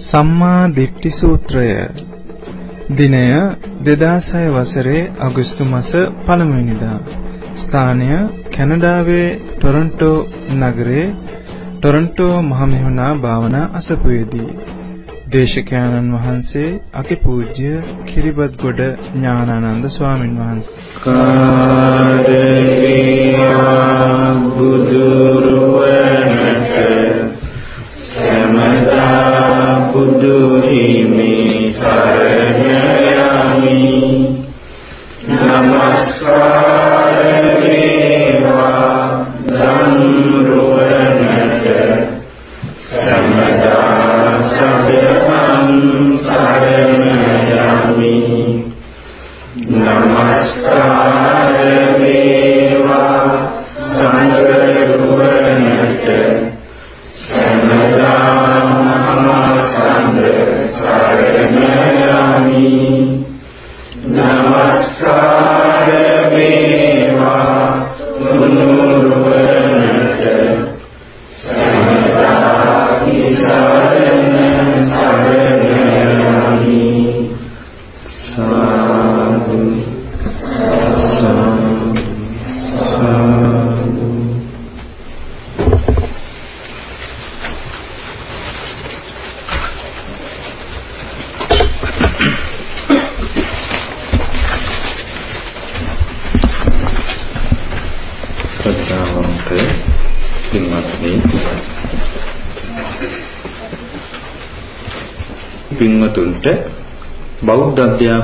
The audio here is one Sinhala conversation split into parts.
සම්මා දිට්ඨි සූත්‍රය. දිනය 2006 වසරේ අගෝස්තු මාස 1 වෙනිදා ස්ථානය කැනඩාවේ ටොරන්ටෝ නගරයේ ටොරන්ටෝ මහමෙවුනා භාවනා අසපුවේදී. දේශකයන්න් වහන්සේ අතිපූජ්‍ය කිරිබත්ගොඩ ඥානානන්ද ස්වාමින් වහන්සේ. කාරණියා බුදුරුවනට සමදා බුදු හිමි සරණ යමි නමස්කාර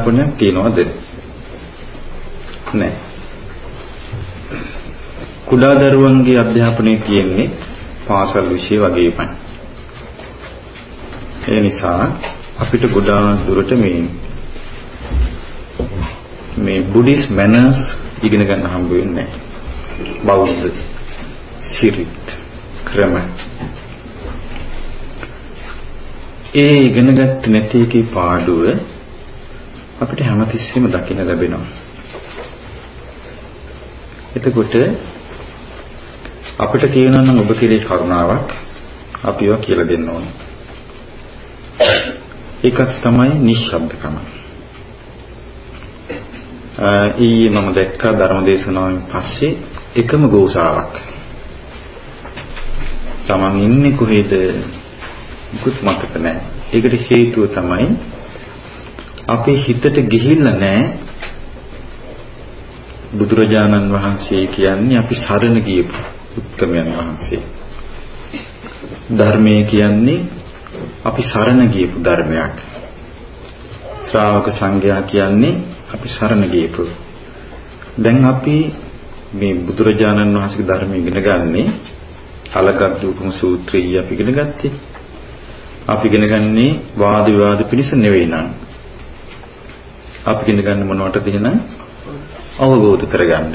අධ්‍යාපනයක් තියනවද නැහැ කුඩා දරුවන්ගේ අධ්‍යාපනය තියෙන්නේ පාසල් විෂය වගේමයි. ඒ නිසා අපිට ගොඩාක් දුරට මේ මේ බුද්දිස් මැනර්ස් ඉගෙන ගන්න හම්බ වෙන්නේ නැහැ බෞද්ධ සිරිත් ක්‍රම. ඒ ඉගෙන ගන්න නැති එකේ පාඩුව අපිට හැමතිස්සෙම දකින්න ලැබෙනවා. එතකොට අපිට කියනවා නම් ඔබ කෙරේ කරුණාවක් අපිව කියලා දෙන්න ඕනේ. එකක් තමයි නිශ්ශබ්දකම. ඊයේ මම දැක්කා ධර්මදේශනාවෙන් පස්සේ එකම ගෝසාවක්. Taman ඉන්නේ කොහෙද? මුකුත් මතක නැහැ. ඒකට හේතුව තමයි අපේ හිතට ගිහිල්ලා නැහැ බුදුරජාණන් වහන්සේ කියන්නේ අපි සරණ ගියපු උත්තමයන් වහන්සේ. ධර්මයේ කියන්නේ අපි සරණ ගියපු ධර්මයක්. ශ්‍රාවක සංඝයා කියන්නේ අපි සරණ ගියපු. දැන් අපි මේ බුදුරජාණන් වහන්සේගේ ධර්මය ඉගෙන ගන්නේ අලගද්දූපම සූත්‍රය අපි ඉගෙන ගත්තේ. අපි ඉගෙන ගන්නේ වාද විවාද පිණිස නෙවෙයි නං. අපි ඉගෙන ගන්න මොනවටද එහෙනම් අවබෝධ කරගන්න.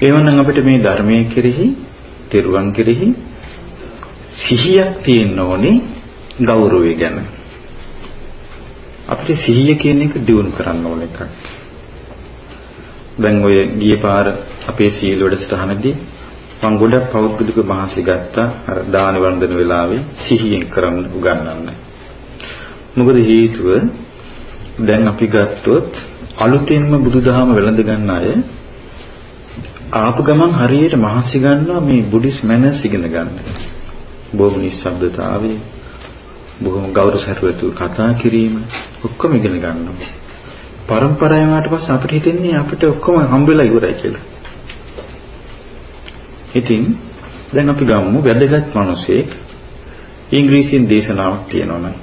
එවනම් අපිට මේ ධර්මයේ කෙරෙහි, තෙරුවන් කෙරෙහි සිහියක් තියෙන්න ඕනේ ගෞරවය ගැන. අපිට සිහිය කියන එක දියුණු කරන්න ඕන එකක්. දැන් ඔය ගිය පාර අපේ සීල වැඩසටහනදී මම ගොඩක් පෞද්ගලික මහන්සි ගත්තා අර දාන වන්දන වෙලාවේ සිහියෙන් කරන්න උගන්වන්න. මොකද හේතුව දැන් අපි ගත්තොත් අලුතෙන්ම බුදුදහම වැළඳ ගන්න අය ආපු ගමන් හරියට මහන්සි ගන්නවා මේ බුද්දිස් මැනර්ස් ඉගෙන ගන්න. බොහොම නිශ්ශබ්දතාවය, බොහොම ගෞරව සහිතව කතා කිරීම ඔක්කොම ඉගෙන ගන්නවා. පරම්පරාවෙන් ආවට පස්සේ අපිට හිතෙන්නේ අපිට ඔක්කොම හම්බෙලා ඉවරයි කියලා. ඉතින් දැන් අපි ගමු වැදගත් මිනිසෙක් ඉංග්‍රීසියෙන් දේශනාවක් තියෙනවා නම්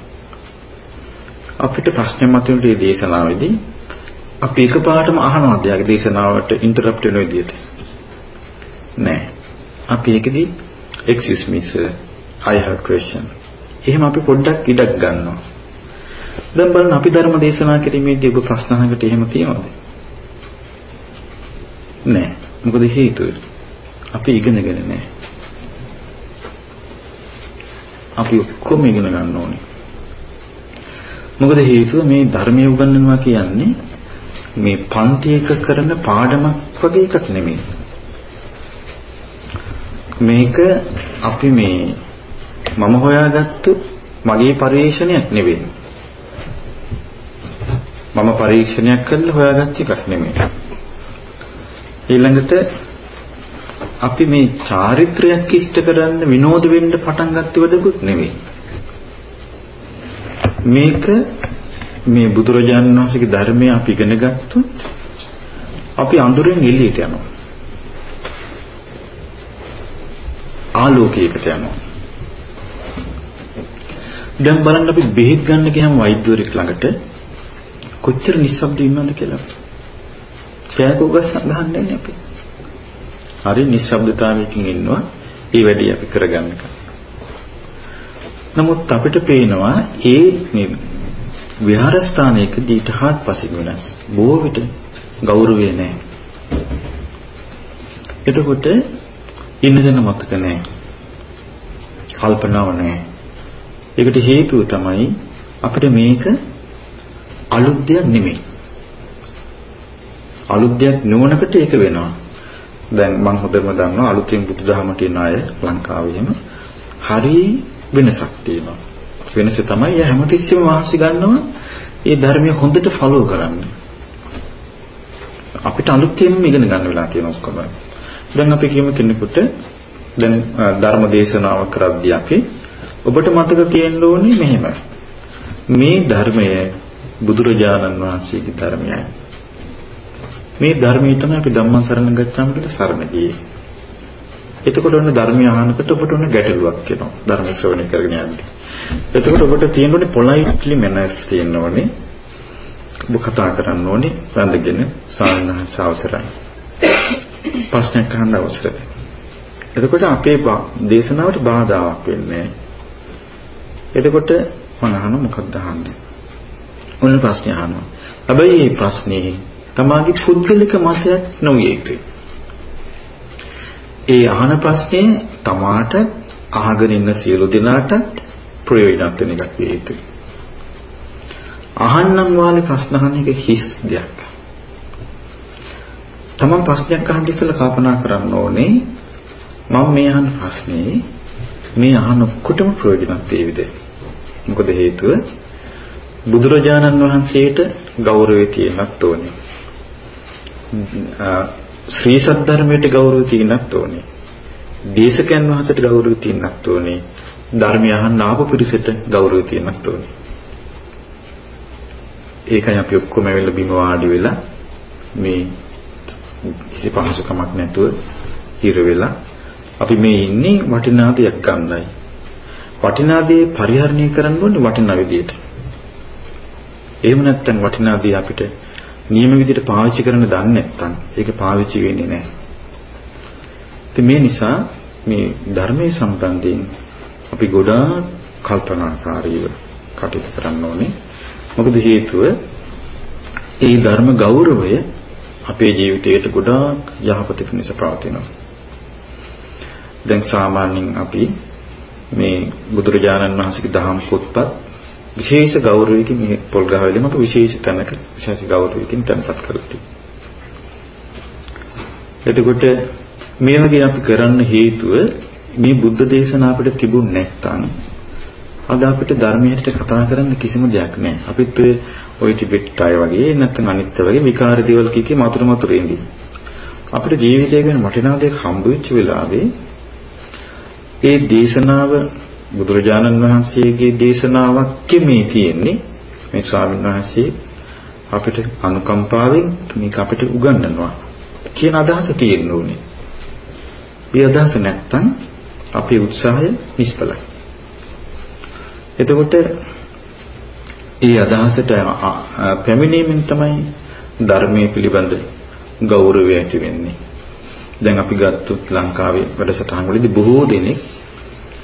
අපිට ප්‍රශ්න මතුවෙන මේ දේශනාවේදී අපි එකපාරටම අහනවාද යාගේ දේශනාවට ඉන්ටරප්ට් වෙන විදියට. නෑ. අපි ඒකෙදි excuse me sir i have a question. එහෙම අපි පොඩ්ඩක් ඉඩක් ගන්නවා. දැන් බලන්න අපි ධර්ම දේශනා කිරීමේදී ඔබ ප්‍රශ්න අහකට එහෙම තියනවද? නෑ. මොකද හේතුව? අපි ඉගෙනගෙන නෑ. අපි ඔක්කොම ඉගෙන ගන්න ඕනේ. මොකද හේතුව මේ ධර්මයේ උගන්වනවා කියන්නේ මේ පන්තියක කරන පාඩමක් වගේ එකක් නෙමෙයි. මේක අපි මේ මම හොයාගත්තු මගේ පරිශ්‍රණයක් නෙවෙයි. මම පරීක්ෂණයක් කරලා හොයාගත්ත එකක් නෙමෙයි. ඊළඟට අපි මේ චාරිත්‍රයක් ඉෂ්ට කරන්න විනෝද වෙන්න පටන් ගත්ත වැඩකුත් නෙවෙයි. මේක මේ බුදුරජාණන් වහන්සේගේ ධර්මය අපි ඉගෙන ගත්තොත් අපි අඳුරෙන් එළියට යනවා. ආලෝකයකට යනවා. දැන් බලන්න අපි බෙහෙත් ගන්න ගියාම වෛද්‍යවරයෙක් ළඟට කොච්චර නිස්සබ්ද ඉන්නවද කියලා. කෑකෝගස් ගහන්නේ නැහැ අපි. හරි නිස්සබ්දතාවයකින් ඉන්නවා. ඒ වැඩේ අපි කරගන්න එක. නමුත් අපිට පේනවා ඒ මේ විහාරස්ථානයකදී ඊටහත් පසින් වෙනස්. බොහෝ විට ගෞරවය නැහැ. එතකොට ඉන්න දෙන මතක නැහැ. කල්පනාව නැහැ. ඒකට හේතුව තමයි අපිට මේක අලුත් දෙයක් නෙමෙයි. අලුත් දෙයක් නොවනකට ඒක වෙනවා. දැන් මම හොඳටම දන්නවා අලුතින් බුදුදහමට එන අය ලංකාවේම හරි වෙනසක් තියෙනවා. වෙනස තමයි යා හැමතිස්සෙම වාසි ගන්නවා ඒ ධර්මය හොඳට ෆලෝ කරන්න. අපිට අලුතෙන්ම ඉගෙන ගන්න වෙලා තියෙන ඔක්කොම. දැන් අපි කියමු කෙනෙකුට දැන් ධර්ම දේශනාව කරද්දී අපි ඔබට මතක තියෙන්න ඕනේ මෙහෙම. මේ ධර්මය බුදුරජාණන් වහන්සේගේ ධර්මයයි. මේ ධර්මයේ තමයි අපි ධම්මං සරණ ගච්ඡාම කියලා සරණ ගියේ. එතකොට ඔන්න ධර්මය අහනකොට ඔබට ඔන්න ගැටලුවක් එනවා. ධර්ම ශ්‍රවණය කරගෙන යද්දී. එතකොට ඔබට තියෙන්න ඕනේ පොලයිට්ලි මැනර්ස් තියෙන්න ඕනේ. ඔබ කතා කරන්න ඕනේ වැඳගෙන සාමනහස අවසරයි. ප්‍රශ්නයක් අහන්න අවසරයි. එතකොට අපේ දේශනාවට බාධාවක් වෙන්නේ එතකොට මම අහන මොකක්ද අහන්නේ? ඔන්න ප්‍රශ්නේ අහනවා. හැබැයි මේ ප්‍රශ්නේ තමාගේ පුද්ගලික මතයක් නොවිය යුතුයි. ඒ අහන ප්‍රශ්නේ තමාට අහගෙන ඉන්න සියලු දෙනාට ප්‍රයෝජනවත් වෙන එකක් විය යුතුයි. අහන්නම් වාලේ ප්‍රශ්න අහන එක හිස් දෙයක්. තමන් ප්‍රශ්නයක් අහන්න ඉස්සෙල්ලා කල්පනා කරන්න ඕනේ මම මේ අහන ප්‍රශ්නේ මේ අහන ඔක්කොටම ප්‍රයෝජනවත් වේවිද? මොකද හේතුව බුදුරජාණන් වහන්සේට ගෞරවය තියෙන්නත් ඕනේ. ශ්‍රී සද්ධර්මයට ගෞරවය තියෙන්නත් ඕනේ. දේශකයන් වහන්සේට ගෞරවය තියෙන්නත් ඕනේ. ධර්මය අහන්න ආපු පිරිසට ගෞරවය තියෙන්නත් ඕනේ. ඒකයි අපි ඔක්කොම ඇවිල්ලා බිම වාඩි වෙලා මේ කිසි පහසුකමක් නැතුව හිර වෙලා අපි මේ ඉන්නේ වටිනා දෙයක් ගන්නයි. වටිනා දේ පරිහරණය කරන්න ඕනේ වටිනා විදියට. එහෙම නැත්නම් වටිනා දේ අපිට නියම විදිහට පාවිච්චි කරන්න දන්නේ නැත්නම් ඒක පාවිච්චි වෙන්නේ නැහැ. ඉතින් මේ නිසා මේ ධර්මයේ සම්බන්ධයෙන් අපි ගොඩාක් කල්පනාකාරීව කටයුතු කරන්න ඕනේ. මොකද හේතුව ඒ ධර්ම ගෞරවය අපේ ජීවිතයට ගොඩාක් යහපත පිණිස පවතිනවා. දැන් සාමාන්‍යයෙන් අපි මේ බුදුරජාණන් වහන්සේගේ දහම් පොත්පත් විශේෂ ගෞරවයකින් මේ පොල් ගහවෙලෙම අප විශේෂ තැනක විශේෂ ගෞරවයකින් තැන්පත් කරලා තියෙනවා. එතකොට මේ වගේ අපි කරන්න හේතුව මේ බුද්ධ දේශනා අපිට තිබුණ නැත්නම් අද අපිට ධර්මයට කතා කරන්න කිසිම දෙයක් නැහැ. අපිත් ඔය ටිබෙට් අය වගේ නැත්නම් අනිත් වගේ විකාර දේවල් කිකේ මතුරු මතුරු ඉඳි. අපිට ජීවිතය ගැන වටිනා දෙයක් හම්බ වෙච්ච වෙලාවේ ඒ දේශනාව බුදුරජාණන් වහන්සේගේ දේශනාවක් මේ තියෙන්නේ මේ ස්වාමීන් වහන්සේ අපිට අනුකම්පාවෙන් මේක අපිට උගන්වනවා කියන අදහස තියෙන්න ඕනේ. මේ අදහස නැත්තම් අපේ උත්සාහය නිෂ්ඵලයි. එතකොට ඒ අදහසට පැමිණීමෙන් තමයි ධර්මයේ පිළිබඳ ගෞරවය ඇති වෙන්නේ. දැන් අපි ගත්තොත් ලංකාවේ වැඩසටහන් වලදී බොහෝ දෙනෙක්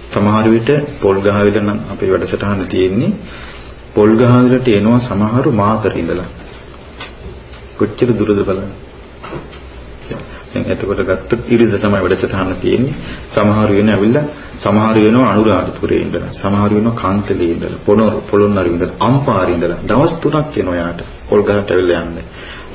සමහර විට පොල් ගහවිල නම් අපේ වැඩසටහන තියෙන්නේ. පොල් ගහවිලට එනවා සමහරු මාතර ඉඳලා. කොච්චර දුරද බලන්න. දැන් එතකොට ගත්තොත් ඉරිද තමයි වැඩසටහන තියෙන්නේ. සමහරු වෙන ඇවිල්ලා සමහරු වෙනවා අනුරාධපුරේ ඉඳලා සමහරු වෙනවා කාන්තලේ ඉඳලා පොනොර පොළොන්නරු ඉඳලා අම්පාරේ ඉඳලා දවස් තුනක් යනවා යාට පොල් ගහට ඇවිල්ලා යන්නේ.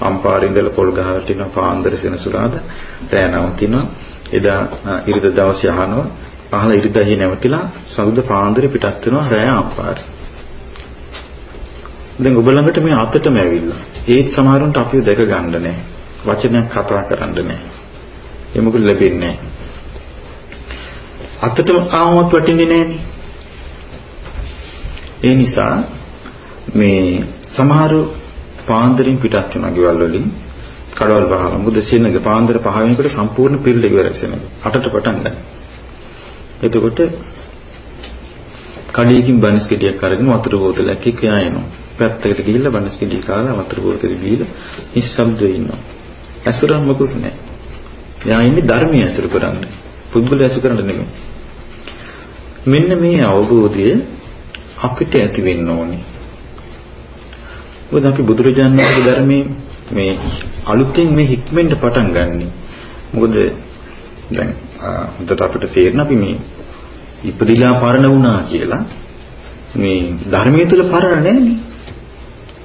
අම්පාරේ ඉඳලා පොල් ගහට එනවා පාන්දර සෙනසුරාදා රැ නවතිනවා. එදා ඉරිද දවසේ අහනවා පහළ ඉරිදැහි නැවතිලා සරුද පාන්දර පිටත් වෙනවා රෑ ආපාරයි. දැන් ඔබ ළඟට මේ අතටම ඇවිල්ලා. ඒත් සමහරුන්ට අපිව දැක ගන්න නැහැ. වචනයක් කතා කරන්න නැහැ. ඒ මොකද ලැබෙන්නේ නැහැ. අතටම ආවමත් වටින්නේ නැහනේ. ඒ නිසා මේ සමහර පාන්දරින් පිටත් වෙන ගෙවල් වලින් කඩවල් පහල මුද සෙනඟ පාන්දර පහ වෙනකොට සම්පූර්ණ පිළිල ඉවරයි සෙනඟ. අටට පටන් ගන්න. එතකොට කඩේකින් බනිස් ගෙඩියක් අරගෙන වතුර බෝතලයක් එක්ක යනවා. පැත්තකට ගිහිල්ලා බනිස් ගෙඩිය කාලා වතුර බෝතලෙ බීලා නිස්සබ්දව ඉන්නවා. ඇසුරක් මොකුත් නැහැ. එයා ඉන්නේ ධර්මයේ ඇසුර කරන්නේ. පුද්ගලයා ඇසුර කරන්න නෙමෙයි. මෙන්න මේ අවබෝධය අපිට ඇති වෙන්න ඕනේ. මොකද අපි බුදුරජාණන් වහන්සේගේ ධර්මයේ මේ අලුතෙන් මේ හික්මෙන්ට පටන් ගන්නෙ. මොකද දැන් හොඳට අපිට තේරෙන අපි මේ ඉපදිලා පරණ වුණා කියලා මේ ධර්මයේ තුල පරණ නැහැනේ.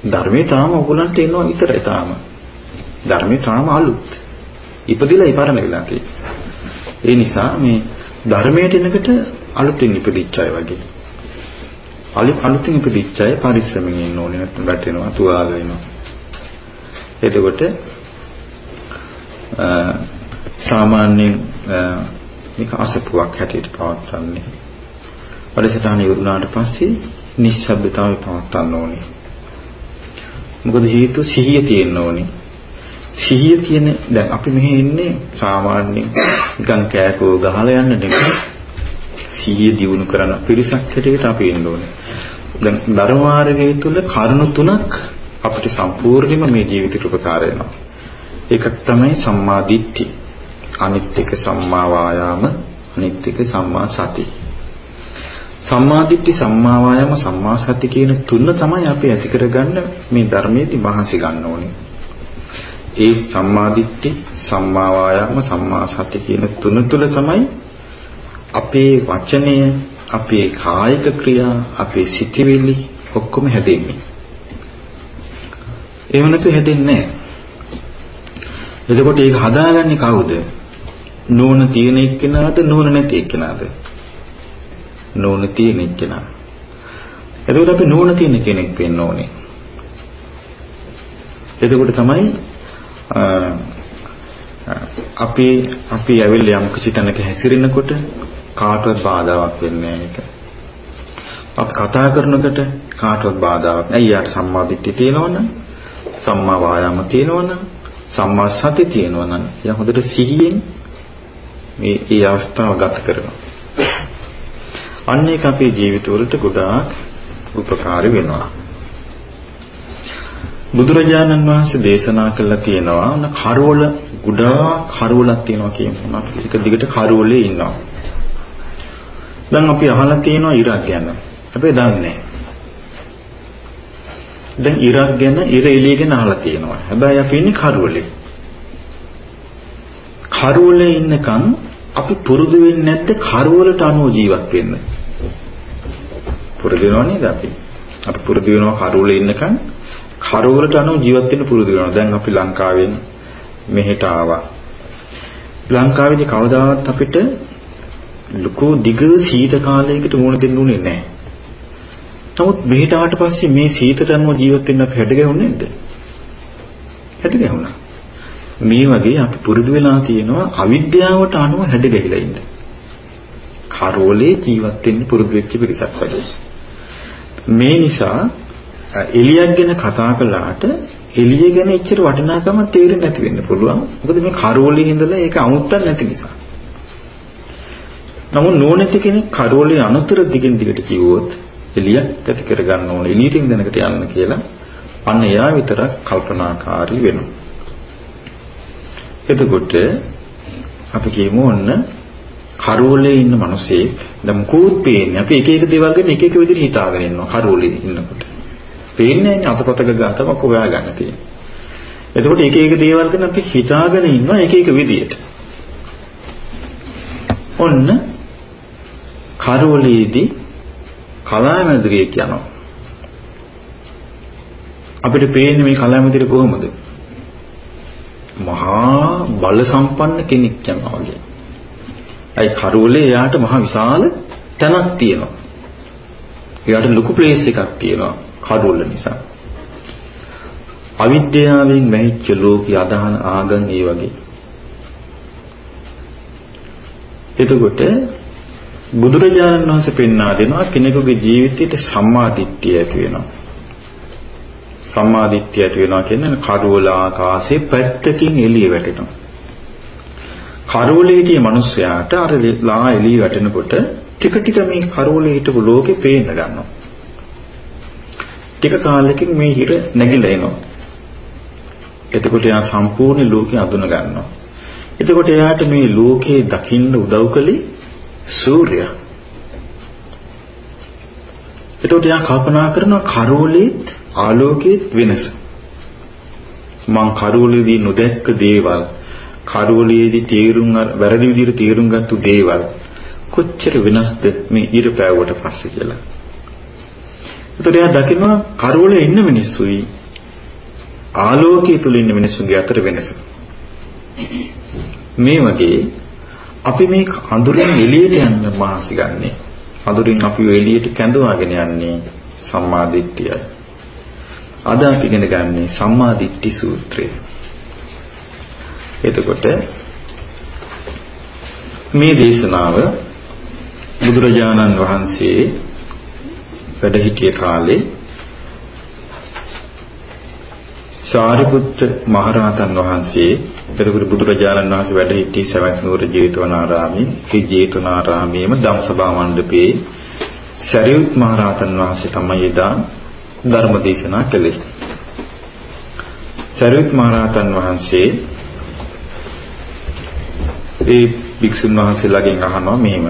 ධර්මයේ තාම ඔයගලන්ට එනවා විතරයි තාම. ධර්මයේ තාම අලුත්. ඉපදිලා ඉපරණ වෙලා ඒ නිසා මේ ධර්මයට එනකොට අලුතින් ඉපදිච්ච අය වගේ. අලුත් අලුතින් ඉපදිච්ච අය පරිස්සමෙන් ඉන්න ඕනේ නැත්නම් වැටෙනවා තුවාල වෙනවා. එතකොට සාමාන්‍යයෙන් Uh, මේක අසපුවක් හැටියට පවත්වන්නේ. වැඩසටහන ඉවරුනාට පස්සේ නිශ්ශබ්දතාවය පවත්වන්න ඕනේ. මොකද හේතුව සිහිය තියෙන්න ඕනේ. සිහිය තියෙන දැන් අපි මෙහි ඉන්නේ සාමාන්‍යයෙන් නිකන් කෑකෝ ගහලා යන්න නෙමෙයි. සිහිය දියුණු කරන පිරිසක් හැටියට අපි ඉන්න ඕනේ. දැන් ධර්ම මාර්ගය තුල කරුණු තුනක් අපිට සම්පූර්ණයෙන්ම මේ ජීවිතේට උපකාර වෙනවා. එකක් තමයි සම්මා දිට්ඨි. අනිත් එක සම්මා වායාම, අනිත් එක සම්මා සති. සම්මා දිට්ඨි, සම්මා වායාම, සම්මා සති කියන තුන තමයි අපි ඇති කරගන්න මේ ධර්මයේදී මහන්සි ගන්න ඕනේ. ඒ සම්මා දිට්ඨි, සම්මා වායාම, සම්මා සති කියන තුන තුල තමයි අපේ වචනය, අපේ කායික ක්‍රියා, අපේ සිතිවිලි ඔක්කොම හැදෙන්නේ. එහෙම නැතු හැදෙන්නේ නැහැ. එතකොට ඒක හදාගන්නේ කවුද? නෝන තියෙන එක්කෙනාද නෝන නැති එක්කෙනාද? නෝන තියෙන එක්කෙනා. එතකොට අපි නෝන තියෙන කෙනෙක් වෙන්න ඕනේ. එතකොට තමයි අපි අපි ඇවිල්ලා යම් කිසි තැනක හැසිරෙනකොට කාටවත් බාධාවක් වෙන්නේ නැහැ ඒක. අපි කතා කරනකොට කාටවත් බාධාවක් නැහැ. යාට සම්මාදිට්ඨිය තියෙනවනම් සම්මා වායාම තියෙනවනම් සම්මා සති තියෙනවනම් එයා හොඳට සිහියෙන් මේ ඒ අවස්ථාව ගත කරනවා. අන්න ඒක අපේ ජීවිතවලට ගොඩාක් උපකාරී වෙනවා. බුදුරජාණන් වහන්සේ දේශනා කළා තියෙනවා න කරවල ගොඩාක් කරවලක් තියෙනවා කියමු. අපි එක දිගට කරවලේ ඉන්නවා. දැන් අපි අහලා තියෙනවා ඉරක් ගැන. හැබැයි දන්නේ නැහැ. දැන් ඉරක් ගැන ඉර එළිය ගැන අහලා තියෙනවා. හැබැයි අපි ඉන්නේ කරවලේ. කරවලේ ඉන්නකම් අපි පුරුදු වෙන්නේ නැද්ද කරවලට අනුව ජීවත් වෙන්න? පුරුදු වෙනව නේද අපි? අපි පුරුදු වෙනවා කරවලේ ඉන්නකම් කරවලට අනුව ජීවත් වෙන්න පුරුදු වෙනවා. දැන් අපි ලංකාවෙන් මෙහෙට ආවා. ලංකාවේදී කවදාවත් අපිට ලොකු දිග සීත කාලයකට මුහුණ දෙන්න උනේ නැහැ. නමුත් මෙහෙට ආවට පස්සේ මේ සීතට අනුව ජීවත් වෙන්න අපි හැඩ ගැහුනේ නැද්ද? හැඩ ගැහුණා. මේ වගේ අපි පුරුදු වෙලා තියෙනවා අවිද්‍යාවට අනුව හැඩ ගැහිලා ඉන්න. කරෝලේ ජීවත් වෙන්න පුරුදු වෙච්ච පිරිසක් වගේ. මේ නිසා එලියක් ගැන කතා කළාට එළිය ගැන එච්චර වටිනාකමක් තේරෙන්නේ නැති වෙන්න පුළුවන්. මොකද මේ කරෝලේ ඉඳලා ඒක අමුත්තක් නැති නිසා. නමුත් නෝනැති කෙනෙක් කරෝලේ අනුතර දිගින් දිගට කිව්වොත් එළියක් ඇති කරගන්න ඕනේ. එළියට ඉඳනකට යන්න කියලා අන්න එයා විතරක් කල්පනාකාරී වෙනවා. එතකොට අපි කියමු ඔන්න කරෝලේ ඉන්න මිනිසෙක් දැන් මුකුත් පේන්නේ අපි එක එක දේවල් ගැන එක එක විදිහට හිතාගෙන ඉන්නවා කරෝලේ ඉන්නකොට. පේන්නේ නැහැ අතපතක ගාතමක් හොයා ගන්න තියෙන්නේ. එතකොට එක එක දේවල් ගැන අපි හිතාගෙන ඉන්නවා එක එක විදිහට. ඔන්න කරෝලේදී කලාමැදිරියෙක් යනවා. අපිට පේන්නේ මේ කලාමැදිරිය කොහොමද? මහා බල සම්පන්න කෙනෙක් යනවා වගේ. අයි කරවලේ එයාට මහ විශාල තැනක් තියෙනවා. එයාට ලොකු ප්ලේස් එකක් තියෙනවා කරවල නිසා. අවිද්‍යාවෙන් වැහිච්ච ලෝකයේ අදහන ආගම් ඒ වගේ. එතකොට බුදුරජාණන් වහන්සේ පෙන්වා දෙනවා කෙනෙකුගේ ජීවිතයට සම්මා දිට්ඨිය ඇති වෙනවා. සම්මා දිට්ඨිය ඇති වෙනවා කියන්නේ කරුවල ආකාශයේ පැත්තකින් එළිය වැටෙනවා. කරුවලේ හිටිය මිනිස්සයාට අර ලා එළිය වැටෙනකොට ටික ටික මේ කරුවලේ හිටපු ලෝකේ පේන්න ගන්නවා. ටික කාලෙකින් මේ හිර නැగిලා එනවා. එතකොට එයා සම්පූර්ණ ලෝකේ අඳුන ගන්නවා. එතකොට එයාට මේ ලෝකේ දකින්න උදව් කළේ සූර්යයා. එතකොට එයා කල්පනා කරනවා කරෝලෙත් ආලෝකයේත් වෙනස. මං කරෝලෙදී නොදැක්ක දේවල් කරෝලෙදී තේරුම් වැරදි විදිහට තේරුම් ගත්තු දේවල් කොච්චර වෙනස්ද මේ ඉර පෑවුවට පස්සේ කියලා. එතකොට එයා දකිනවා කරෝලේ ඉන්න මිනිස්සුයි ආලෝකයේ තුල ඉන්න මිනිස්සුන්ගේ අතර වෙනස. මේ වගේ අපි මේ අඳුරින් එළියට යන්න මහන්සි ගන්නේ. අඳුරින් අපි එළියට කැඳවාගෙන යන්නේ සම්මාදිට්ඨියයි. අද අපි ඉගෙන ගන්නේ සම්මාදිට්ඨි සූත්‍රය. එතකොට මේ දේශනාව බුදුරජාණන් වහන්සේ වැඩ සිටිය කාලේ සාරිපුත්ත මහරහතන් වහන්සේ එතකොට බුදුරජාණන් වහන්සේ වැඩ සිටි සවැත් නුවර ජේතවනාරාමේ ඒ ජේතවනාරාමේම ධම්සභා මණ්ඩපයේ සරියුත් මහරහතන් වහන්සේ තමයි එදා ධර්ම දේශනා කළේ. සරියුත් මහරහතන් වහන්සේ ඒ භික්ෂුන් වහන්සේලාගෙන් අහනවා මෙහෙම.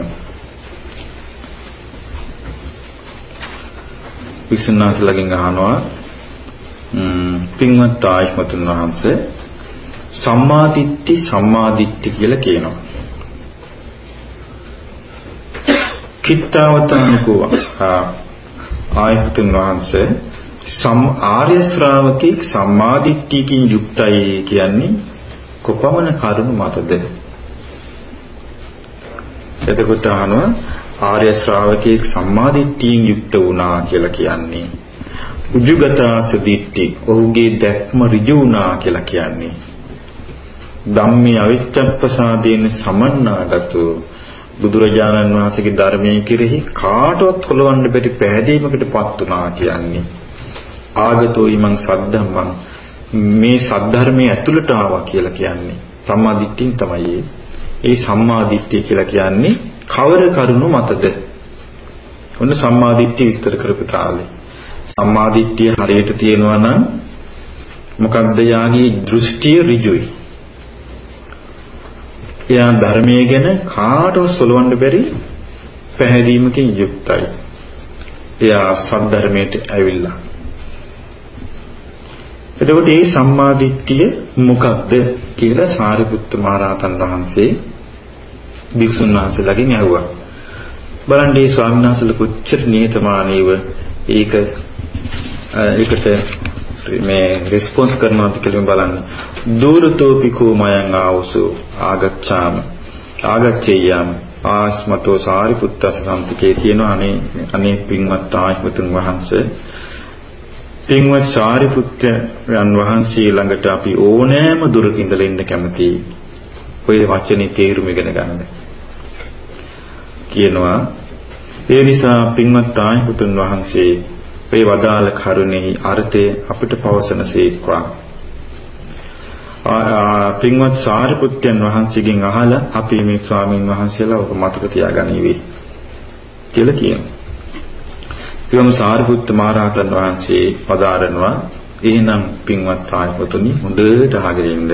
භික්ෂුන් වහන්සේලාගෙන් අහනවා පින්වත් ආයතන වහන්සේ සම්මාදිට්ඨි සම්මාදිට්ඨි කියලා කියනවා. කිත්තාවතානකෝ ආයතන වහන්සේ සම් ආර්ය ශ්‍රාවකෙක් සම්මාදිට්ඨියකින් යුක්තයි කියන්නේ කොපමණ කරුණ මතද? එතකොට අහනවා ආර්ය ශ්‍රාවකෙක් සම්මාදිට්ඨියෙන් යුක්ත වුණා කියලා කියන්නේ උජුගතාස දිට්ඨි ඔහුගේ දැක්ම ඍජු වුණා කියලා කියන්නේ ධම්මේ අවිච්ඡප්පසාදීන සමන්නාගතු බුදුරජාණන් වහන්සේගේ ධර්මයේ කෙරෙහි කාටවත් හොලවන්න බැරි පැහැදීමකටපත් වුණා කියන්නේ. ආගතෝ ඊමං සද්ධම්මං. මේ සද්ධර්මයේ ඇතුළට ආවා කියලා කියන්නේ සම්මාදිට්ඨියෙන් තමයි ඒ. සම්මාදිට්ඨිය කියලා කියන්නේ කවර කරුණු මතද? ඔන්න සම්මාදිට්ඨිය විස්තර කරපු තාලේ. සම්මාදිට්ඨිය හරියට තියෙනවා නම් මොකක්ද යාගේ දෘෂ්ටිය ඍජුයි. එයා ධර්මයේ ගැන කාටවත් සොලවන්න බැරි පැහැදීමකින් යුක්තයි. එයා සද්ධර්මයට ඇවිල්ලා. එතකොට මේ සම්මාදිට්ඨිය මොකක්ද කියලා සාරිපුත්ත මහරහතන් වහන්සේ භික්ෂුන් වහන්සේලාගෙන් ඇහුවා. බලන්න මේ ස්වාමීන් වහන්සේලා කොච්චර නියතමානීව ඒක ඒකට මේ රෙස්පොන්ස් කරනවාද කියලා බලන්න. දූරතෝපිකෝ මයං ආවසු ආගච්ඡාම ආගච්ඡේයම් ආස්මතෝ සාරිපුත්තස සම්තිකේ තියෙනවා අනේ අනේ පින්වත් ආශ්මතුන් වහන්සේ පින්වත් සාරිපුත්‍රයන් වහන්සේ ළඟට අපි ඕනෑම දුරක ඉඳලා ඉන්න කැමතියි. ඔය වචනේ තේරුම ඉගෙන ගන්න. කියනවා ඒ නිසා පින්වත් ආශ්මතුන් වහන්සේ මේ වදාළ කරුණෙහි අර්ථය අපිට පවසන සීක්වා. පින්වත් සාරිපුත්යන් වහන්සේගෙන් අහලා අපි මේ ස්වාමින් වහන්සේලා ඔබ මතක තියාගනිවි කියලා කියනවා. ඊවම සාරිපුත්ත මහරහතන් වහන්සේ පදාරනවා එහෙනම් පින්වත් ආයතතුනි හොඳට අහගෙන ඉන්න.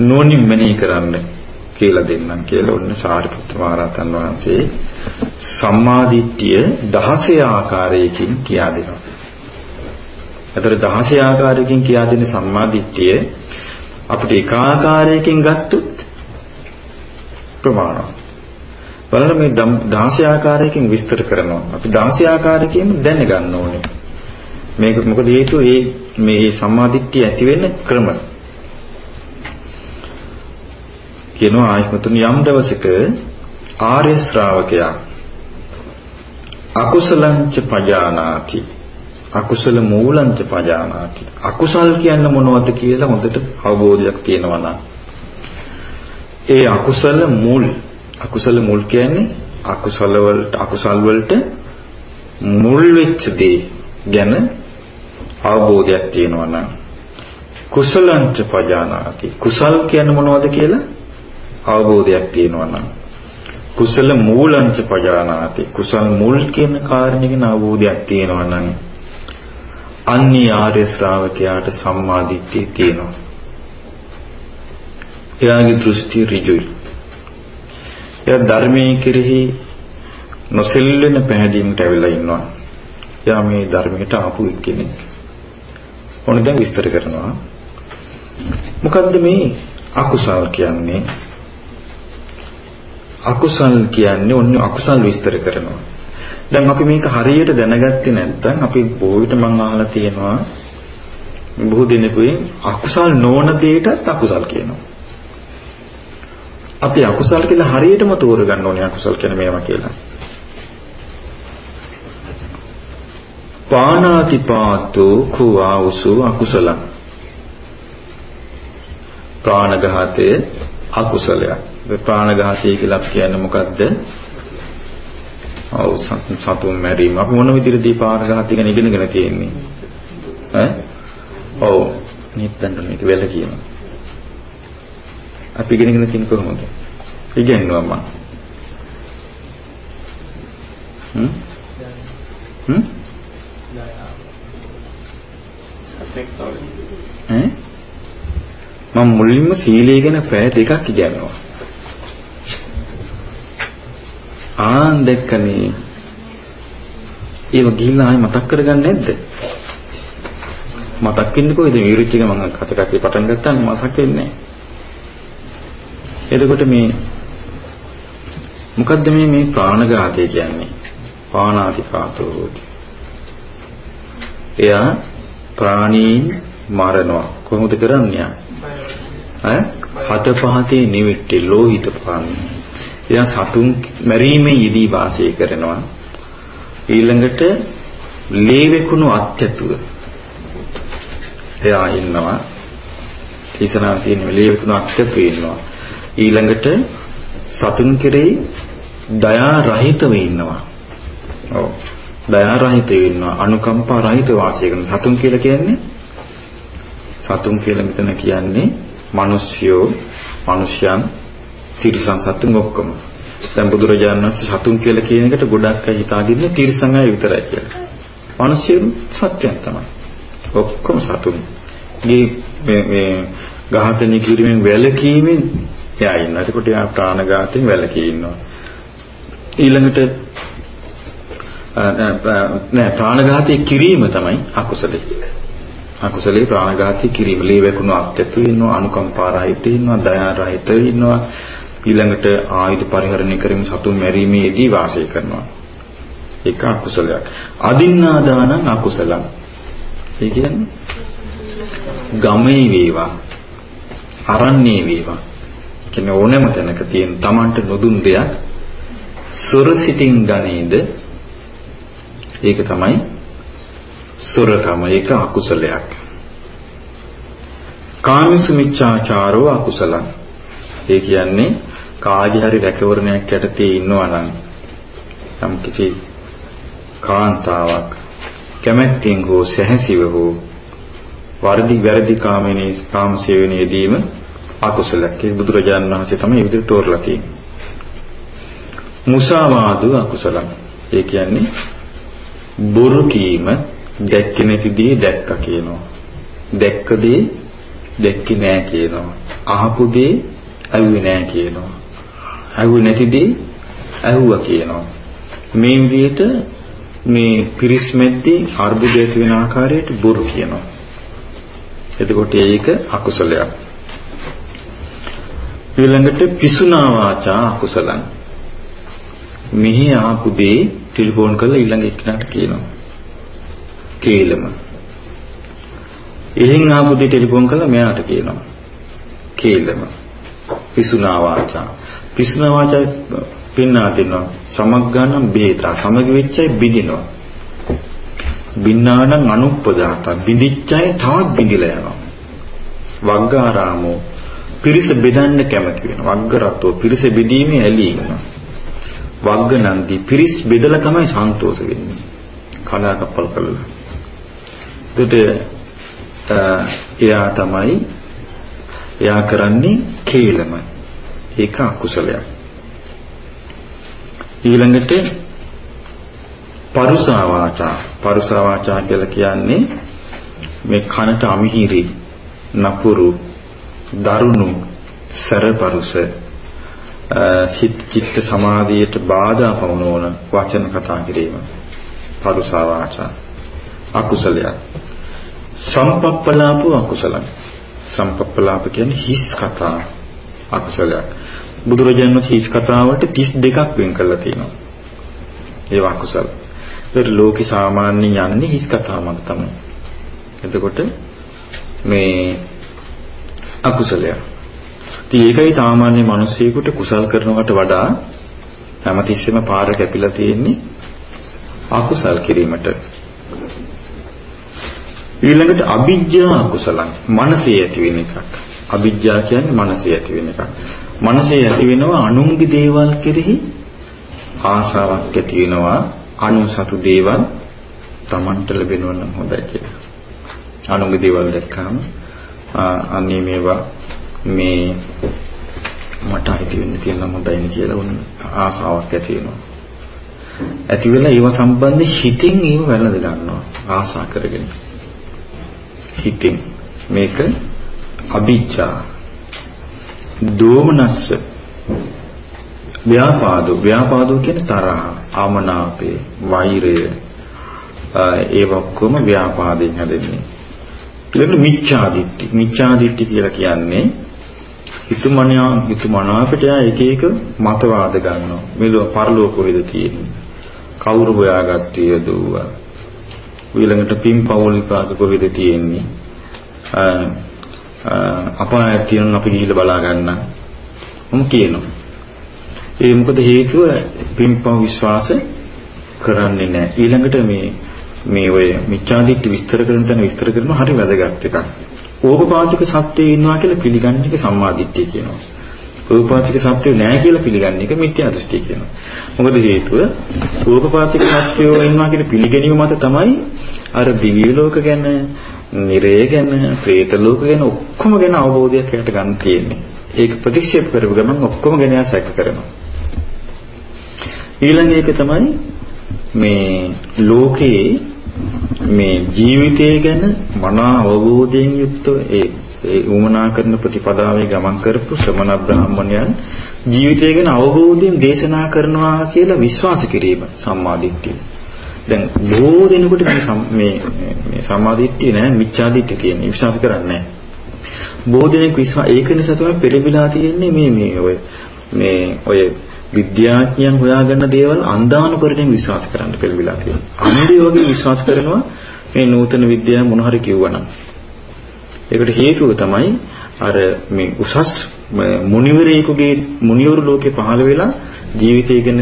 නෝනින් මෙනෙහි කරන්න කියලා දෙන්නම් කියලා ඔන්න සාරිපුත්ත මහරහතන් වහන්සේ සම්මාදිට්ඨිය 16 ආකාරයකින් කියා දෙනවා. ඒතර 16 ආකාරයකින් කියා දෙන සම්මාදිට්ඨිය අපිට එක ආකාරයකින් ගත්තොත් ප්‍රමාණවත්. බලන්න මේ 16 ආකාරයකින් විස්තර කරනවා. අපි 16 ආකාරයකින් දැනගන්න ඕනේ. මේක මොකද හේතුව මේ මේ සම්මාදිට්ඨිය ඇති වෙන්න ක්‍රම. කියනවා ආයතන යම් දවසක ආර්ය ශ්‍රාවකයා අකුසලංච පජානාති. අකුසල මූලංච පජානාති. අකුසල් කියන්නේ මොනවද කියලා හොඳට අවබෝධයක් තියෙනවා නම්. ඒ අකුසල මුල් අකුසල මුල් කියන්නේ අකුසල වලට අකුසල් වලට මුල් වෙච්ච දේ ගැන අවබෝධයක් තියෙනවා නම්. කුසලංච පජානාති. කුසල් කියන්නේ මොනවද කියලා? අවබෝධයක් තියෙනවා නම් කුසල මූලංච පජානාති. කුසල් මුල් කියන කාරණේ ගැන අවබෝධයක් තියෙනවා නම් අන්‍ය ආර්ය ශ්‍රාවකයාට සම්මා දිට්ඨිය තියෙනවා. එයාගේ දෘෂ්ටි ඍජුයි. එයා ධර්මයේ කෙරෙහි නොසෙල්වෙන පැහැදීමට ඇවිල්ලා ඉන්නවා. එයා මේ ධර්මයට ආපු කෙනෙක්. ඕන දැන් විස්තර කරනවා? මොකද්ද මේ අකුසල් කියන්නේ? අකුසල් කියන්නේ ඔන්න අකුසල් විස්තර කරනවා. දැන් අපි මේක හරියට දැනගත්තේ නැත්නම් අපි බොහෝ විට මම අහලා තියෙනවා බොහෝ දිනෙකුයි අකුසල් නොවන දෙයටත් අකුසල් කියනවා. අපි අකුසල් කියලා හරියටම තෝරගන්න ඕනේ අකුසල් කියන මේවා කියලා. පානාතිපාතෝ කුවාවුසු අකුසලං ප්‍රාණඝාතය අකුසලයක්. ප්‍රාණඝාතය කියලා අපි කියන්නේ මොකද්ද? ඔව් සතුන් මැරීම. අපි මොන විදිහටද ප්‍රාණඝාතය ගැන ඉගෙනගෙන තියෙන්නේ? ඈ? ඔව්. නිත්තන්ට මේක වෙල කියනවා. අපි ඉගෙනගෙන තියෙන්නේ කොහොමද? ඉගෙනනවා මම. හ්ම්? හ්ම්? ඈ? මම මුලින්ම සීලය ගැන පැය දෙකක් ඉගෙනනවා. ආන් දැක්කනේ. ඒව ගිහිල්ලා ආයෙ මතක් කරගන්නේ නැද්ද? මතක් වෙන්නේ කොහෙද? විරුච් එක මම කත කතේ පටන් ගත්තාම මතක් වෙන්නේ එතකොට මේ මොකද්ද මේ මේ ප්‍රාණඝාතය කියන්නේ? පාණාතිපාතෝ හෝති. එයා ප්‍රාණීන් මරනවා. කොහොමද කරන්නේ? ඈ හත පහතේ නිවිට්ටි ලෝහිත පාන්නේ. එයා සතුන් මැරීමේ යෙදී වාසය කරනවා. ඊළඟට ලේ වෙකුණු අත්‍යතුව එයා ඉන්නවා. තිසනාව තියෙන ලේ වෙකුණු අත්‍යතුව ඉන්නවා. ඊළඟට සතුන් කෙරෙහි දයා රහිතව ඉන්නවා. ඔව්. දයා රහිතව ඉන්නවා. අනුකම්පා රහිත වාසය කරන සතුන් කියලා කියන්නේ සතුන් කියලා මෙතන කියන්නේ මිනිස්යෝ, මිනිසයන් තිරිසන් සතුන් ඔක්කොම. දැන් බුදුරජාණන් වහන්සේ සතුන් කියලා කියන එකට ගොඩක් අය හිතාගින්නේ තිරිසන් අය විතරයි කියලා. මිනිස්සු සත්‍යයක් තමයි. ඔක්කොම සතුන්. මේ මේ ඝාතනය කිරීමෙන් වැළකීමෙන් එයා ඉන්නවා. ඒකට එයා ප්‍රාණඝාතයෙන් වැළකී ඉන්නවා. ඊළඟට නෑ ප්‍රාණඝාතය කිරීම තමයි අකුසලයි. අකුසලේ ප්‍රාණඝාතය කිරීම. ලේ වැකුණු අත්‍යතු ඉන්නවා, අනුකම්පා රහිත ඉන්නවා, දයා රහිත ඉන්නවා, ඊළඟට ආයුධ පරිහරණය කරමින් සතුන් මැරීමේදී වාසය කරනවා. ඒක අකුසලයක්. අදින්නාදානං අකුසලං. ඒ කියන්නේ ගමේ වේවා අරන්නේ වේවා කියන්නේ ඕනෑම තැනක තියෙන Tamanට නොදුන් දෙයක් සොරසිතින් ගනේද ඒක තමයි සොරකම ඒක අකුසලයක් කාමිසු මිච්ඡාචාරෝ අකුසලං ඒ කියන්නේ කාගේ හරි රැකවරණයක් යටතේ ඉන්නවා නම් යම් කිසි කාන්තාවක් කැමැත්තෙන් හෝ සැහැසිව හෝ වර්ධි වැරදි කාමනේ කාමසේවනයේදීම අකුසලයක්. ඒ බුදුරජාණන් වහන්සේ තමයි මේ විදිහට තෝරලා තියෙන්නේ. මුසාවාදු අකුසලක්. ඒ කියන්නේ බොරු කීම දැක්කේ නැති දේ දැක්කා කියනවා. දැක්ක දේ දැක්කේ නෑ කියනවා. අහපු දේ ඇහුවේ නෑ කියනවා. ඇහුවේ නැති දේ ඇහුවා කියනවා. මේ විදිහට මේ පිරිස් මැද්දේ අර්බුදය ඇති වෙන ආකාරයට බොරු කියනවා. එතකොට ඒක අකුසලයක්. ඊළඟට පිසුනා වාචා අකුසලං. මෙහි ආපු දේ ටෙලිෆෝන් කරලා ඊළඟ එක්කනට කියනවා. කේලම. එහෙන් ආපු දේ ටෙලිෆෝන් කරලා මෙයාට කියනවා. කේලම. පිසුනා වාචා. පිසුනා වාචා පින්නා දෙනවා. සමග්ගානම් බේතා. සමග වෙච්චයි බිඳිනවා. බින්නානම් අනුප්පදාතා. බිඳිච්චයි තවත් බිඳිලා යනවා. වග්ගාරාමෝ පිරිස බෙදන්න කැමති වෙනවා. වග්ගරතෝ පිරිස බෙදීමේ ඇලී ඉන්නවා. වග්ගනන්දි පිරිස් බෙදලා තමයි සන්තෝෂ වෙන්නේ. කලා කප්පල් කරලා. එතකොට එයා තමයි එයා කරන්නේ කේලම. ඒක අකුසලයක්. ඊළඟට පරුසා වාචා. පරුසා වාචා කියලා කියන්නේ මේ කනට අමිහිරි නපුරු දරුණු සරපරුස සිත් චිත්ත සමාධියට බාධා පවනවන වචන කතා කිරීම. පරුසා වාචා අකුසලයක්. සම්පප්පලාප අකුසලයි සම්පප්පලාප කියන්නේ හිස් කතා. අකුසලයක්. බුදුරජාණන් වහන්සේ හිස් කතාවට 32ක් වෙන් කරලා තියෙනවා. ඒවා අකුසල. ඒත් ලෝකේ සාමාන්‍ය යන්නේ හිස් කතාවක් තමයි. එතකොට මේ අකුසලයක්. ඉතින් ඒකයි සාමාන්‍ය මිනිස්සෙකුට කුසල් කරනවට වඩා හැමතිස්සෙම පාර කැපිලා තියෙන්නේ අකුසල් කිරීමට. ඊළඟට අවිජ්ජා අකුසලං මනසේ ඇති වෙන එකක්. අවිජ්ජා කියන්නේ මනසේ ඇති වෙන එකක්. මනසේ ඇති වෙනවා අනුන්ගේ දේවල් කෙරෙහි ආසාවක් ඇති වෙනවා අනුසතු දේවල් Tamanට ලැබෙනවා නම් හොඳයි කියලා. අනුන්ගේ දේවල් දැක්කම අන්නේ මේවා මේ මට අයිති වෙන්න තියෙන හොඳයිනේ කියලා උන් ආසාවක් ඇති වෙනවා. ඇති වෙලා ඒව සම්බන්ධ හිතින් ඒව වැළඳ ගන්නවා ආසා කරගෙන. හිතින් මේක අභිජ්ජා දෝමනස්ස ව්‍යාපාදෝ ව්‍යාපාදෝ කියන්නේ තරහ ආමනාපේ වෛරය ඒ ඔක්කොම ව්‍යාපාදයෙන් හැදෙන්නේ ඊළඟට මිච්ඡාදිට්ඨි මිච්ඡාදිට්ඨි කියලා කියන්නේ හිතුමනියා හිතුමනාපට යා එක එක මතවාද ගන්නවා. මෙලොව පරලෝක කොහෙද තියෙන්නේ? කවුරු හොයාගත්තේ දුවා? ඊළඟට පින් පවුල් විපාක කොහෙද තියෙන්නේ? අපායක් තියෙනවා අපි ගිහිල්ලා බලා ගන්න. මම කියනවා. ඒ මොකද හේතුව පින්පව විශ්වාස කරන්නේ නැහැ. ඊළඟට මේ මේ ඔය මිච්ඡාදිට්ඨි විස්තර කරන තැන විස්තර කරනවා හරි වැදගත් එකක්. ඕපපාතික සත්‍යය ඉන්නවා කියලා පිළිගන්න එක සම්මාදිට්ඨිය කියනවා. ඕපපාතික සත්‍යය නැහැ කියලා පිළිගන්න එක මිත්‍යා දෘෂ්ටිය කියනවා. මොකද හේතුව ඕපපාතික සත්‍යය ඉන්නවා කියන පිළිගැනීම මත තමයි අර දිව්‍ය ලෝක ගැන, නිරය ගැන, പ്രേත ලෝක ගැන ඔක්කොම ගැන අවබෝධයක් යට ගන්න තියෙන්නේ. ඒක ප්‍රතික්ෂේප කරව ගමන් ඔක්කොම ගැන සැක කරනවා. ඊළඟ එක තමයි මේ ලෝකේ මේ ජීවිතය ගැන මනා අවබෝධයෙන් යුක්තව ඒ ඒ උමනා කරන ප්‍රතිපදාවේ ගමන් කරපු ශ්‍රමණ බ්‍රාහ්මණයන් ජීවිතය ගැන අවබෝධයෙන් දේශනා කරනවා කියලා විශ්වාස කිරීම සම්මාදිට්ඨිය. දැන් බොහෝ දෙනෙකුට මේ මේ මේ සම්මාදිට්ඨිය නෑ මිච්ඡාදිට්ඨිය කියන්නේ විශ්වාස කරන්නේ නෑ. බොහෝ දෙනෙක් විශ්වාස ඒක නිසා තමයි පෙළඹිලා තියෙන්නේ මේ මේ ඔය මේ ඔය විද්‍යාඥයන් හොයාගන්න දේවල් අන්දානුකරණයෙන් විශ්වාස කරන්න පෙළඹිලා තියෙනවා. අන්ධය වගේ විශ්වාස කරනවා මේ නූතන විද්‍යාව මොන හරි කිව්වනම්. ඒකට හේතුව තමයි අර මේ උසස් මුනිවරයෙකුගේ මුනිවරු ලෝකේ පහළ වෙලා ජීවිතය ගැන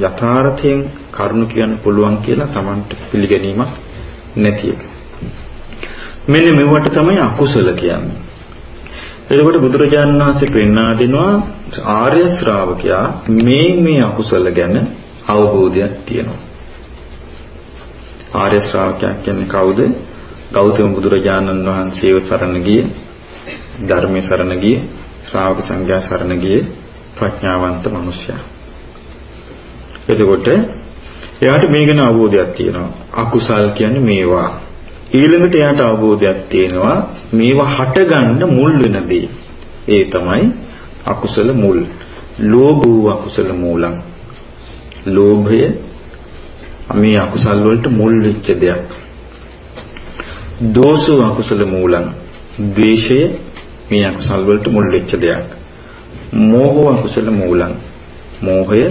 යථාර්ථයෙන් කරුණු කියන්න පුළුවන් කියලා Tamanට පිළිගැනීමක් නැති එක. මෙන්න මෙවට තමයි අකුසල කියන්නේ. එතකොට බුදුරජාණන් වහන්සේ පෙන්වා දෙනවා ආර්ය ශ්‍රාවකයා මේ මේ අකුසල ගැන අවබෝධයක් තියෙනවා. ආර්ය ශ්‍රාවකයා කියන්නේ කවුද? ගෞතම බුදුරජාණන් වහන්සේව සරණ ගිය, ධර්මයේ සරණ ගිය, ශ්‍රාවක සංඝයා සරණ ගිය ප්‍රඥාවන්ත මිනිසයා. එතකොට එයාට මේ ගැන අවබෝධයක් තියෙනවා. අකුසල් කියන්නේ මේවා. ඊළඟට එයාට අවබෝධයක් තියෙනවා මේවා හටගන්න මුල් වෙන දේ. ඒ තමයි අකුසල මුල්. ලෝභෝ අකුසල මූලං. ලෝභය මේ අකුසල් වලට මුල් වෙච්ච දෙයක්. දෝෂෝ අකුසල මූලං. ද්වේෂය මේ අකුසල් වලට මුල් වෙච්ච දෙයක්. මෝහෝ අකුසල මූලං. මෝහය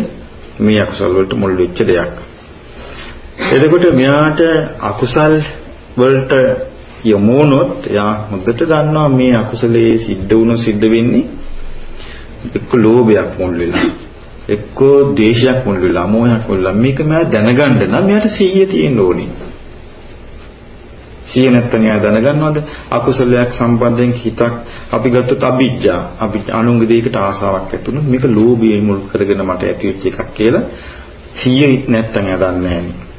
මේ අකුසල් වලට මුල් වෙච්ච දෙයක්. එතකොට මෙයාට අකුසල් වලට යමුනොත් එයා හොඳට දන්නවා මේ අකුසලයේ සිද්ධ වුණු සිද්ධ වෙන්නේ එක්ක ලෝභයක් මුල් වෙලා එක්ක ද්වේෂයක් මුල් වෙලා මෝහයක් මුල් වෙලා මේක මම දැනගන්න නම් මෙයාට සිහිය තියෙන්න ඕනේ. සිහිය නැත්නම් එයා දැනගන්නවද අකුසලයක් සම්බන්ධයෙන් හිතක් අපි ගත්තොත් අභිජ්ජා අපි අනුංග දෙයකට ආසාවක් ඇති වුණොත් මේක ලෝභය මුල් කරගෙන මට ඇති වෙච්ච එකක් කියලා සිහිය නැත්නම් එයා දන්නේ නැහැ.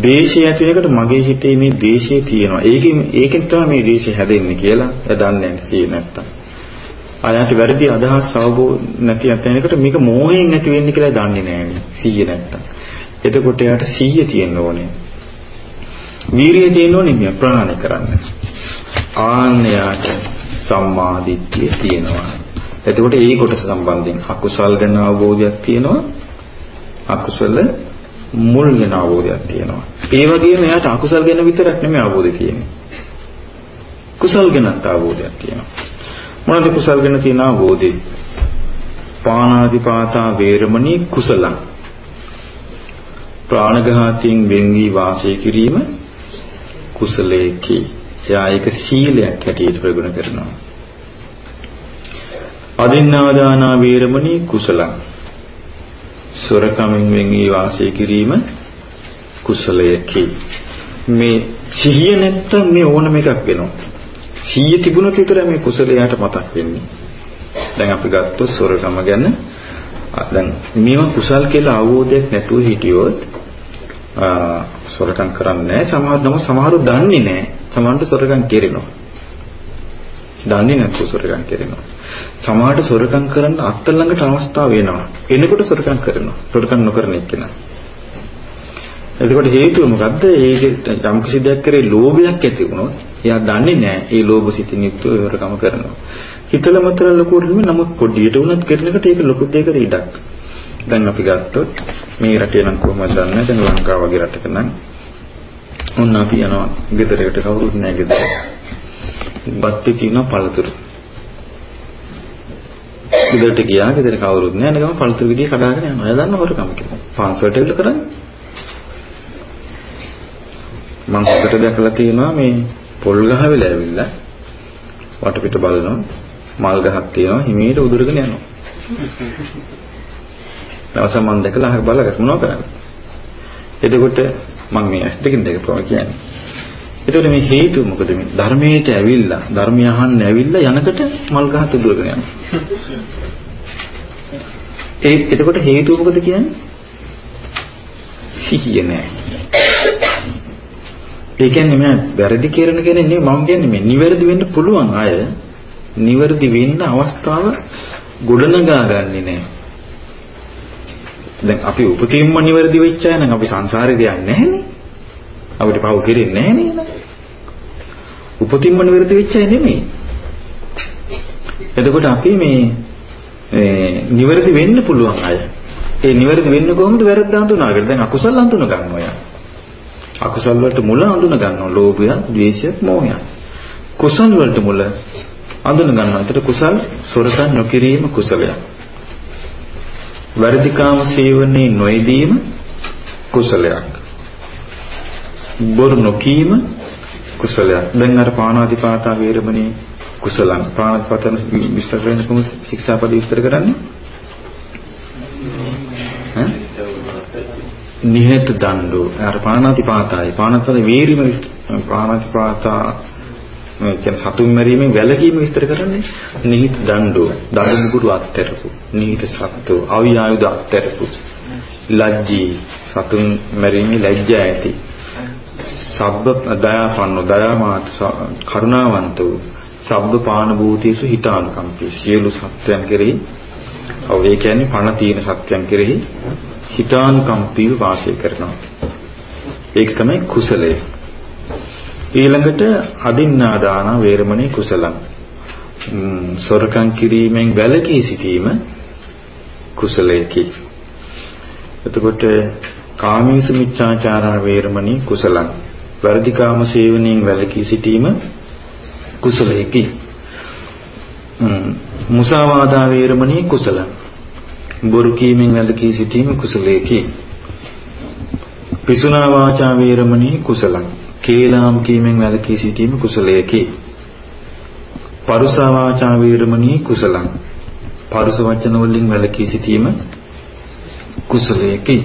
දේශය ඇති වෙනකොට මගේ හිතේ මේ දේශය තියෙනවා. ඒකෙන් ඒකෙන් තමයි මේ දේශය හැදෙන්නේ කියලා එයා දන්නේ නැහැ සිහිය නැත්නම්. ආයත වැරදි අදහස් අවබෝධ නැති යතනකට මේක මෝහයෙන් ඇති වෙන්නේ කියලා දන්නේ නැහැ සිහිය නැත්තම්. එතකොට එයාට සිහිය තියෙන්න ඕනේ. වීරිය තියෙන්න ඕනේ මේ ප්‍රාණය කරන්න. ආන්නයාට සම්මා දිට්ඨිය තියෙනවා. එතකොට ඒ කොටස සම්බන්ධයෙන් අකුසල් ගැන අවබෝධයක් තියෙනවා. අකුසල මුල් වෙන අවබෝධයක් තියෙනවා. ඒ වගේම එයාට අකුසල් ගැන විතරක් නෙමෙයි අවබෝධය තියෙන්නේ. කුසල් ගැනත් අවබෝධයක් තියෙනවා. මොනවද කුසල් ගැන තියෙන අවබෝධය? පාණාතිපාතා වේරමණී කුසලං. ප්‍රාණඝාතයෙන් වෙන් වී වාසය කිරීම කුසලයේකි. එයා ඒක සීලයක් හැටියට ප්‍රගුණ කරනවා. අදින්නාදානා වේරමණී කුසලං. සොරකමින් වෙන් වී වාසය කිරීම කුසලයේකි. මේ සිහිය නැත්තම් මේ ඕනම එකක් වෙනවා. සිහිය තිබුණොත් විතරයි මේ කුසලයට මතක් වෙන්නේ. දැන් අපි ගත්තොත් සොරකම ගැන දැන් මේවා කුසල් කියලා අවබෝධයක් නැතුව හිටියොත් සොරකම් කරන්නේ නැහැ. සමහර නම සමහරු දන්නේ නැහැ. සමහරට සොරකම් කෙරෙනවා. දන්නේ නැතුව සොරකම් කෙරෙනවා. සමහරට සොරකම් කරන්න අත්ත ළඟට අවස්ථාව වෙනවා. එනකොට සොරකම් කරනවා. සොරකම් නොකරන එක්කෙනා. එතකොට හේතුව මොකද්ද? ඒක යම් කිසි දෙයක් කරේ ලෝභයක් ඇති වුණොත් එයා දන්නේ නැහැ ඒ ලෝභ සිතින් යුක්තව විවරකම කරනවා. හිතල මතල ලොකුවට නෙමෙයි නමුත් පොඩියට වුණත් කරන එකට ඒක ලොකු දෙයකට ඉඩක්. දැන් අපි ගත්තොත් මේ රටේ නම් කොහොමද දන්නේ? දැන් ලංකාව වගේ රටක නම් ඔන්න අපි යනවා ගෙදරකට කවුරුත් නැහැ ගෙදර. බත් පිටින පළතුරු. ගෙදරට ගියා ගෙදර කවුරුත් නැහැ නේද? පළතුරු ගෙඩිය කඩාගෙන යනවා. එයා දන්න හොරකම කියලා. පාන්සලට එල්ල කරන්නේ මම හොකට දැකලා තියෙනවා මේ පොල් ගහ වෙලා ඇවිල්ලා වටපිට බලනවා මල් ගහක් තියෙනවා හිමීට උදුරගෙන යනවා. දවස මම දැකලා අහක බලලා මොනව කරන්නේ? එතකොට මම මේ ඇස් දෙකින් දැකපුවා කියන්නේ. එතකොට මේ හේතුව මොකද මේ ධර්මයට ඇවිල්ලා ධර්මය අහන්න ඇවිල්ලා යනකොට මල් ගහත් උදුරගෙන යනවා. ඒ එතකොට හේතුව මොකද කියන්නේ? සිහිය නැහැ. ඒ කියන්නේ මම වැරදි කරන කෙනෙක් නෙවෙයි මම කියන්නේ මේ නිවැරදි වෙන්න පුළුවන් අය නිවැරදි වෙන්න අවස්ථාව ගොඩනගා ගන්නෙ නෑ. දැන් අපි උපතින්ම නිවැරදි වෙච්ච අය නම් අපි සංසාරේ දෙයක් නැහැනේ. අපිට පව කෙරෙන්නේ නැහැ නේද? උපතින්ම නිවැරදි වෙච්ච අය නෙමෙයි. එතකොට අපි මේ නිවැරදි වෙන්න පුළුවන් අය. ඒ නිවැරදි වෙන්න කොහොමද වැරද්ද හඳුනාගන්නේ? දැන් අකුසල හඳුනා ගන්නවා යා. අකුසල් වලට මුල අඳුන ගන්නවා. ලෝභය, ද්වේෂය, මෝහය. කුසල් වලට මුල අඳුන ගන්නවා. ඒතර කුසල් සොරකම් නොකිරීම කුසලයක්. වර්ධිකාම සේවනයේ නොයදීම කුසලයක්. බොරු නොකීම කුසලයක්. දැන් අර පාණාතිපාතා වේරමණී කුසලං පාණාතිපාතන විස්තර කරන කොහොමද ශික්ෂාපද විස්තර කරන්නේ? නිහත දණ්ඩු අර පාණාතිපාතයි පාණාතිපාත වේරිම පාණාතිපාතා කියන සතුන් මැරීමෙන් වැළකීම විස්තර කරන්නේ නිහිත දණ්ඩු දඬු මුගුරු අත්තරපු නිහිත සත්තු අවියායුධ අත්තරපු ලැජ්ජී සතුන් මැරීමේ ලැජ්ජා ඇති සබ්බ දයාපන්න දයාමාත කරුණාවන්ත වූ සබ්බ පාන භූතේසු හිතානුකම්පී සියලු සත්‍යයන් කෙරෙහි ඔව් ඒ කියන්නේ පණ තියෙන සත්‍යයන් කෙරෙහි හිතානුකම්පීව වාසය කරනවා. ඒක තමයි කුසලය. ඊළඟට අදින්නා දාන වේරමණී කුසලං. සොරකම් කිරීමෙන් වැළකී සිටීම කුසලයකි. එතකොට කාමීසු මිච්ඡාචාරා වේරමණී කුසලං. වර්ධිකාම සේවනයෙන් වැළකී සිටීම කුසලයකි. මුසාවාදා වේරමණී කුසලං. බොරු කීමෙන් වැළකී සිටීම කුසලයකි. පිසුනා වාචා වේරමණී කුසලං. කේලාම් කීමෙන් වැළකී සිටීම කුසලයකි. පරුසා වාචා වේරමණී කුසලං. පරුස වචන වලින් වැළකී සිටීම කුසලයකි.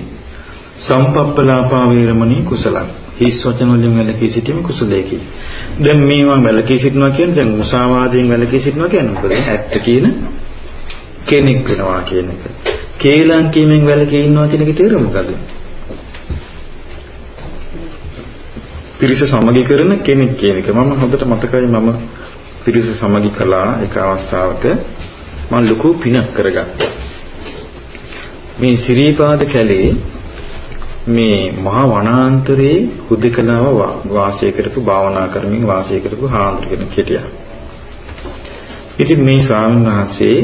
සම්පප්පලාපා වේරමණී කුසලං. හිස් වචන වලින් වැළකී සිටීම කුසලයකි. දැන් මේවා වැළකී සිටනවා කියන්නේ දැන් මුසාවාදයෙන් වැළකී සිටනවා කියන්නේ මොකද? ඇත්ත කියන කෙනෙක් වෙනවා කියන එක. කේලම් කීමෙන් වැළකී ඉන්නවා කියන එකේ තේරුම මොකද? පිරිස සමගි කරන කෙනෙක් කියන එක. මම හොඳට මතකයි මම පිරිස සමගි කළා එක අවස්ථාවක මම ලොකු පිනක් කරගත්තා. මේ සිරීපාද කැලේ මේ මහා වනාන්තරයේ හුදකලාව වාසය කරපු භාවනා කරමින් වාසය කරපු හාමුදුරුවෝ කෙටියා. ඉතින් මේ ස්වාමීන් වහන්සේ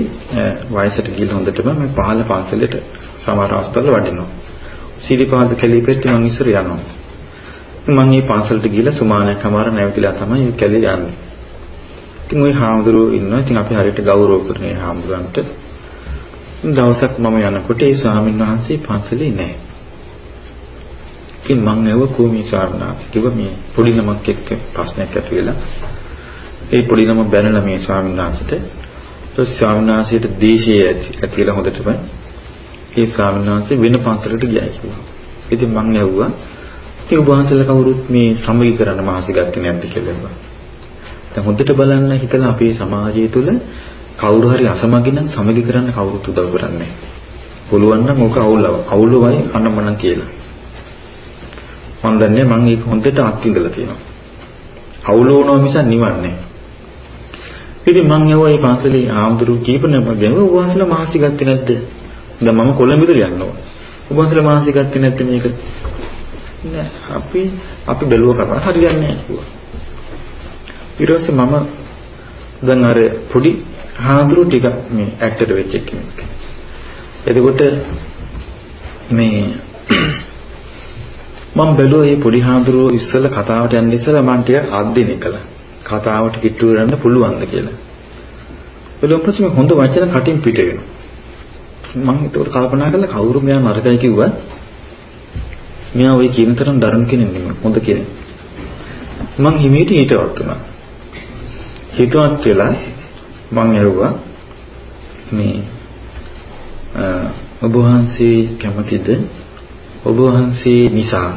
වයසට ගිහින් හොඳටම මේ පහළ පන්සලට සමහර අවස්ථාවල වඩිනවා. සිරිපාද කැලේ පෙත්තේ මං ඉස්සර යනවා. මම මේ පන්සලට ගිහලා සුමානයක් අමාර නැවතිලා තමයි මේ කැලේ යන්නේ. ඉතින් ওই හාමුදුරුවෝ ඉන්නවා. ඉතින් අපි හරියට ගෞරව කරන මේ හාමුදුරන්ට දවසක් මම යනකොට ඒ ස්වාමීන් වහන්සේ පන්සලේ නැහැ. ඉතින් මං ඇහුව කොහොමද ස්වාමීන් වහන්සේ කිව්වා මේ පොඩි නමක් එක්ක ප්‍රශ්නයක් ඇති වෙලා. ඒ පොඩි නම බැනලා මේ ස්වාමීන් වහන්සේට ඒ ස්වාමීන් වහන්සේට දේශයේ ඇති ඇතිලා හොඳටම ඒ ස්වාමීන් වහන්සේ වෙන පන්සලකට ගියා කිව්වා. ඉතින් මං ඇහුවා ඒ වහන්සේලා කවුරුත් මේ සමගි කරන්න මහසි ගත්තේ නැද්ද කියලා. දැන් හොඳට බලන්න හිතලා අපේ සමාජය තුළ කවුරු හරි අසමගි නම් සමගි කරන්න කවුරුත් උදව් කරන්නේ පුළුවන් නම් ඕක අවුලව අවුලවයි අනමනම් කියලා මම දන්නේ මම ඒක හොඳට අත්විඳලා තියෙනවා. අවුල වුණා මිස නිවන්නේ. ඉතින් මං යවුවා මේ පන්සලේ ආම්දුරු කීප නම ගැන උවහන්සලා මාසි ගත්තේ නැද්ද? දැන් මම කොළඹ ඉඳලා යනවා උවහන්සලා මාසි ගත්තේ නැද්ද මේක? නෑ අපි අපි බැලුව කතා හරියන්නේ නැහැ කිව්වා. ඊට පස්සේ මම දැන් අර පොඩි හාඳුරු ටික මේ ඇක්ටර් වෙච්ච කෙනෙක්. එතකොට මේ මම බැලුවා මේ පොඩි හාඳුරු ඉස්සෙල්ලා කතාවට යන්න ඉස්සෙල්ලා මම ටික අද්දිනේ කළා. කතාවට කිට්ටු කරන්න පුළුවන්ද කියලා. බැලුවම පස්සේ හොඳ වචන කටින් පිට වෙනවා. මම ඒකට කල්පනා කළා කවුරු මෙයා නරකයි කිව්වා. මෙයා ওই කියන තරම් දරුණු කෙනෙක් නෙමෙයි. හොඳ කෙනෙක්. මං හිමීට ඊටවත් උනා. හිතවත් වෙලා මම ඇහුවා මේ ඔබ වහන්සේ කැමතිද ඔබ වහන්සේ නිසා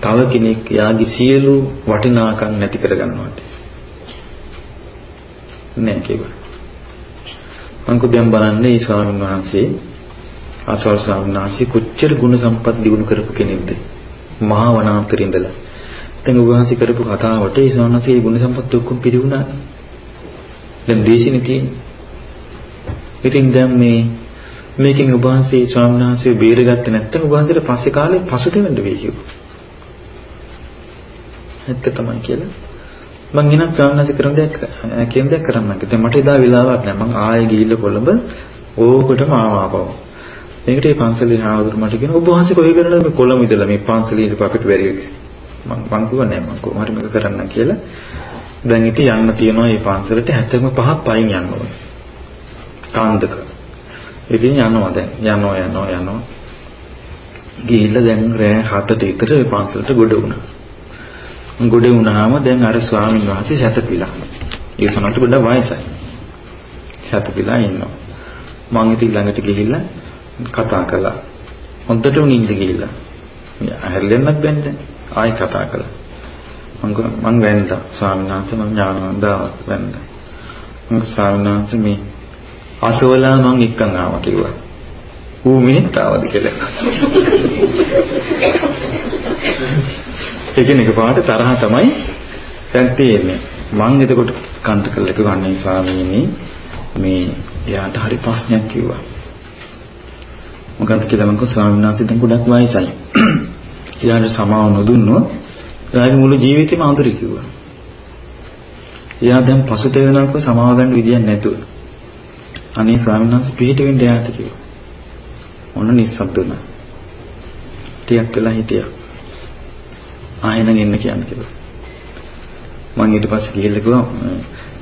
තව කෙනෙක් යාගේ සියලු වටිනාකම් නැති කරගන්නවට නෑ කිව්වා මං කොහොමද බලන්නේ මේ ස්වාමීන් වහන්සේ? ආසල් ස්වාමීන් වහන්සේ කොච්චර ගුණ සම්පත් දිනු කරපු කෙනෙක්ද? මහා වනාන්තරේ ඉඳලා. දැන් ඔබ වහන්සේ කරපු කතාවට ඒ ස්වාමීන් වහන්සේ ගුණ සම්පත් ඔක්කොම පිළිුණා දැන් දේශනේ තියෙන්නේ. ඉතින් දැන් මේ මේකෙන් ඔබ වහන්සේ ස්වාමීන් වහන්සේ බේරගත්තේ නැත්නම් ඔබ වහන්සේට පස්සේ කාලේ පසුතැවෙන්න වෙයි කිව්වා. ඇත්ත තමයි කියලා. මං එනක් ස්වාමීන් වහන්සේ කරන දෙයක් කියන දෙයක් කරන්න මම. දැන් මට එදා වෙලාවක් නැහැ. මං ආයෙ ගිහිල්ලා කොළඹ ඕකටම ආවාපව. මේකට මේ පන්සලේ ආවදුර මට කියන ඔබ වහන්සේ කොහේ කරනද මේ කොළඹ ඉඳලා මේ පන්සලේ ඉඳපු අපිට බැරි මං මං කිව්වා නෑ මං කොහොම හරි මේක කරන්න කියලා. දැන් ඉතින් යන්න තියෙනවා මේ පන්සලට 75ක් පයින් යන්න ඕනේ. කාන්දක. ඉතින් යනවා දැන් යනවා යනවා යනවා. ගිහිල්ලා දැන් රෑ 7ට විතර මේ පන්සලට ගොඩ වුණා. ගොඩ වුණාම දැන් අර ස්වාමීන් වහන්සේ සැතපීලා. ඒ සමහරට ගොඩ වයසයි. සැතපීලා ඉන්නවා. මම ඉතින් ළඟට ගිහිල්ලා කතා කළා. හොඳට නිින්ද ගිහිල්ලා. ඇහැරෙන්නත් බැන්නේ. ආයෙ කතා කළා. මම මං වැන්දා ස්වාමීන් වහන්සේ මම ඥානවන්දා වැන්දා මම ස්වාමීන් වහන්සේ මේ අසවලා මං එක්කන් ආවා කිව්වා. ඌ මිනිත් ආවද කියලා? ඒ කියන්නේ පාට තරහ තමයි දැන් තියෙන්නේ මං එතකොට කන්ට කළා කිව්වන්නේ ස්වාමීනි. මේ එයාට හරි ප්‍රශ්නයක් කිව්වා. මොකද කියලා මං කිව්වා ස්වාමීන් වහන්සේ දැන් ගොඩක් වයසයි. එයාට සමාව නොදුන්නොත් එයාගේ මුළු ජීවිතේම අඳුරි කිව්වා. එයා දැන් පසුතැවෙනක සමාව ගන්න විදියක් නැතුව. අනේ ස්වාමීන් වහන්සේ පිළිට වෙන්න එයාට කිව්වා. මොන නිස්සබ්ද වුණා. ටිකක් වෙලා හිටියා. ආයෙනම් එන්න කියන්න කිව්වා. මම ඊට පස්සේ ගිහිල්ලා කිව්වා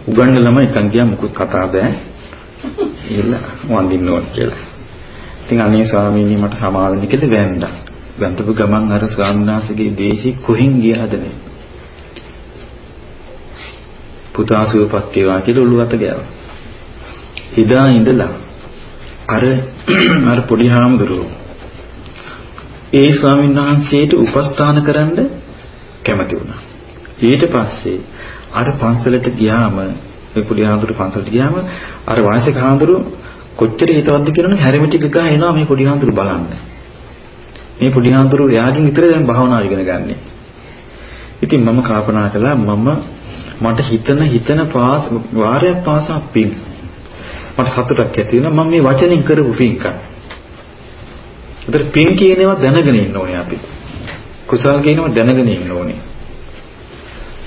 උගන්න ළමයි එකන් ගියා මුකුත් කතා බෑ. ගිහිල්ලා වඳින්න ඕන කියලා. ඉතින් අනේ ස්වාමීනි මට සමාව වෙන්න කියලා වැන්දා. ගන්තපු ගමන් අර ස්වාමීන් වහන්සේගේ දේශي කොහෙන් ගියාද නේ? පුතා සුවපත් වේවා කියලා ඔළුව අත ගෑවා. එදා ඉඳලා අර අර පොඩි හාමුදුරුවෝ ඒ ස්වාමීන් වහන්සේට උපස්ථාන කරන්න කැමති වුණා. ඊට පස්සේ අර පන්සලට ගියාම ඒ පොඩි හාමුදුරුවෝ පන්සලට ගියාම අර වාසික හාමුදුරුවෝ කොච්චර හිතවත්ද කියනවනේ හැරමිටි ගහ එනවා මේ පොඩි හාමුදුරුවෝ බලන්න. මේ පොඩි හාමුදුරුවෝ එයාගෙන් විතර දැන් භාවනා ඉගෙන ගන්නෙ. ඉතින් මම කල්පනා කළා මම මට හිතන හිතන පාස් වාරයක් පාසා පින් මට සතුටක් ඇති වෙනවා මම මේ වචනෙන් කරපු පින්කම්. ඒතර පින් කියනවා දැනගෙන ඉන්න ඕනේ අපි. කුසල් කියනවා දැනගෙන ඉන්න ඕනේ.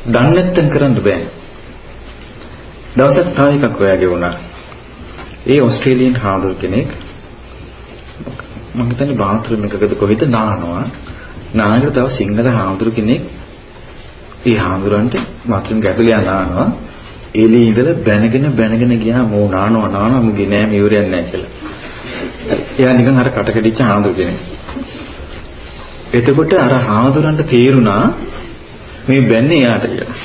දන්නේ නැත්නම් කරන්න බෑ. දවසක් තව එකක් ඔයාගේ වුණා. ඒ ඕස්ට්‍රේලියානු හාමුදුර කෙනෙක් මම හිතන්නේ බාත්රූම් එකකද කොහෙද නානවා. නානකට තව සිංහල හාමුදුර කෙනෙක් ඒ හාමුදුරන්ට බාත්රූම් ගැටලියා නානවා. එළියේ ඉඳලා බැනගෙන බැනගෙන ගියාම ඕ නානවා නානවා මුගේ නෑ මියුරයක් නෑ කියලා. එයා නිකන් අර කටකඩිච්ච හාමුදුර කෙනෙක්. එතකොට අර හාමුදුරන්ට තේරුණා මේ බැන්නේ එයාට කියලා.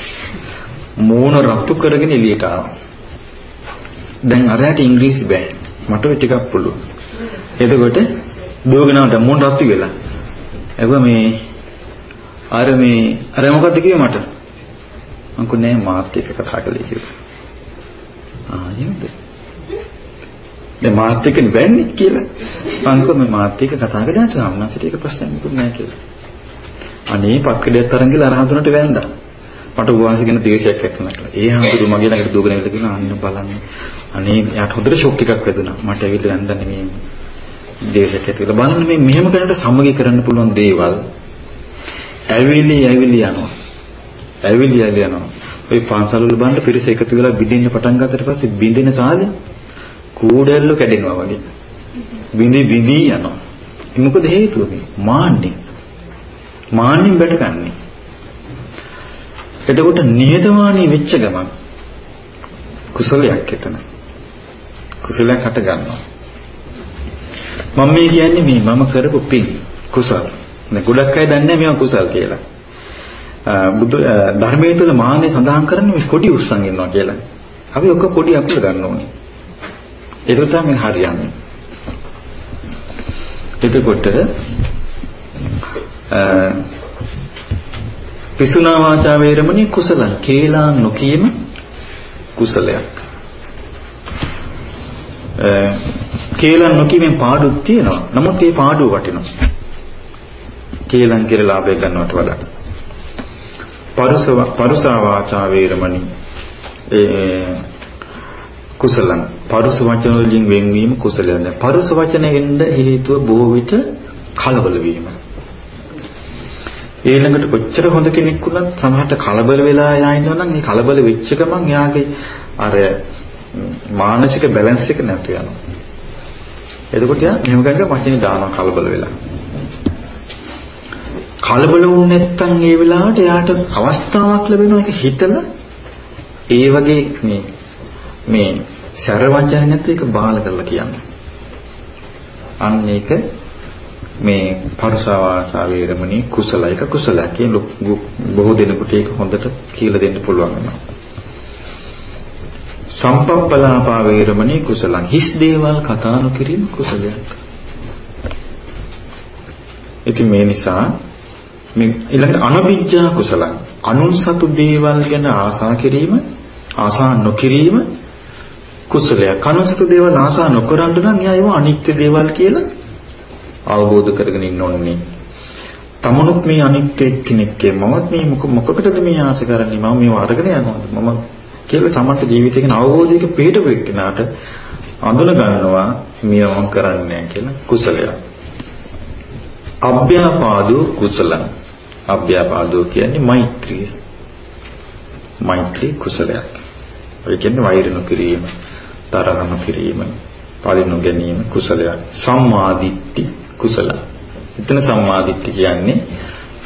මූණ රතු කරගෙන එළියට ආවා. දැන් අරයට ඉංග්‍රීසි බෑ. මට ඔය ටිකක් පුළුවන්. එතකොට දුවගෙනවට මූණ රතු වෙලා. එව්ව මේ අර මේ අර මොකද්ද කිව්වේ මට? මං කොනේ මාත් එක්ක කතා කළේ කියලා. ආ එහෙමද? දැන් මාත් එක්කනේ බෑන්නේ කියලා. මං කො මේ මාත් එක්ක කතා කරලා සාමනාසිට ඒක ප්‍රශ්නයක් නෙකුත් නෑ කියලා. අනේ පක්කඩයක් අරන් ගිහලා අර හඳුනට වැන්දා. මට උවාසි ගැන දේශයක් ඇති වුණා කියලා. ඒ හඳුරු මගේ ළඟට දුවගෙන ඇවිල්ලා කියනවා අන්න බලන්න. අනේ යාට හොඳට ෂොක් එකක් වැදුනා. මට ඇවිල්ලා වැන්දන්නේ මේ දේශයක් ඇති කියලා. බලන්න මේ මෙහෙම කෙනෙකුට සමගි කරන්න පුළුවන් දේවල් ඇවිලි ඇවිලි යනවා. ඇවිලි ඇවිලි යනවා. ওই පන්සල් වල බණ්ඩ පිරිස එකතු වෙලා බින්දින්න පටන් ගත්තට පස්සේ බින්දින කාලේ කූඩැල්ල කැඩෙනවා වගේ. බින්දි බින්දි යනවා. මොකද හේතුව මේ මාන්නේ. මාන්නෙන් බැටගන්නේ. එතකොට නිහතමානී වෙච්ච ගමන් කුසලයක් එතන. කුසලයක් හට ගන්නවා. මම මේ කියන්නේ මේ මම කරපු පින් කුසල. නේ ගොඩක් අය දන්නේ නැහැ මේවා කුසල් කියලා. බුදු ධර්මයේ තුල මාන්නේ සඳහන් කරන්නේ මේ කොඩි උස්සන් ඉන්නවා කියලා. අපි ඔක කොඩි අකුල ගන්න ඕනේ. ඒක තමයි හරියන්නේ. එතකොට පිසුනා වාචා වේරමණී කුසලං කේලා නොකීම කුසලයක්. කේලම් නොකීමෙන් පාඩුවක් තියෙනවා. නමුත් ඒ පාඩුව වටිනවා. කේලම් කියලා ලාභය ගන්නවට වඩා. පරුස පරුසා වාචා වේරමණී ඒ කුසලං පරුස වචන වලින් වෙන්වීම කුසලයක්. පරුස වචනෙන්න හේතුව බොහෝ විට කලබල වීම. ඊළඟට කොච්චර හොඳ කෙනෙක් වුණත් සමහරට කලබල වෙලා යා ඉන්නවනම් ඒ කලබල වෙච්ච ගමන් එයාගේ අර මානසික බැලන්ස් එක නැතු වෙනවා. එතකොට යා මෙහෙම ගන්න වචනේ දානවා කලබල වෙලා. කලබල වුනේ නැත්නම් ඒ වෙලාවට එයාට අවස්ථාවක් ලැබෙනවා ඒක හිතලා ඒ වගේ මේ මේ සැර වචන නැත්නම් ඒක බාල කරලා කියන්නේ. අන්න ඒක මේ පරුසා වාචා වේරමණී කුසලයික කුසලයක් කියන බොහෝ දෙනෙකුට ඒක හොඳට කියලා දෙන්න පුළුවන් වෙනවා. සම්පප්පලාපා වේරමණී කුසලං හිස් දේවල් කතා නොකිරීම කුසලයක්. ඉතින් මේ නිසා මේ ඊළඟට අනවිජ්ජා කුසලං අනුන් සතු දේවල් ගැන ආසා කිරීම ආසා නොකිරීම කුසලයක්. අනුන් සතු දේවල් ආසා නොකරන්න නම් එයා ඒවා අනිත්‍ය දේවල් කියලා අවබෝධ කරගෙන ඉන්න ඕනේ. තමනුත් මේ අනිත්‍ය කෙනෙක්ගේ මමත් මේ මොකකටද මේ ආස කරන්නේ මම මේව අරගෙන යනවාද මම කියලා තමන්ට ජීවිතේ ගැන අවබෝධයක පිටවෙ එක්කනට අඳුන ගන්නවා මේව මම කරන්නේ කියලා කුසලයක්. අභ්‍යාපාදෝ කුසල. අභ්‍යාපාදෝ කියන්නේ මෛත්‍රිය. මෛත්‍රී කුසලයක්. ඒ කියන්නේ වෛර නොකිරීම, තරහ නොකිරීම, පරිණු ගැනීම කුසලයක්. සම්මාදිට්ඨි කුසල. එතන සම්මාදිට්ඨිය කියන්නේ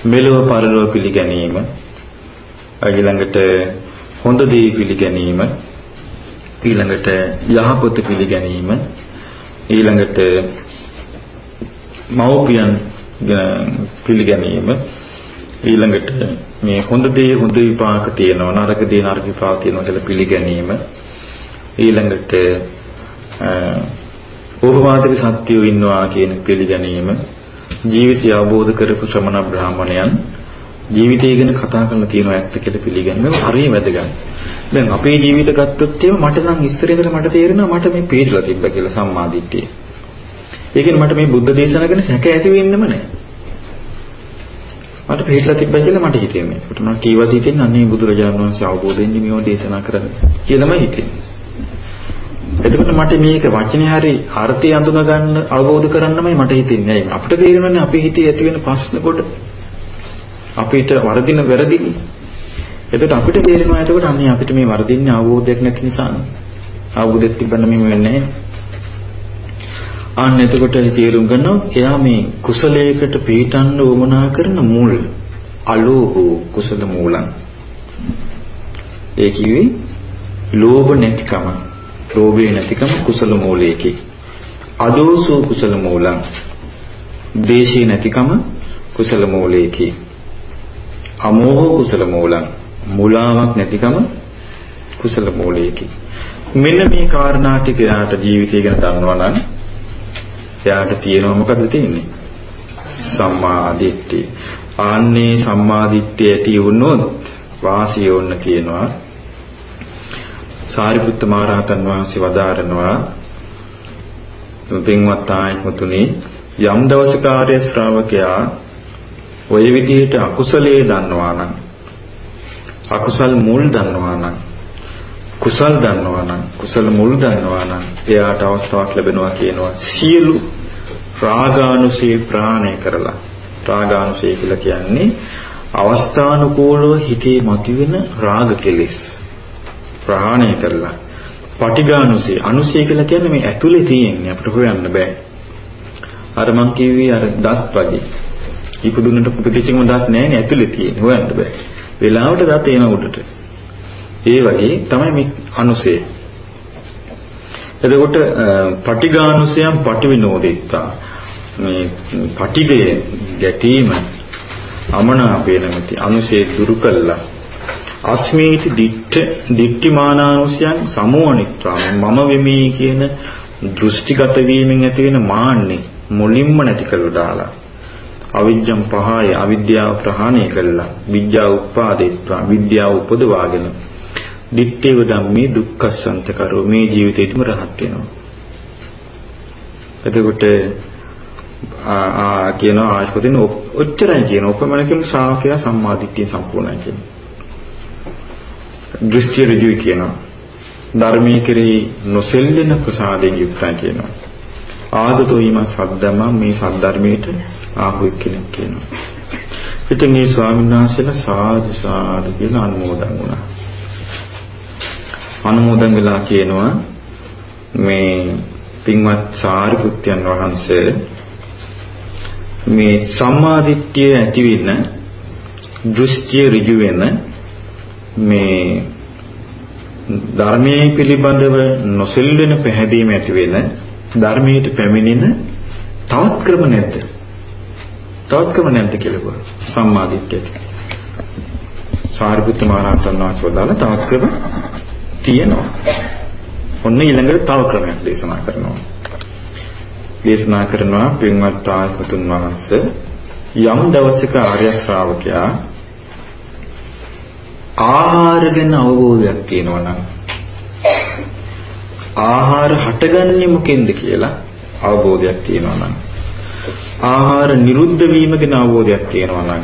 මෙලොව පරලොව පිළිගැනීම ඊළඟට හොඳ දේ පිළිගැනීම ඊළඟට යහපත පිළිගැනීම ඊළඟට මව්පියන් පිළිගැනීම ඊළඟට මේ හොඳ දේ හොඳ විපාක තියෙනවා නරක දේ නරක විපාක තියෙනවා කියලා පිළිගැනීම ඊළඟට ඕපමාතික සත්‍යෝ ඉන්නවා කියන පිළිගැනීම ජීවිතය අවබෝධ කරපු ශ්‍රමණ බ්‍රාහමණයන් ජීවිතය ගැන කතා කරලා තියෙනවා ඇත්ත කියලා පිළිගන්නේ හරිය වැදගත්. දැන් අපේ ජීවිත ගත්තොත් එහෙම මට නම් ඉස්සර ඉඳලා මට තේරෙනවා මට මේ පිළිලා තිබ්බ කියලා සම්මාදිට්ඨිය. ඒ කියන්නේ මට මේ බුද්ධ දේශනා ගැන සැක ඇති වෙන්නෙම නැහැ. මට පිළිලා තිබ්බ කියලා මට හිතෙන්නේ. ඒකට මම කීවද හිතෙන්නේ අන්නේ බුදුරජාණන් වහන්සේ අවබෝධයෙන් මේව දේශනා කරන්නේ කියලාමයි හිතෙන්නේ. එතකොට මට මේක වචනේ හරි අර්ථය අඳුන ගන්න අවබෝධ කරන්නමයි මට හිතෙන්නේ. අපිට තේරෙනවනේ අපේ හිතේ ඇති වෙන ප්‍රශ්න කොට අපිට වර්ධින වැරදිනේ. එතකොට අපිට තේරෙනවා එතකොට අන්නේ අපිට මේ වර්ධින්නේ අවබෝධයක් නැති නිසානේ. අවබෝධයක් තිබ්බම මෙහෙම වෙන්නේ නැහැ. අන්න එතකොට තේරුම් ගන්නවා එයා මේ කුසලයකට පිටන්න උවමනා කරන මුල් අලෝභෝ කුසල මූලං. ඒ කිව්වේ ලෝභ නැතිකම. ලෝභය නැතිකම කුසල මූලයකේ. අදෝසෝ කුසල මූලං. දේශේ නැතිකම කුසල මූලයකේ. අමෝහෝ කුසල මූලං. මුලාවක් නැතිකම කුසල මූලයකේ. මෙන්න මේ කාරණා ටික යාට ජීවිතය ගැන දන්නවා නම් එයාට තියෙනවා මොකද්ද තියෙන්නේ? සම්මා දිට්ඨිය. ආන්නේ සම්මා දිට්ඨිය ඇති වුණොත් වාසිය වුණ කියනවා. සාරිපුත්ත මහරහතන් වහන්සේ වදාරනවා පින්වත් ආයමුතුනි යම් දවසක ආර්ය ශ්‍රාවකයා ওই විදිහට අකුසලයේ දන්නවා නම් අකුසල් මුල් දන්නවා නම් කුසල් දන්නවා නම් කුසල මුල් දන්නවා නම් එයාට අවස්ථාවක් ලැබෙනවා කියනවා සියලු රාගානුසය ප්‍රාණය කරලා. රාගානුසය කියලා කියන්නේ අවස්ථානුකූලව හිතේ මතුවෙන රාග කෙලෙස්. ප්‍රහාණය කරලා. පටිඝානුසය අනුසය කියලා කියන්නේ මේ ඇතුලේ තියෙන්නේ. අපිට හොයන්න බෑ. අර මං කිව්වේ අර දත් වගේ. ඉපදුනට පිටිචින්ම දත් නැහැ ඇතුලේ තියෙන්නේ. හොයන්න බෑ. වෙලාවට දත් එන උඩට. ඒ වගේ තමයි මේ අනුසය. එතකොට පටිඝානුසයම් පටිවිනෝදිතා මේ පටිඝය ගැටීම අමනාපේ නැමැති අනුසය දුරු කළා. අස්මීති දිට්ඨ දිට්ඨිමානානුසයන් සමෝනිත්වා මම වෙමි කියන දෘෂ්ටිගත වීමෙන් ඇති වෙන මාන්නේ මුලින්ම නැති කළා දාලා. අවිජ්ජම් පහය අවිද්‍යාව ප්‍රහාණය කළා. විද්‍යාව උපාදේත්වා විද්‍යාව උපදවාගෙන දිත්තේව ධම්මේ දුක්ඛසන්ත කරෝ. මේ ජීවිතේදිම රහත් වෙනවා. එතකොට ආ කියන ආශපතින ඔච්චරයි කියන උපමනකින් ශ්‍රාවකයා සම්මාදිට්ඨිය සම්පූර්ණයි කියන. දෘෂ්ටි ඍජුයි කියනවා. ධර්මයේ කෙරෙහි නොසෙල්ලෙන ප්‍රසාදයෙන් යුක්තයි කියනවා. ආදතෝ ීම සද්දම මේ සද්ධර්මයට ආපු කෙනෙක් කියනවා. ඉතින් මේ ස්වාමීන් වහන්සේලා සාදු සාදු කියලා අනුමෝදන් වුණා. අනුමෝදන් වෙලා කියනවා මේ පින්වත් සාරිපුත්යන් වහන්සේ මේ සම්මාදිට්ඨිය ඇති වෙන දෘෂ්ටිය ඍජු වෙන මේ ධර්මයේ පිළිබඳව නොසෙල්වෙන පැහැදීම ඇති වෙන ධර්මයට පැමිණෙන තවත් ක්‍රම නැද්ද? තවත් ක්‍රම නැද්ද කියලා සම්මාදිට්ඨියට. සාරිපුත්ත මහ රහතන් වහන්සේ වදාළ තවත් ක්‍රම තියෙනවා. ඔන්න ඊළඟට තව ක්‍රමයක් දේශනා කරනවා. දේශනා කරනවා පින්වත් ආයතතුන් වහන්සේ යම් දවසක ආර්ය ශ්‍රාවකයා ආහාර ගැන අවබෝධයක් තියෙනවා නම් ආහාර හටගන්නේ මොකෙන්ද කියලා අවබෝධයක් තියෙනවා නම් ආහාර නිරුද්ධ වීම ගැන අවබෝධයක් තියෙනවා නම්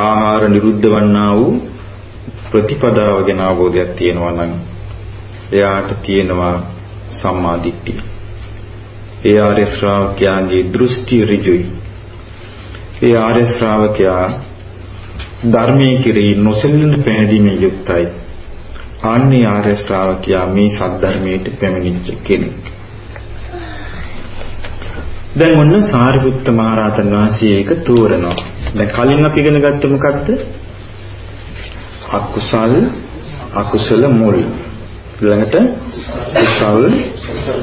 ආහාර නිරුද්ධ වන්නා වූ ප්‍රතිපදාව ගැන අවබෝධයක් තියෙනවා නම් එයාට තියෙනවා සම්මා දිට්ඨිය. ඒ ආර්ය ශ්‍රාවකයාගේ දෘෂ්ටි ඍජුයි. ඒ ආර්ය ශ්‍රාවකයා ධර්මයේ කෙරෙහි නොසෙල්ලෙන පැහැදීමෙන් යුක්තයි. ආන්නේ ආර්ය ශ්‍රාවකයා මේ සද්ධර්මයට පැමිණිච්ච කෙනෙක්. දැන් ඔන්න සාරිපුත්ත මහ රහතන් වහන්සේ ඒක තෝරනවා. දැන් කලින් අපි ඉගෙන ගත්තේ මොකක්ද? අකුසල් අකුසල මුල් ඊළඟට කුසල්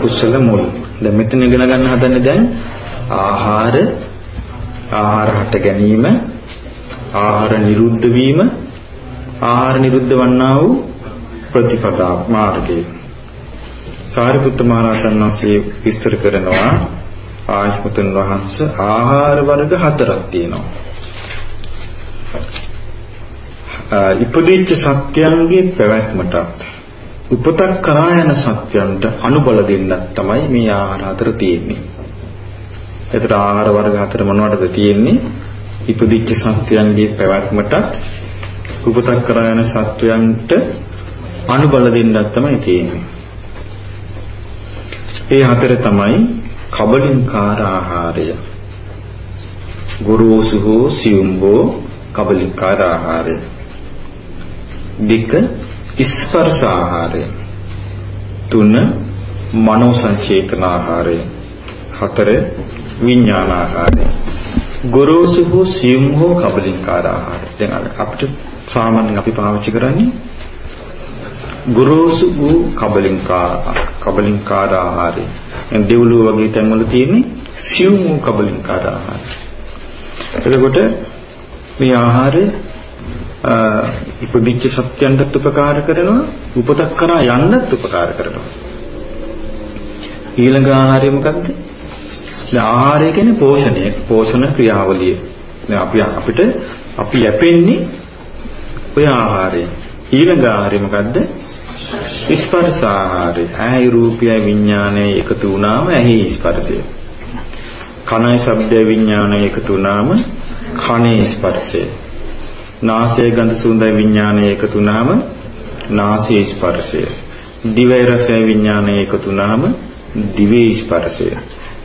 කුසල මුල්. දැන් මෙතන ඉගෙන ගන්න හදන්නේ දැන් ආහාර ආහාර හට ගැනීම ආහාර නිරුද්ධ වීම ආහාර නිරුද්ධ වන්නා වූ ප්‍රතිපදා මාර්ගය. සාරිපුත්ත මහ රහතන් වහන්සේ විස්තර කරනවා ආයතන වහන්සේ ආහාර වර්ග හතරක් තියෙනවා. ඉපදිච්ච සත්‍යයන්ගේ පැවැත්මටත් උපතක් කරා යන සත්‍යයන්ට අනුබල දෙන්නත් තමයි මේ ආහාර හතර තියෙන්නේ. එතකොට ආහාර වර්ග හතර මොනවටද තියෙන්නේ? ඉපදිච්ච සත්‍යයන්ගේ පැවැත්මටත් උපතක් කරා යන සත්වයන්ට අනුබල දෙන්නත් තමයි තියෙන්නේ. ඒ හතර තමයි කබලින්කාර ආහාරය. ගුරුසු හෝ සියුම් හෝ කබලින්කාර ආහාරය. දෙක ස්පර්ශ ආහාරය. තුන මනෝ සංචේතන ආහාරය. හතර විඥාන ආහාරය. ගොරෝසු හෝ සියුම් හෝ කබලින්කාර ආහාරය. දැන් අපිට සාමාන්‍යයෙන් අපි පාවිච්චි කරන්නේ ගොරෝසු වූ කබලින්කාර කබලින්කාර ආහාරය. දැන් දෙව්ලුව වගේ තැන්වල තියෙන්නේ සියුම් වූ කබලින්කාර ආහාරය. එතකොට මේ ආහාරය ඉපදිච්ච සත්‍යයන්ටත් උපකාර කරනවා උපතක් කරා යන්නත් උපකාර කරනවා. ඊළඟ ආහාරය මොකක්ද දැන් ආහාරය කියන්නේ පෝෂණය පෝෂණ ක්‍රියාවලිය. දැන් අපි අපිට අපි යැපෙන්නේ ඔය ආහාරය. ඊළඟ ආහාරය මොකද්ද? ස්පර්ශ ආහාරය. ඇයි රූපයයි විඥානයයි එකතු වුණාම ඇහි ස්පර්ශය. කනයි ශබ්දය විඥානය එකතු වුණාම කනේ ස්පර්ශය. නාසය ගඳ සුවඳ විඥානය එකතු වුණාම නාසයේ ස්පර්ශය. දිවයි රසය විඥානය එකතු වුණාම දිවේ ස්පර්ශය.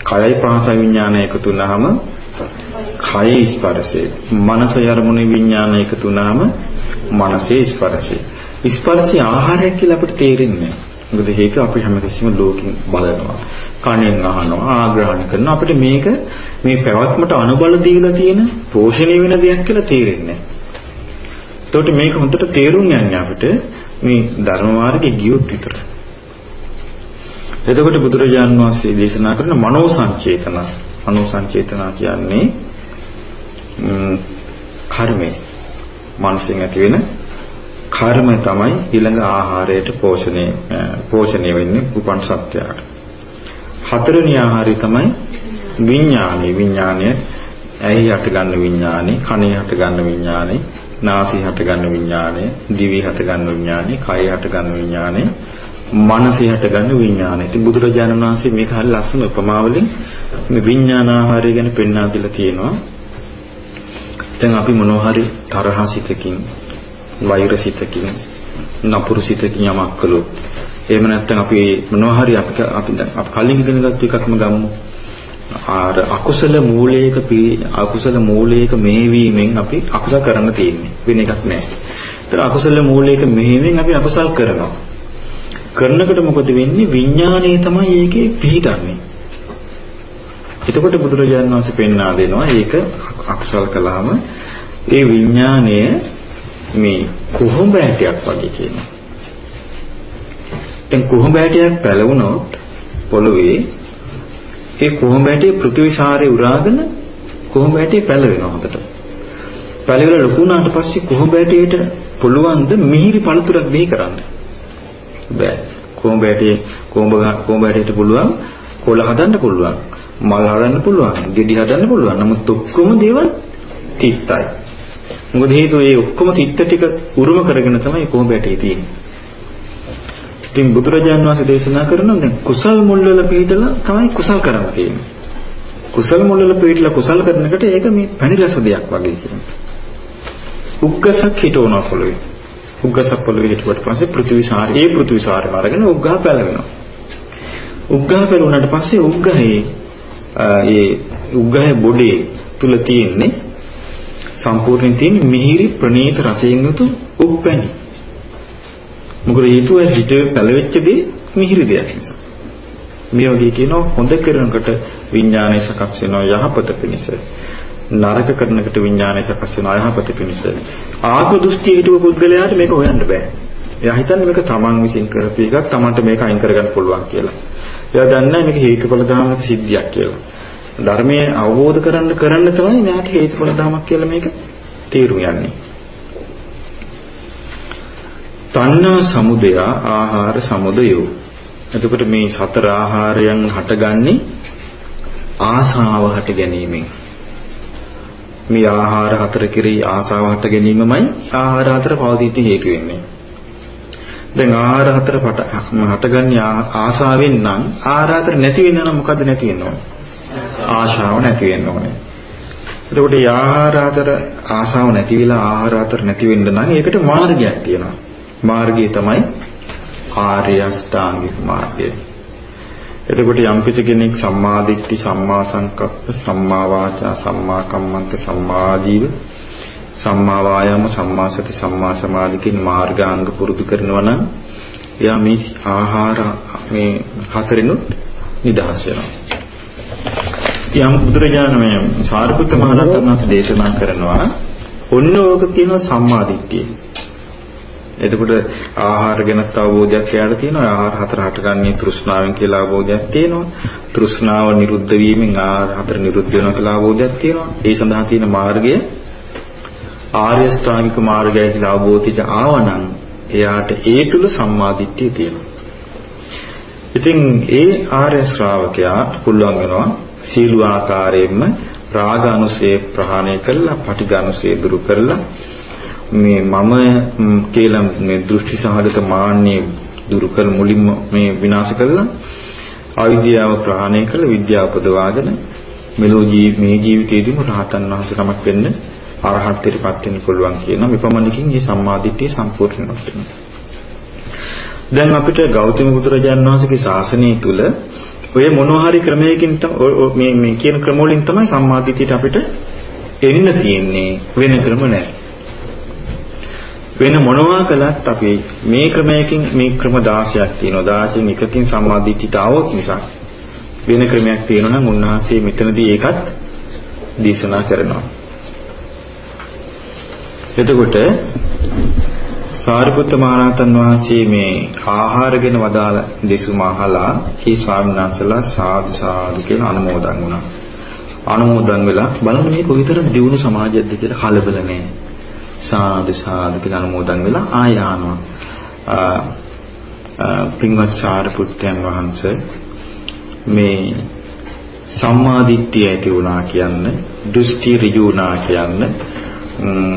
කයයි පහස විඥානය එකතු වුණාම කයේ ස්පර්ශය. මනස යර්මුනේ විඥානය එකතු වුණාම මනසේ ස්පර්ශය. ස්පර්ශය ආහාරයක් කියලා අපිට තේරෙන්නේ මොකද හේතුව අපි හැමතිස්සෙම ලෝකෙන් බලනවා කණෙන් අහනවා ආග්‍රහණ කරනවා අපිට මේක මේ පැවැත්මට අනුබල දීලා තියෙන පෝෂණය වෙන දෙයක් කියලා තේරෙන්නේ නැහැ එතකොට මේක හොඳට තේරුම් යන්නේ අපිට මේ ධර්ම මාර්ගයේ ගියොත් විතර. එතකොට බුදුරජාණන් වහන්සේ දේශනා කරන මනෝ සංචේතන මනෝ සංචේතන කියන්නේ කර්මය. මනසෙන් ඇති වෙන කර්මය තමයි ඊළඟ ආහාරයට පෝෂණය පෝෂණය වෙන්නේ උපන් සත්‍යයට. හතරවෙනි ආහාරය තමයි විඥානි විඥානය ඇහි හට ගන්න විඥානේ කනේ හට ගන්න විඥානේ නාසය හට ගන්න විඥානය, දිවි හට ගන්න විඥානය, කය හට ගන්න විඥානය, මනසය හට ගන්න විඥානය. ඉතින් බුදුරජාණන් වහන්සේ මේක හරි ලස්සන උපමාවලින් මේ විඥානාහාරය ගැන පෙන්වා දීලා තියෙනවා. දැන් අපි මොනවා හරි තරහසිතකින්, වෛරසිතකින්, නපුරුසිතකින් යමක් කළොත් එහෙම නැත්නම් අපි මොනවා හරි අපි අපි අපි කලින් ඉගෙන ගත්ත එකක්ම ගමු. ආර අකුසල මූලයක අකුසල මූලයක මෙහෙවීමෙන් අපි අකුසල කරන්න තියෙන්නේ වෙන එකක් නෑ. ඒතර අකුසල මූලයක මෙහෙවීමෙන් අපි අකුසල් කරනවා. කරනකොට මොකද වෙන්නේ? විඥානයේ තමයි ඒකේ පිහිටන්නේ. එතකොට බුදුරජාණන් වහන්සේ පෙන්වා දෙනවා ඒක අකුසල් කළාම ඒ විඥානය මේ කුහුඹ ඇටයක් වගේ කියනවා. දැන් කුහුඹ ඇටයක් පැලවුණොත් පොළවේ ඒ කොහොඹ ඇටේ පෘථිවිසාරේ උරාගෙන කොහොඹ ඇටේ පැලවෙනවා හොඳට. පැලවිලා ලොකු වුණාට පස්සේ කොහොඹ ඇටේට පුළුවන් ද මිහිරි පළතුරක් දෙහි කරන්න. බෑ. කොහොඹ ඇටේ කොහොඹ කොහොඹ ඇටේට පුළුවන් කොළ හදන්න පුළුවන්. මල් හදන්න පුළුවන්. ගෙඩි හදන්න පුළුවන්. නමුත් ඔක්කොම දේවල් තිත්තයි. මොකද හේතුව ඒ ඔක්කොම තිත්ත ටික උරුම කරගෙන තමයි කොහොඹ ඇටේ තියෙන්නේ. ඉතින් බුදුරජාණන් වහන්සේ දේශනා කරනවා දැන් කුසල් මුල් වල පිළිදලා තමයි කුසල් කරන්න තියෙන්නේ. කුසල් මුල් වල පිළිදලා කුසල් කරනකොට ඒක මේ පැණිරස දෙයක් වගේ කියනවා. උග්ගසක් හිටවනවා පොළවේ. උග්ගසක් පොළවේ හිටුවට පස්සේ පෘථිවි සාරය ඒ පෘථිවි සාරයම අරගෙන උග්ගහ පැලවෙනවා. උග්ගහ පැලුණාට පස්සේ උග්ගහේ ඒ උග්ගහේ බොඩේ තුල තියෙන්නේ සම්පූර්ණයෙන් තියෙන මිහිරි ප්‍රණීත රසයෙන් යුතු උප්පැණි. මොකද හේතුව හිත පැලවෙච්ච දේ මිහිරි දෙයක් නිසා. මේ වගේ කියනවා හොඳ කරනකොට විඥානය සකස් වෙනවා යහපත පිණිස. නරක කරනකොට විඥානය සකස් වෙනවා යහපත පිණිස. ආත්ම දෘෂ්ටිය හිටව පුද්ගලයාට මේක හොයන්න බෑ. එයා හිතන්නේ මේක තමන් විසින් කරපු එකක් තමන්ට මේක අයින් කරගන්න පුළුවන් කියලා. එයා දන්නේ මේක හේතුඵල ධර්මයක සිද්ධියක් කියලා. ධර්මයේ අවබෝධ කරන්න කරන්න තමයි මෙයාට හේතුඵල ධර්මයක් කියලා මේක තේරුම් යන්නේ. තණ්හා සමුදය ආහාර සමුදයෝ එතකොට මේ සතර ආහාරයන් හටගන්නේ ආසාව හට ගැනීමෙන්. මේ ආහාර හතර කෙරෙහි ආසාව හට ගැනීමමයි ආහාර හතර පවතිති හේතු වෙන්නේ. දැන් ආහාර හතර හටගන්නේ ආසාවෙන් නම් ආහාර හතර නැති වෙන්න නම් මොකද්ද නැති වෙන්න ඕනේ? ආශාව නැති වෙන්න ඕනේ. එතකොට මේ ආහාර හතර ආශාව නැති වෙලා ආහාර හතර නැති වෙන්න නම් ඒකට මාර්ගයක් තියෙනවා. මාර්ගය තමයි ආර්ය අෂ්ටාංගික මාර්ගය. එතකොට යම් කෙනෙක් සම්මා දිට්ඨි සම්මා සංකප්ප සම්මා වාචා සම්මා කම්මන්ත සම්මා ආජීව සම්මා වායාම සම්මා සති සම්මා සමාධි කියන මාර්ගාංග පුරුදු කරනවා නම් එයා මේ ආහාර මේ හතරෙනුත් නිදහස් වෙනවා. යම් බුදුරජාණන් මේ සාරිපුත්ත මහ රහතන් වහන්සේ දේශනා කරනවා ඔන්න ඕක කියනවා සම්මා දිට්ඨිය. එතකොට ආහාර ගැන අවබෝධයක් එයාට තියෙනවා. ආහාර හතර හටගන්නේ තෘෂ්ණාවෙන් කියලා අවබෝධයක් තියෙනවා. තෘෂ්ණාව නිරුද්ධ වීමෙන් ආහාර හතර නිරුද්ධ වෙනවා කියලා අවබෝධයක් තියෙනවා. ඒ සඳහා තියෙන මාර්ගය ආර්ය ශ්‍රාමික මාර්ගය කියලා අවබෝධයට ආවනම් එයාට ඒ තුල සම්මාදිට්ඨිය තියෙනවා. ඉතින් ඒ ආර්ය ශ්‍රාවකයා පුළුවන් වෙනවා සීල ආකාරයෙන්ම රාග අනුසය ප්‍රහාණය කළා, පටිඝ අනුසය දුරු කළා මේ මම කියලා මේ දෘෂ්ටි සහගත මාන්නේ දුරු කර මුලින්ම මේ විනාශ කළා අවිද්‍යාව ප්‍රහාණය කළ විද්‍යාව උපදවාගෙන මෙලෝ ජීව මේ ජීවිතයේදීම රහතන් වහන්සේ නමක් වෙන්න අරහත්ත්වයටපත් වෙන්න පුළුවන් කියන විපමණකින් මේ සම්මාදිට්ඨිය සම්පූර්ණ වෙනවා. දැන් අපිට ගෞතම බුදුරජාණන් වහන්සේගේ ශාසනය තුල ඔය මොනවා හරි ක්‍රමයකින් මේ මේ කියන ක්‍රම වලින් තමයි සම්මාදිට්ඨියට අපිට එන්න තියෙන්නේ වෙන ක්‍රම නැහැ. වෙන මොනවා කළත් අපි මේ ක්‍රමයකින් මේ ක්‍රම 16ක් තියෙනවා 16න් එකකින් සම්මාදිට්ඨියට આવොත් නිසා වෙන ක්‍රමයක් තියෙනවා නම් උන්වහන්සේ මෙතනදී ඒකත් දේශනා කරනවා එතකොට සාරිපුත්ත මහරහතන් වහන්සේ මේ ආහාර ගැන වදාළ දෙසුම අහලා ඒ ස්වාමීන් වහන්සේලා සාදු සාදු කියලා අනුමෝදන් වුණා. අනුමෝදන් වෙලා බලන්න මේ කොයිතරම් දියුණු සමාජයක්ද කියලා කලබල නැහැ. සාදු සාදු කියලා අනුමෝදන් වෙලා ආය ආනවා. පින්වත් සාරිපුත්යන් වහන්සේ මේ සම්මාදිට්ඨිය ඇති වුණා කියන්නේ දෘෂ්ටි ඍජු වුණා කියන්නේ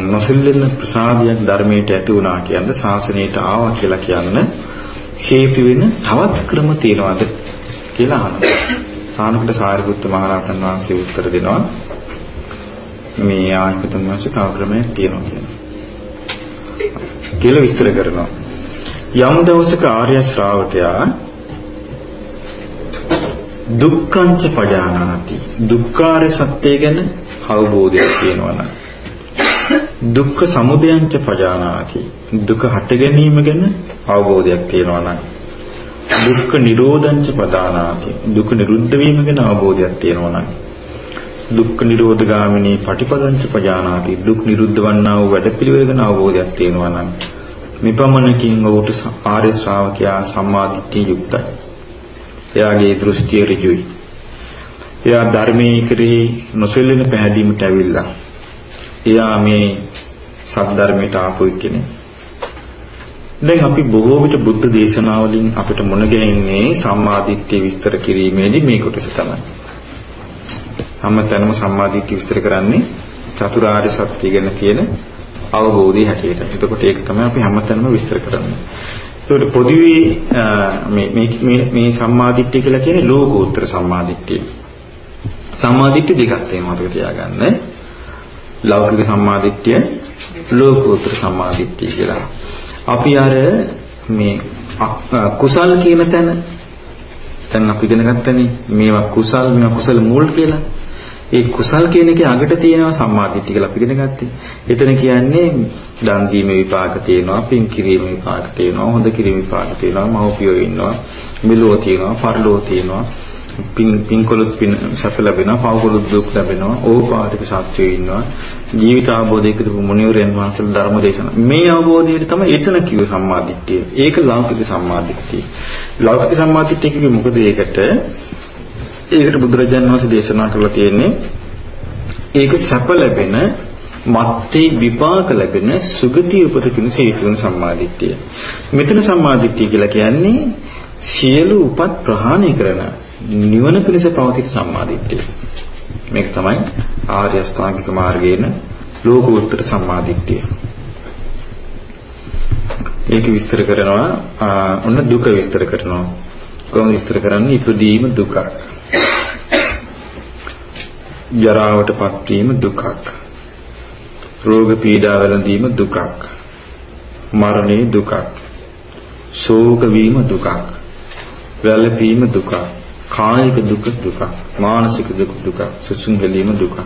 නොසෙල්ලෙන ප්‍රසාදයක් ධර්මයට ඇති වුණා කියන්නේ ශාසනයට ආවා කියලා කියන්නේ හේතු වෙන තවත් ක්‍රම තියනවාද කියලා අහනවා. සානකට සාරිපුත්ත මහ රහතන් වහන්සේ උත්තර දෙනවා මේ ආයතන වහන්සේ තව ක්‍රමයක් තියෙනවා කියනවා. කියලා විස්තර කරනවා. යම් දවසක ආර්ය ශ්‍රාවකයා දුක්ඛංච පජානාති. දුක්ඛාර සත්‍ය ගැන අවබෝධයක් තියෙනවා නම් දුක්ඛ සමුදයංච පජානාති. දුක හට ගැනීම ගැන අවබෝධයක් තියෙනවා නම් දුක්ඛ නිරෝධංච පදානාති දුක නිරුද්ධ වීම ගැන අවබෝධයක් තියෙනවා නම් දුක්ඛ නිරෝධ ගාමිනී පටිපදංච පජානාති දුක් නිරුද්ධ වන්නා වූ වැඩපිළිවෙල ගැන අවබෝධයක් තියෙනවා නම් මෙපමණකින් ඔහුට ආර්ය ශ්‍රාවකයා සම්මාදිට්ඨිය යුක්තයි. එයාගේ දෘෂ්ටිය ඍජුයි. එයා ධර්මයේ කෙරෙහි නොසෙල්ලෙන පැහැදීමට ඇවිල්ලා. එයා මේ සද්ධර්මයට ආපු කෙනෙක්. දැන් අපි බොහෝ විට බුද්ධ දේශනාවලින් අපිට මුණ ගැහෙන්නේ සම්මාදිට්ඨිය විස්තර කිරීමේදී මේ කොටස තමයි. හැමතැනම සම්මාදිට්ඨිය විස්තර කරන්නේ චතුරාර්ය සත්‍ය ගැන තියෙන අවබෝධය හැටියට. එතකොට ඒක තමයි අපි හැමතැනම විස්තර කරන්නේ. ඒකට පොදුවේ මේ මේ මේ සම්මාදිට්ඨිය කියලා කියන්නේ ලෝකෝත්තර සම්මාදිට්ඨිය. සම්මාදිට්ඨිය දෙකක් තියෙනවා මතක තියාගන්න. ලෞකික සම්මාදිට්ඨිය ලෝකෝත්තර සම්මාදිට්ඨිය කියලා. අපි අර මේ කුසල් කියන තැන දැන් අපි ඉගෙන ගත්තනේ මේවා කුසල් මේවා කුසල මූල් කියලා. ඒ කුසල් කියන එකේ අගට තියෙනවා සම්මාදිට්ඨිය කියලා අපි ඉගෙන ගත්තේ. එතන කියන්නේ දන් දීම විපාක තියෙනවා, පින් කිරීම විපාක තියෙනවා, හොඳ කිරීම විපාක තියෙනවා, මහෝපියෝ ඉන්නවා, මෙලෝ තියෙනවා, පරලෝ තියෙනවා. පින් පින්කොලුත් පින් සැප ලැබෙනවා, පවකොලුත් දුක් ලැබෙනවා, ඕපාතික සත්‍යය ඉන්නවා. ජීවිත අවබෝධයකදී මුනිවරයන් වහන්සේලා ධර්ම දේශනා. මේ අවබෝධයට තමයි එතන කිව්ව සම්මාදිට්ඨිය. ඒක ලෞකික සම්මාදිට්ඨිය. ලෞකික සම්මාදිට්ඨිය කිව්වේ මොකද ඒකට? ඒකට බුදුරජාණන් වහන්සේ දේශනා කරලා තියෙන්නේ ඒක සැප ලැබෙන මත්තේ විපාක ලැබෙන සුගතිය උපදින හේතු වෙන සම්මාදිට්ඨිය. මෙතන සම්මාදිට්ඨිය කියලා කියන්නේ සියලු උපත් ප්‍රහාණය කරන නිවන පිණිස පවතින සම්මාදිට්ඨිය. මේක තමයි ආර්ය අෂ්ටාංගික මාර්ගයේන ලෝකෝත්තර සම්මාදිට්ඨිය. ඒක විස්තර කරනවා ඔන්න දුක විස්තර කරනවා. කොහොමද විස්තර කරන්නේ? ඉපදීම දුකක්. ජරාවටපත් වීම දුකක්. රෝග පීඩා වැළඳීම දුකක්. මරණය දුකක්. ශෝක වීම දුකක්. වැළපීම දුකක්. කායික දුක දුකක්. මානසික දුක දුකක්. සුසුම් ගැලීම දුකක්.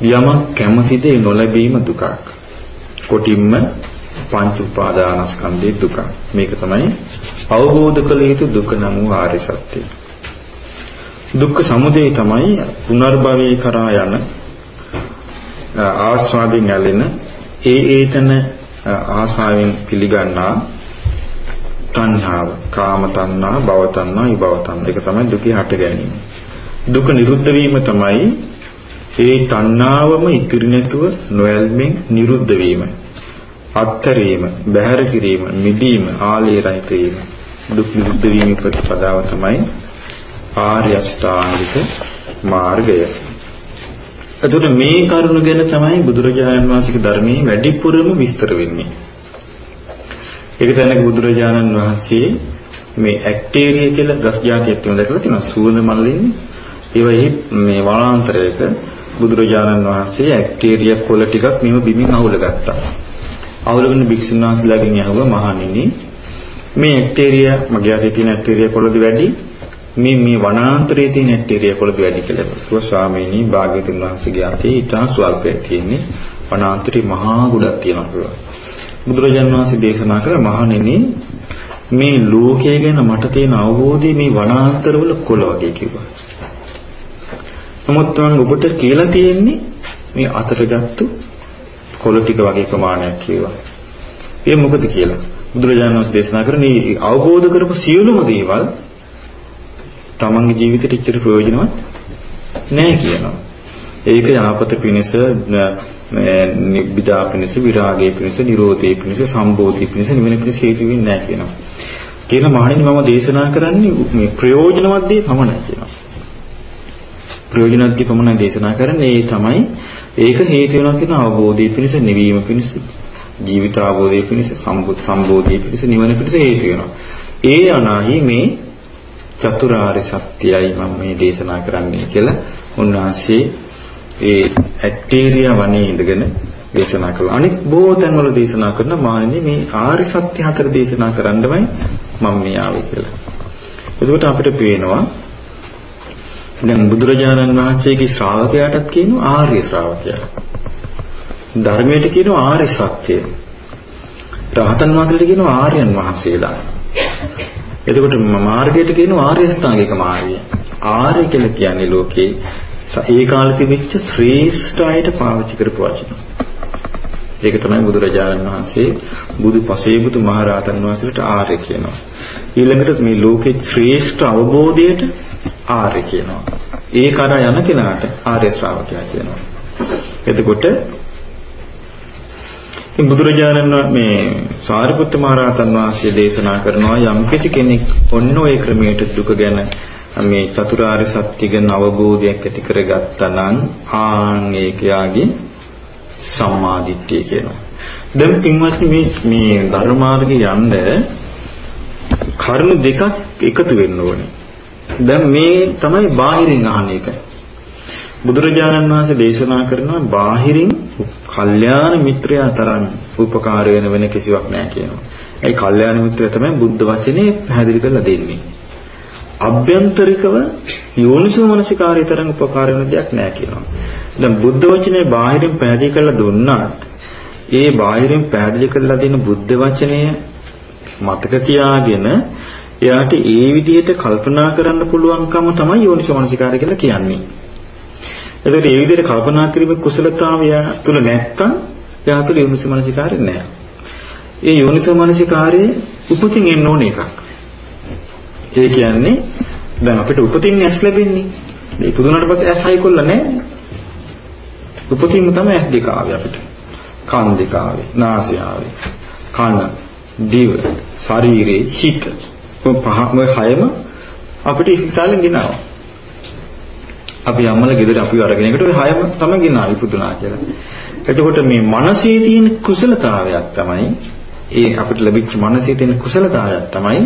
යමක් කැමතිද නොලැබීම දුකක්. කොටින්ම පංච උපාදානස්කන්ධයේ දුක. මේක තමයි අවබෝධ කළ යුතු දුක නම් වූ ආර්ය සත්‍යය. දුක්ඛ සමුදය තමයි පුනර්භවයේ කරා යන ආස්වාදයෙන් ඇලෙන ඒ ඒතන ආසාවෙන් පිළිගන්නා තණ්හාව කාම තණ්හා භව තණ්හා විභව තණ්හා. ඒක තමයි දුකේ හට ගැනීම. දුක නිරුද්ධ වීම තමයි ඒ තණ්හාවම ඉතිරි නැතුව නොයල්මෙන් නිරුද්ධ වීම. අත්තරීම බහැර කිරීම මිදීම ආලේ රහිත වීම. දුක් නිරුද්ධ වීම ප්‍රතිපදාව තමයි ආර්ය අෂ්ටාංගික මාර්ගය එතකොට මේ කරුණ ගැන තමයි බුදුරජාණන් වහන්සේගේ ධර්මයේ වැඩිපුරම විස්තර වෙන්නේ. ඒක තැනක බුදුරජාණන් වහන්සේ මේ ඇක්ටේරිය කියලා ගස් జాතියක් තියෙනවා දැකලා තියෙනවා සුවඳ මල්ලින්නේ. ඒවයි මේ වනාන්තරයක බුදුරජාණන් වහන්සේ ඇක්ටේරිය කොළ ටිකක් මෙව බිමින් අහුල ගත්තා. අහුලගෙන භික්ෂුන් වහන්සේලාගෙන් ඇහුවා මහණෙනි මේ ඇක්ටේරිය මගේ අතේ තියෙන ඇක්ටේරිය කොළද වැඩි මේ මේ වනාන්තරයේ තියෙන ඇක්ටේරියා කොළද වැඩි කියලා කිව්වා ස්වාමීනි භාග්‍යතුන් වහන්සේගේ අතේ ඊටා ස්වල්පයක් තියෙන්නේ වනාන්තරේ මහා ගොඩක් තියෙනවා කියලා. බුදුරජාණන් වහන්සේ දේශනා කළ මහණෙනි මේ ලෝකය ගැන මට තියෙන අවබෝධය මේ වනාන්තරවල කොළ වගේ කිව්වා. නමුත් මම ඔබට කියලා තියෙන්නේ මේ අතට ගත්තු කොළ ටික වගේ ප්‍රමාණයක් කිව්වා. ඒ මොකද කියලා බුදුරජාණන් වහන්සේ දේශනා කරන්නේ අවබෝධ කරපු සියලුම දේවල් තමන්ගේ ජීවිතේට ඉච්චර ප්‍රයෝජනවත් නැහැ කියනවා. ඒක යහපත පිණිස නිබ්බිදා පිණිස විරාගයේ පිණිස නිරෝධයේ පිණිස සම්බෝධිය පිණිස නිවන පිණිස හේතු වෙන්නේ නැහැ කියනවා. කියන මහණෙනි මම දේශනා කරන්නේ මේ ප්‍රයෝජනවත් දේ පමණයි කියනවා. ප්‍රයෝජනවත් දේ පමණයි දේශනා කරන්නේ ඒ තමයි ඒක හේතු වෙනවා කියන අවබෝධයේ පිණිස නිවීම පිණිස ජීවිත අවබෝධයේ පිණිස සම්බෝධියේ පිණිස නිවන පිණිස හේතු වෙනවා. ඒ අනාහි මේ චතුරාර්ය සත්‍යයයි මම මේ දේශනා කරන්නේ කියලා උන්වහන්සේ ඒ ඇක්ටේරියා වනේ ඉඳගෙන දේශනා කළා. අනිත් බොහෝ තැන්වල දේශනා කරන මාන්නේ මේ ආර්ය සත්‍ය හතර දේශනා කරන්නමයි මම මේ ආවේ කියලා. එතකොට අපිට පේනවා දැන් බුදුරජාණන් වහන්සේගේ ශ්‍රාවකයාටත් කියනවා ආර්ය ශ්‍රාවකයා. ධර්මයට කියනවා ආර්ය සත්‍ය. රහතන් වහන්සේට කියනවා ආර්යයන් වහන්සේලා. එතකොට මාර්ගයට කියනවා ආර්ය ස්ථාංගික මාර්ගය. ආර්ය කියලා කියන්නේ ලෝකේ ඒ කාලේ තිබිච්ච ශ්‍රේෂ්ඨ අයට පාවිච්චි කරපු වචන. ඒක තමයි බුදුරජාණන් වහන්සේ බුදු පසේබුදු මහරහතන් වහන්සේට ආර්ය කියනවා. ඊළඟට මේ ලෝකේ ශ්‍රේෂ්ඨ අවබෝධයට ආර්ය කියනවා. ඒ කරා යන කෙනාට ආර්ය ශ්‍රාවකයා කියනවා. එතකොට ඉතින් බුදුරජාණන් මේ සාරිපුත්ත මහ රහතන් වහන්සේ දේශනා කරනවා යම් කෙනෙක් ඔන්න ඔය ක්‍රමයට දුක ගැන මේ චතුරාර්ය සත්‍ය ගැන අවබෝධයක් ඇති කරගත්තා නම් ආන් ඒකයාගේ සම්මාදිට්ඨිය කියනවා. දැන් පින්වත්නි මේ මේ ධර්මාර්ගේ යන්න කරුණු දෙකක් එකතු වෙන්න ඕනේ. දැන් මේ තමයි බාහිරින් අහන එකයි. බුදුරජාණන් වහන්සේ දේශනා කරනවා බාහිරින් කල්යාණ මිත්‍රයා තරම් උපකාර වෙන වෙන කිසිවක් නැහැ කියනවා. ඒ කල්යාණ මිත්‍රය තමයි බුද්ධ වචනේ පැහැදිලි කරලා දෙන්නේ. අභ්‍යන්තරිකව යෝනිසෝ මනසිකාරය තරම් උපකාර වෙන දෙයක් නැහැ කියනවා. දැන් බුද්ධ වචනේ බාහිරින් පැහැදිලි කරලා දුන්නාත් ඒ බාහිරින් පැහැදිලි කරලා දෙන බුද්ධ වචනය මතක තියාගෙන එයාට ඒ විදිහට කල්පනා කරන්න පුළුවන්කම තමයි යෝනිසෝ මනසිකාරය කියලා කියන්නේ. එතකොට මේ විදිහට කල්පනා කිරීමේ කුසලතාවය තුල නැත්තම් එයා තුළ යෝනිසෝ මනසිකාරය නැහැ. ඒ යෝනිසෝ මනසිකාරයේ උපතින් එන්න ඕන එකක්. ඒ කියන්නේ දැන් අපිට උපතින් ඇස් ලැබෙන්නේ. මේ පුදුනට පස්සේ ඇස් හයි කොල්ල නැහැ. උපතින්ම තමයි ඇස් දෙක ආවේ අපිට. කන් දෙක ආවේ, නාසය ආවේ, කන, දිව, ශරීරේ, හිත. ඔය පහ ඔය හයම අපිට ඉස්පිතාලෙන් ගෙනාවා. අපි අම්මලා ගෙදර අපි අරගෙන එකට ඔය හයම තමයි ගෙනාවා ඉපදුනා කියලා. එතකොට මේ මනසේ තියෙන කුසලතාවයක් තමයි ඒ අපිට ලැබිච්ච මනසේ තියෙන කුසලතාවයක් තමයි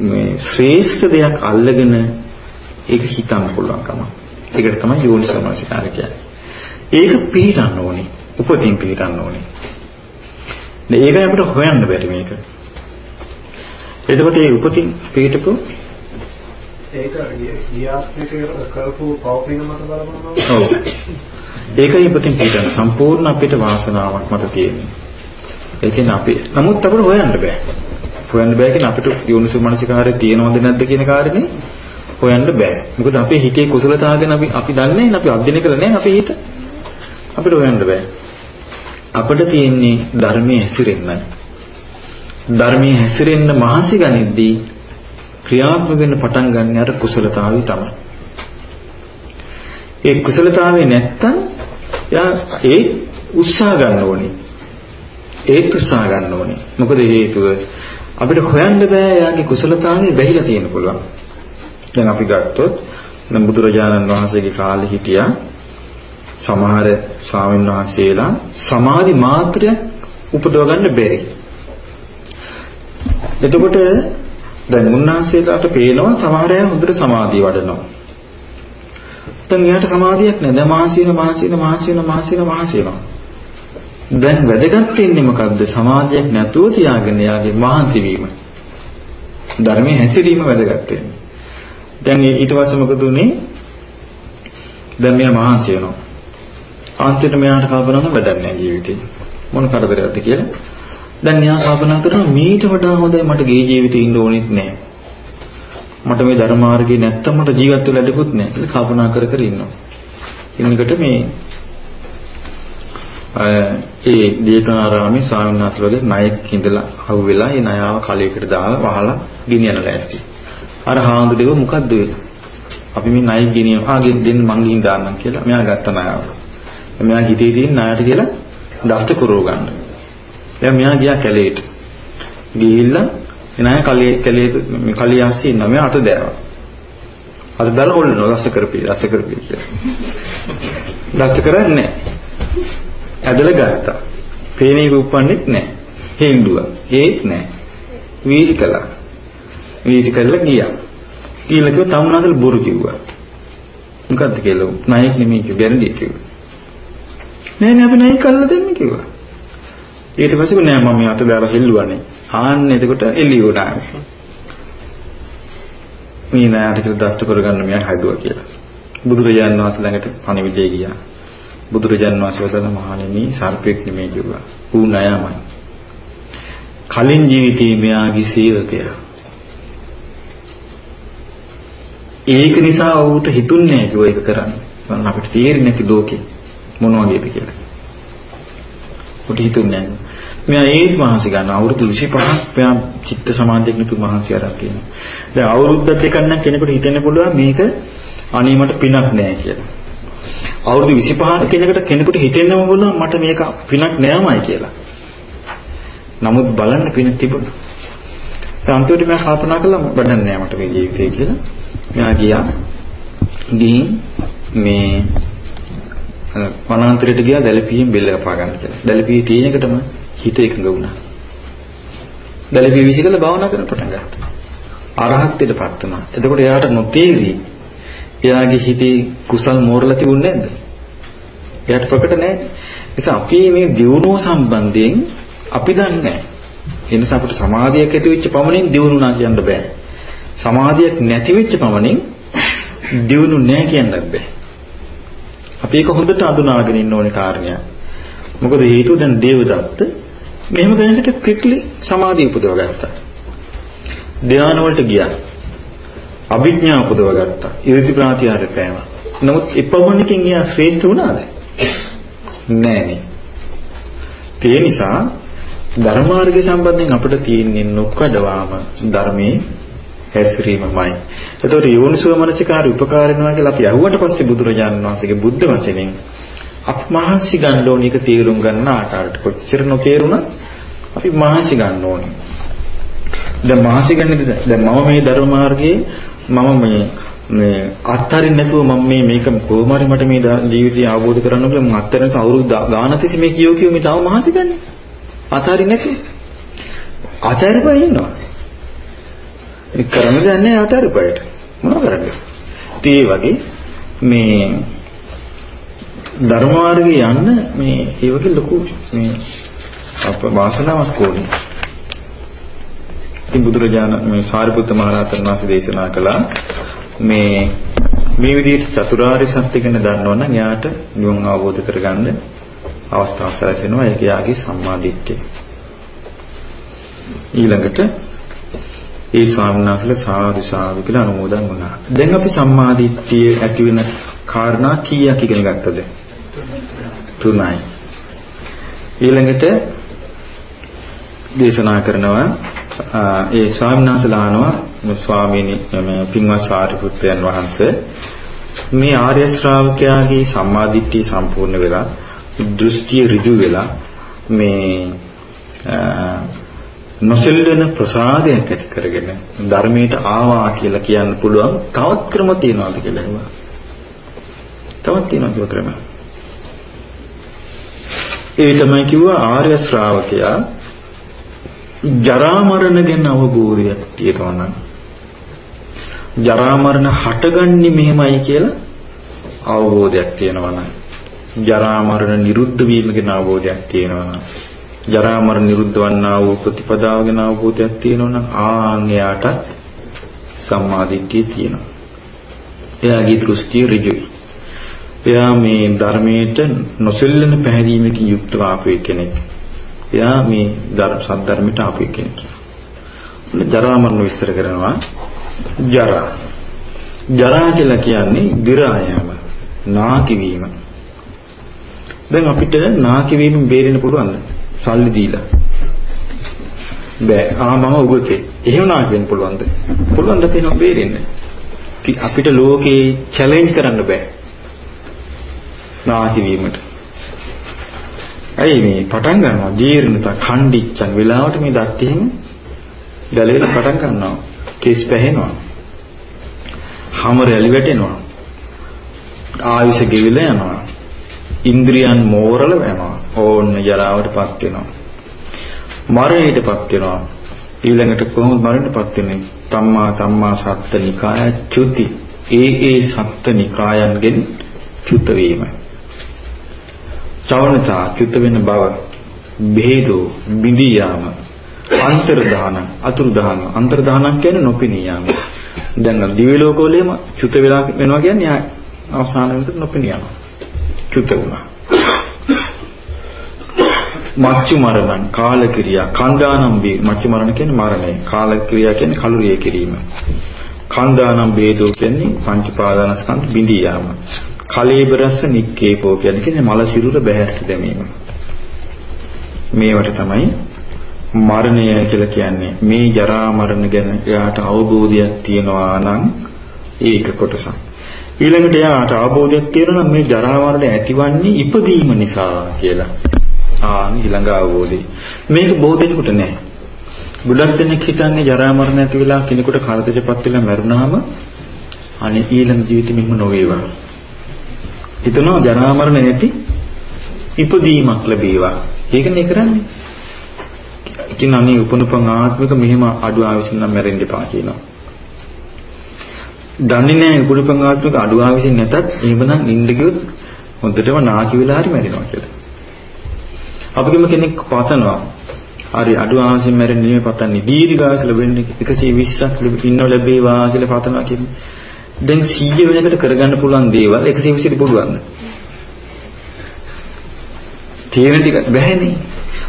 මේ ශ්‍රේෂ්ඨ දෙයක් අල්ලගෙන ඒක හිතන්න පුළුවන්කම. ඒකට තමයි යෝනිසමනසිකාරය කියන්නේ. ඒක පිළිගන්න ඕනේ. උපතින් පිළිගන්න ඕනේ. නේ ඒකයි අපිට හොයන්න බැරි මේක. එතකොට මේ උපතින් පිළිටපු ඒක ගියාත්මික කරපු පවපින මත බලපුවම ඔව්. ඒකයි උපතින් පිළිගන්න සම්පූර්ණ අපිට වාසනාවක් මත තියෙන්නේ. ඒ කියන්නේ අපි නමුත් අපිට හොයන්න බෑ. හොයන්න බෑ කියන්නේ අපිට යෝනිසු මනසිකාරය තියෙනවද නැද්ද කියන කාරණේ හොයන්න බෑ. මොකද අපේ හිතේ කුසලතාව ගැන අපි අපි දන්නේ නැහැ, අපි අධ්‍යයනය කරලා නැහැ අපේ හිත. අපිට හොයන්න බෑ. අපිට තියෙන්නේ ධර්මයේ හැසිරෙන්න. ධර්මයේ හැසිරෙන්න මහන්සි ගනිද්දී ක්‍රියාත්මක වෙන්න පටන් ගන්න අර කුසලතාවය තමයි. ඒ කුසලතාවය නැත්තම් යා ඒ උත්සාහ ගන්න ඕනේ. ඒත් උත්සාහ ගන්න ඕනේ. මොකද හේතුව අපිට හොයන්න බෑ යාගේ කුසලතාවය බැහැලා තියෙන පුළුවන්. දැන් අපි ගත්තොත් දැන් බුදුරජාණන් වහන්සේගේ කාලේ හිටියා සමහර ස්වාමීන් වහන්සේලා සමාධි මාත්‍රයක් උපදව ගන්න බැරි. එතකොට දැන් උන්වහන්සේලාට පේනවා සමහර අය හොඳට සමාධිය වඩනවා. දැන් එයාට සමාධියක් නැහැ. දැන් මහන්සියන මහන්සියන මහන්සියන මහන්සියන මහන්සියන. දැන් වැදගත් වෙන්නේ මොකද්ද? සමාධියක් නැතුව තියාගෙන යාගේ මහන්සි වීම. ධර්මයේ හැසිරීම වැදගත් වෙන්නේ. දැන් ඊට පස්සේ මොකද උනේ? දැන් මෙයා මහන්සි වෙනවා. අන්තිමට මෙයාට කල්පනා කරන වැඩක් නැහැ ජීවිතේ. මොන කරදරයක්ද කියලා. දැන් එයා කල්පනා කරනවා මීට වඩා හොඳයි මට ගේ ජීවිතේ ඉන්න ඕනෙත් නැහැ. මට මේ ධර්ම මාර්ගේ නැත්තම් මට ජීවත් වෙලා දෙකුත් නැහැ කියලා කල්පනා කර කර ඉන්නවා. ඉන්නකොට මේ ඒ දේතනාරාමේ ස්වාමීන් වහන්සේලගේ ණයෙක් ඉඳලා අහුවෙලා ඒ ණයාව කලයකට දාලා වහලා ගෙනියන ලෑස්ති. අර හාමුදුරුවෝ මොකද්ද අපි මේ ණයෙක් ගෙනියන ආ ගෙන්න මං ගිහින් දාන්නම් කියලා මෙයා ගත්ත ණයාව. මෙයා හිතේ තියෙන ණයට කියලා දෂ්ට කරව ගන්න. දැන් මෙයා ගියා කැලේට. ගිහිල්ලා එනයි කලේ කැලේ මේ කලිය ආස්සේ ඉන්න මෙයා අත දෑවා. අත දාලා හොල්ලනවා දෂ්ට කරපී දෂ්ට කරපී කියලා. දෂ්ට කරන්නේ නැහැ. ඇදලා ගත්තා. පේනේ රූපන්නේත් නැහැ. හෙල්ලුවා. ඒත් නැහැ. වීසි කළා. වීසි කළා ගියා. කියලා කිව්ව තමුනාදල බොරු කිව්වා. මොකද්ද කියලා නායක නෙමෙයි කිව්ව ගැරන්ටි කිව්වා. නෑ නෑ අපි නායක කල්ලා දෙන්න කිව්වා. ඊට පස්සේ නෑ මම මේ අත දාලා හෙල්ලුවානේ. ආන්න එතකොට එළිය වුණා. මේ නෑට කියලා දෂ්ට කරගන්න මෙයා හැදුවා කියලා. බුදුරජාණන් වහන්සේ ළඟට පණිවිඩය ගියා. බුදුරජාණන් වහන්සේ වදාළ මහණෙනි සර්පෙක් නෙමෙයි කිව්වා. ඌ නයමයි. කලින් ජීවිතේ මෙයාගේ සේවකයා. ඒක නිසා ඌට හිතුන්නේ නැහැ කිව්වා ඒක කරන්න. මම අපිට තේරෙන්නේ නැති ලෝකේ මොන වගේද කියලා. ඌට හිතුන්නේ නැහැ. මෙයා ඒත් මහන්සි ගන්න අවුරුදු 25ක් මෙයා චිත්ත සමාධියක් නිතු මහන්සි අරන් තියෙනවා. දැන් අවුරුද්දක් දෙකක් නම් කෙනෙකුට හිතෙන්න පුළුවන් මේක අනේ මට පිනක් නැහැ කියලා. අවුරුදු 25ක් කෙනෙකුට කෙනෙකුට හිතෙන්නම පුළුවන් මට මේක පිනක් නෑමයි කියලා. නමුත් බලන්න පින තිබුණා. අන්තිමට මම කල්පනා කළා වැඩක් නෑ මට මේ ජීවිතේ කියලා. මෙයා ගියා. ගිහින් මේ වනාන්තරයට ගියා දැලපියෙන් බෙල්ල කපා ගන්න කියලා. දැලපිය තියෙන එකටම හිත එකඟ වුණා. දැලපිය විසිකලා භාවනා කරන්න පටන් ගත්තා. අරහත්ත්වයටපත් වුණා. එතකොට එයාට නොතේරි එයාගේ හිතේ කුසල් මෝරලා තිබුණේ නැද්ද? එයාට ප්‍රකට නැහැ. නිසා අපි මේ දියුණුව සම්බන්ධයෙන් අපි දන්නේ නැහැ. ඒ නිසා අපිට සමාධියක් ඇති වෙච්ච පමණින් දියුණුනා කියන්න බෑ. සමාධියක් නැති වෙච්ච පමණින් දියුණු නැහැ කියන්නත් බෑ. අපි ඒක හොඳට අඳුනාගෙන ඉන්න ඕනේ කාරණයක්. මොකද හේතුව දැන් දේවදත්ත මෙහෙම කෙනෙකුට ක්වික්ලි සමාධිය උපදව ගත්තා. ධානය වලට ගියා. අභිඥා උපදව ගත්තා. ඉරිදි ප්‍රාතිහාර්ය පෑවා. නමුත් එපමණකින් එයා ශ්‍රේෂ්ඨ වුණාද? නෑනේ. ඒ නිසා ධර්මාර්ගය සම්බන්ධයෙන් අපිට තියෙන්නේ නොකඩවාම ධර්මයේ හැසිරීමමයි. එතකොට යෝනිසෝ මනසිකාරය උපකාර වෙනවා කියලා අපි අහුවට පස්සේ බුදුරජාණන් වහන්සේගේ බුද්ධ වචනෙන් අපි මහන්සි ගන්න ඕනේ ඒක තේරුම් ගන්න ආකාරයට. කොච්චර නොතේරුණත් අපි මහන්සි ගන්න ඕනේ. දැන් මාසිකන්නේ දැන් මම මේ ධර්ම මාර්ගයේ මම මේ මේ අත්තරින් නැතුව මම මේ මේක කොහොම හරි මට මේ ජීවිතය අවබෝධ කරගන්න කියලා මම අත්තරින් අවුරුදු ගානක් තිස්සේ මේ කියෝ කියෝ මේ තව මාසිකන්නේ අතරින් නැතුව අතරිපය ඉන්නවා. ඒ කරන්න දෙයක් නැහැ අතරිපයට මොනව කරන්නේ? ඉතින් ඒ වගේ මේ ධර්ම මාර්ගයේ යන්න මේ ඒ වගේ ලොකු මේ අප වාසනාවක් ඕනේ. ඉතින් බුදුරජාණන් මේ සාරිපුත්ත මහ රහතන් වහන්සේ දේශනා කළා මේ මේ විදිහට චතුරාර්ය සත්‍ය ගැන දන්නවනම් එයාට නිවන් අවබෝධ කරගන්න අවස්ථාව සැලසෙනවා ඒක යාගේ සම්මාදිට්ඨිය. ඊළඟට ඒ ස්වාමීන් වහන්සේලා සාදු සාදු කියලා අනුමෝදන් වුණා. දැන් අපි සම්මාදිට්ඨිය ඇති වෙන කාරණා කීයක් ඉගෙන ගත්තද? තුනයි. ඊළඟට දේශනා කරනවා ඒ ස්වාමීන් වහන්සේලා අහනවා ස්වාමීනි මේ පින්වත් සාරිපුත්‍රයන් වහන්සේ මේ ආර්ය ශ්‍රාවකයාගේ සම්මාදිට්ඨිය සම්පූර්ණ වෙලා දෘෂ්ටි ඍජු වෙලා මේ නොසෙල්වෙන ප්‍රසාදයක් ඇති කරගෙන ධර්මයට ආවා කියලා කියන්න පුළුවන් තවත් ක්‍රම තියනවාද කියලා අහුවා. තවත් තියෙනවා කියලා ක්‍රම. ඒ තමයි කිව්වා ආර්ය ශ්‍රාවකයා ජරා මරණ ගැන අවබෝධයක් තියෙනවා නම් ජරා මරණ හටගන්නේ මෙහෙමයි කියලා අවබෝධයක් තියෙනවා නම් ජරා මරණ නිරුද්ධ වීම ගැන අවබෝධයක් තියෙනවා නම් ජරා මරණ නිරුද්ධ වන්නා වූ ප්‍රතිපදාව ගැන අවබෝධයක් තියෙනවා නම් ආන් එයාට සම්මාදිට්ඨිය තියෙනවා. එයාගේ දෘෂ්ටිය ඍජුයි. එයා මේ ධර්මයට නොසෙල්ලෙන පැහැදීමකින් යුක්තව ආපු කෙනෙක්. එයා මේ ධර්ම සද්ධර්මයට ආපු කෙනෙක්. ජරා මරණ විස්තර කරනවා ජරා. ජරා කියලා කියන්නේ දි รา යෑම, නාකි වීම. දැන් අපිට නාකි වීමෙන් බේරෙන්න පුළුවන්ද? සල්ලි දීලා. බෑ. ආ මම උගතේ. එහෙම නාකි වෙන්න පුළුවන්ද? පුළුවන් ද කියනවා බේරෙන්න. අපිට ලෝකේ චැලෙන්ජ් කරන්න බෑ. නාකි වීමට. ඇයි මේ පටන් ගන්නවා ජීර්ණත ඛණ්ඩිච්චන් වෙලාවට මේ දත් එහෙම ගැලවෙන්න පටන් ගන්නවා. කේස් පැහෙනවා. හැම රැලි වැටෙනවා. ආයුෂ ගෙවිලා යනවා. ඉන්ද්‍රියන් මෝරල යනවා. ඕන්න ජරාවටපත් වෙනවා. මරණයටපත් වෙනවා. ඊළඟට කොහොමද මරණයටපත් වෙන්නේ? තම්මා තම්මා සත්ත්‍ය නිකාය චුති. ඒ ඒ සත්ත්‍ය නිකායන්ගෙන් චුත වීමයි. චවනතා චුත වෙන බව බෙහෙදෝ බිඳී යාම අන්තර්දාන අතුරුදාන. අන්තර්දානක් කියන්නේ නොපෙනී යාම දැන් දිව්‍ය ලෝකවලේම චුත වෙලා වෙනවා කියන්නේ අවසාන වෙනකොට නොපෙනී යනවා චුත වුණා. මච්චු මරණං කාල ක්‍රියා කන්දානම් වේ මච්චු මරණ කියන්නේ මරණය. කාල ක්‍රියා කියන්නේ කලුරිය කිරීම. කන්දානම් වේදෝ කියන්නේ පංච පාදානස්කන්ධ බිඳී යාම කලීබරස නික්කේපෝ කියන්නේ මල සිරුර බහැරට දැමීම. මේවට තමයි මරණය කියලා කියන්නේ. මේ ජරා මරණ ගැන එයාට අවබෝධයක් තියෙනවා නම් ඒක කොටසක්. ඊළඟට එයාට අවබෝධයක් තියෙනවා නම් මේ ජරා මරණ ඇතිවන්නේ ඉපදීම නිසා කියලා. ආ ඊළඟ අවබෝධය. මේක බොහෝ දෙනෙකුට නැහැ. ගොඩක් දෙනෙක් හිතන්නේ ජරා මරණ ඇති වෙලා කෙනෙකුට කාලතජපත් වෙලා මැරුණාම අනේ ඊළඟ ජීවිතෙ මෙහෙම නොවේවා. හිතනවා ජරා මරණ නැති ඉපදීමක් ලැබේවා. ඒකනේ කරන්නේ. ඉතින් අනේ උපනුපන් ආත්මික මෙහෙම අඩු ආවිසින් නම් මැරෙන්න එපා කියනවා. දන්නේ නැහැ උපනුපන් ආත්මික අඩු ආවිසින් නැතත් එහෙමනම් ඉන්න ගියොත් හොඳටම නාකි වෙලා හරි මැරෙනවා කියලා. අපිටම කෙනෙක් පතනවා. හරි අඩු ආවිසින් මැරෙන්න නෙමෙයි පතන්නේ දීර්ඝාස ලැබෙන්නේ 120ක් ඉන්න ලැබේවා කියලා පතනවා කියන්නේ. දැන් 100 වෙනකට කරගන්න පුළුවන් දේවල් 120ට පුළුවන්ද? තියෙන ටික බැහැනේ.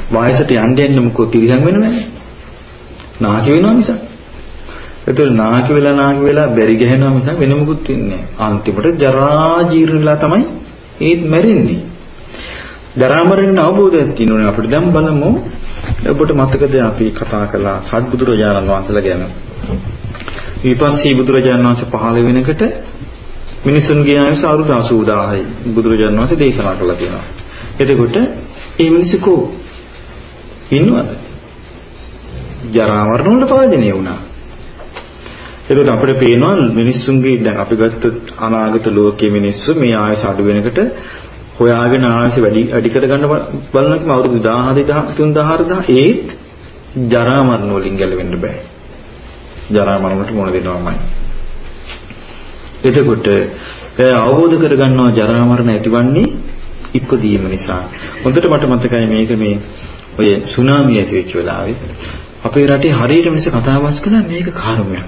වයසට යන්න යන්න මොකෝ තිරසං වෙනවනේ. නාකි වෙනවා මිසක්. ඒතර නාකි වෙලා නාකි වෙලා බැරි ගහනවා මිසක් වෙන මොකුත් වෙන්නේ නැහැ. අන්තිමට ජරා ජීර්ණලා තමයි ඒත් මැරෙන්නේ. ජරා මරණ අවබෝධයක් තියෙනවනේ අපිට දැන් බලමු. ඔබට මතකද අපි කතා කළා සත්බුදුරජාණන් වහන්සේලා ගැන. විපස්සී බුදුරජාණන් වහන්සේ පහළ වෙනකොට මිනිසුන්ගේ ආයුෂ අවුරුදු 80000යි බුදුරජාණන් වහන්සේ දේශනා කළා තියෙනවා. එතකොට මේ මිනිස්සු කෝ ඉන්නවද? ජරා මරණ වලට භාජනය වුණා. ඒකට අපිට පේනවා මිනිස්සුන්ගේ දැන් අපි ගත්තොත් අනාගත ලෝකයේ මිනිස්සු මේ ආයස අඩු වෙනකොට හොයාගෙන ආයස වැඩි වැඩි කර ගන්න බලනකම අවුරුදු 10000 3000 ඒත් ජරා මරණ වලින් ගැලවෙන්න බෑ. ජරා මරණ වලට මොන දෙනවමයි. එතකොට ඒ අවබෝධ කරගන්නවා ජරා මරණ ඇතිවන්නේ ඉපදීම නිසා. හොඳට මට මතකයි මේක මේ ඔය සුනාමිය ඇති වෙච්ච වෙලාවේ අපේ රටේ හරියට මිනිස්සු කතාබස් කළා මේක කර්මයක්.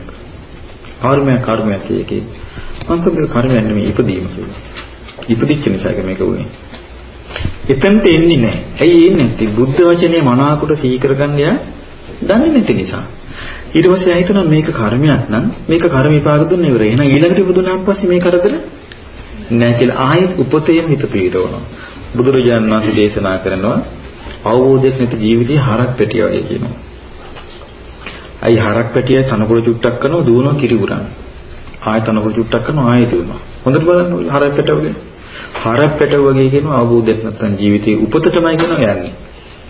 කර්මයක් කර්මයක් කියකේ. මම කිව්වේ කර්මයක් නෙමෙයි ඉපදීම කියලා. ඉපදිච්ච නිසා මේක වුනේ. එතනට එන්නේ නැහැ. ඇයි එන්නේ නැත්තේ? බුද්ධ වචනේ මනාකොට සිහි කරගන්න යා දන්නේ නැති නිසා. ඊට පස්සේ ආ හිතනවා මේක කර්මයක් නම් මේක කර්ම විපාක දුන්න ඉවරයි. එහෙනම් ඊළඟට ඉපදුනාන් පස්සේ මේ කරදර නැහැ කියලා ආයෙත් උපතේම හිත පීඩවනවා. බුදුරජාණන් වහන්සේ දේශනා කරනවා අවබෝධයක් නැති ජීවිතේ හරක් පැටිය වගේ කියනවා. අයි හරක් පැටිය තනකොළ චුට්ටක් කරනවා දුවනවා කිරි උරන්. ආයෙ තනකොළ චුට්ටක් කරනවා ආයෙ දුවනවා. හොඳට බලන්න හරක් පැටව වගේ. හරක් පැටව වගේ කියනවා අවබෝධයක් නැත්නම් ජීවිතේ උපතටමයි කියනවා යන්නේ.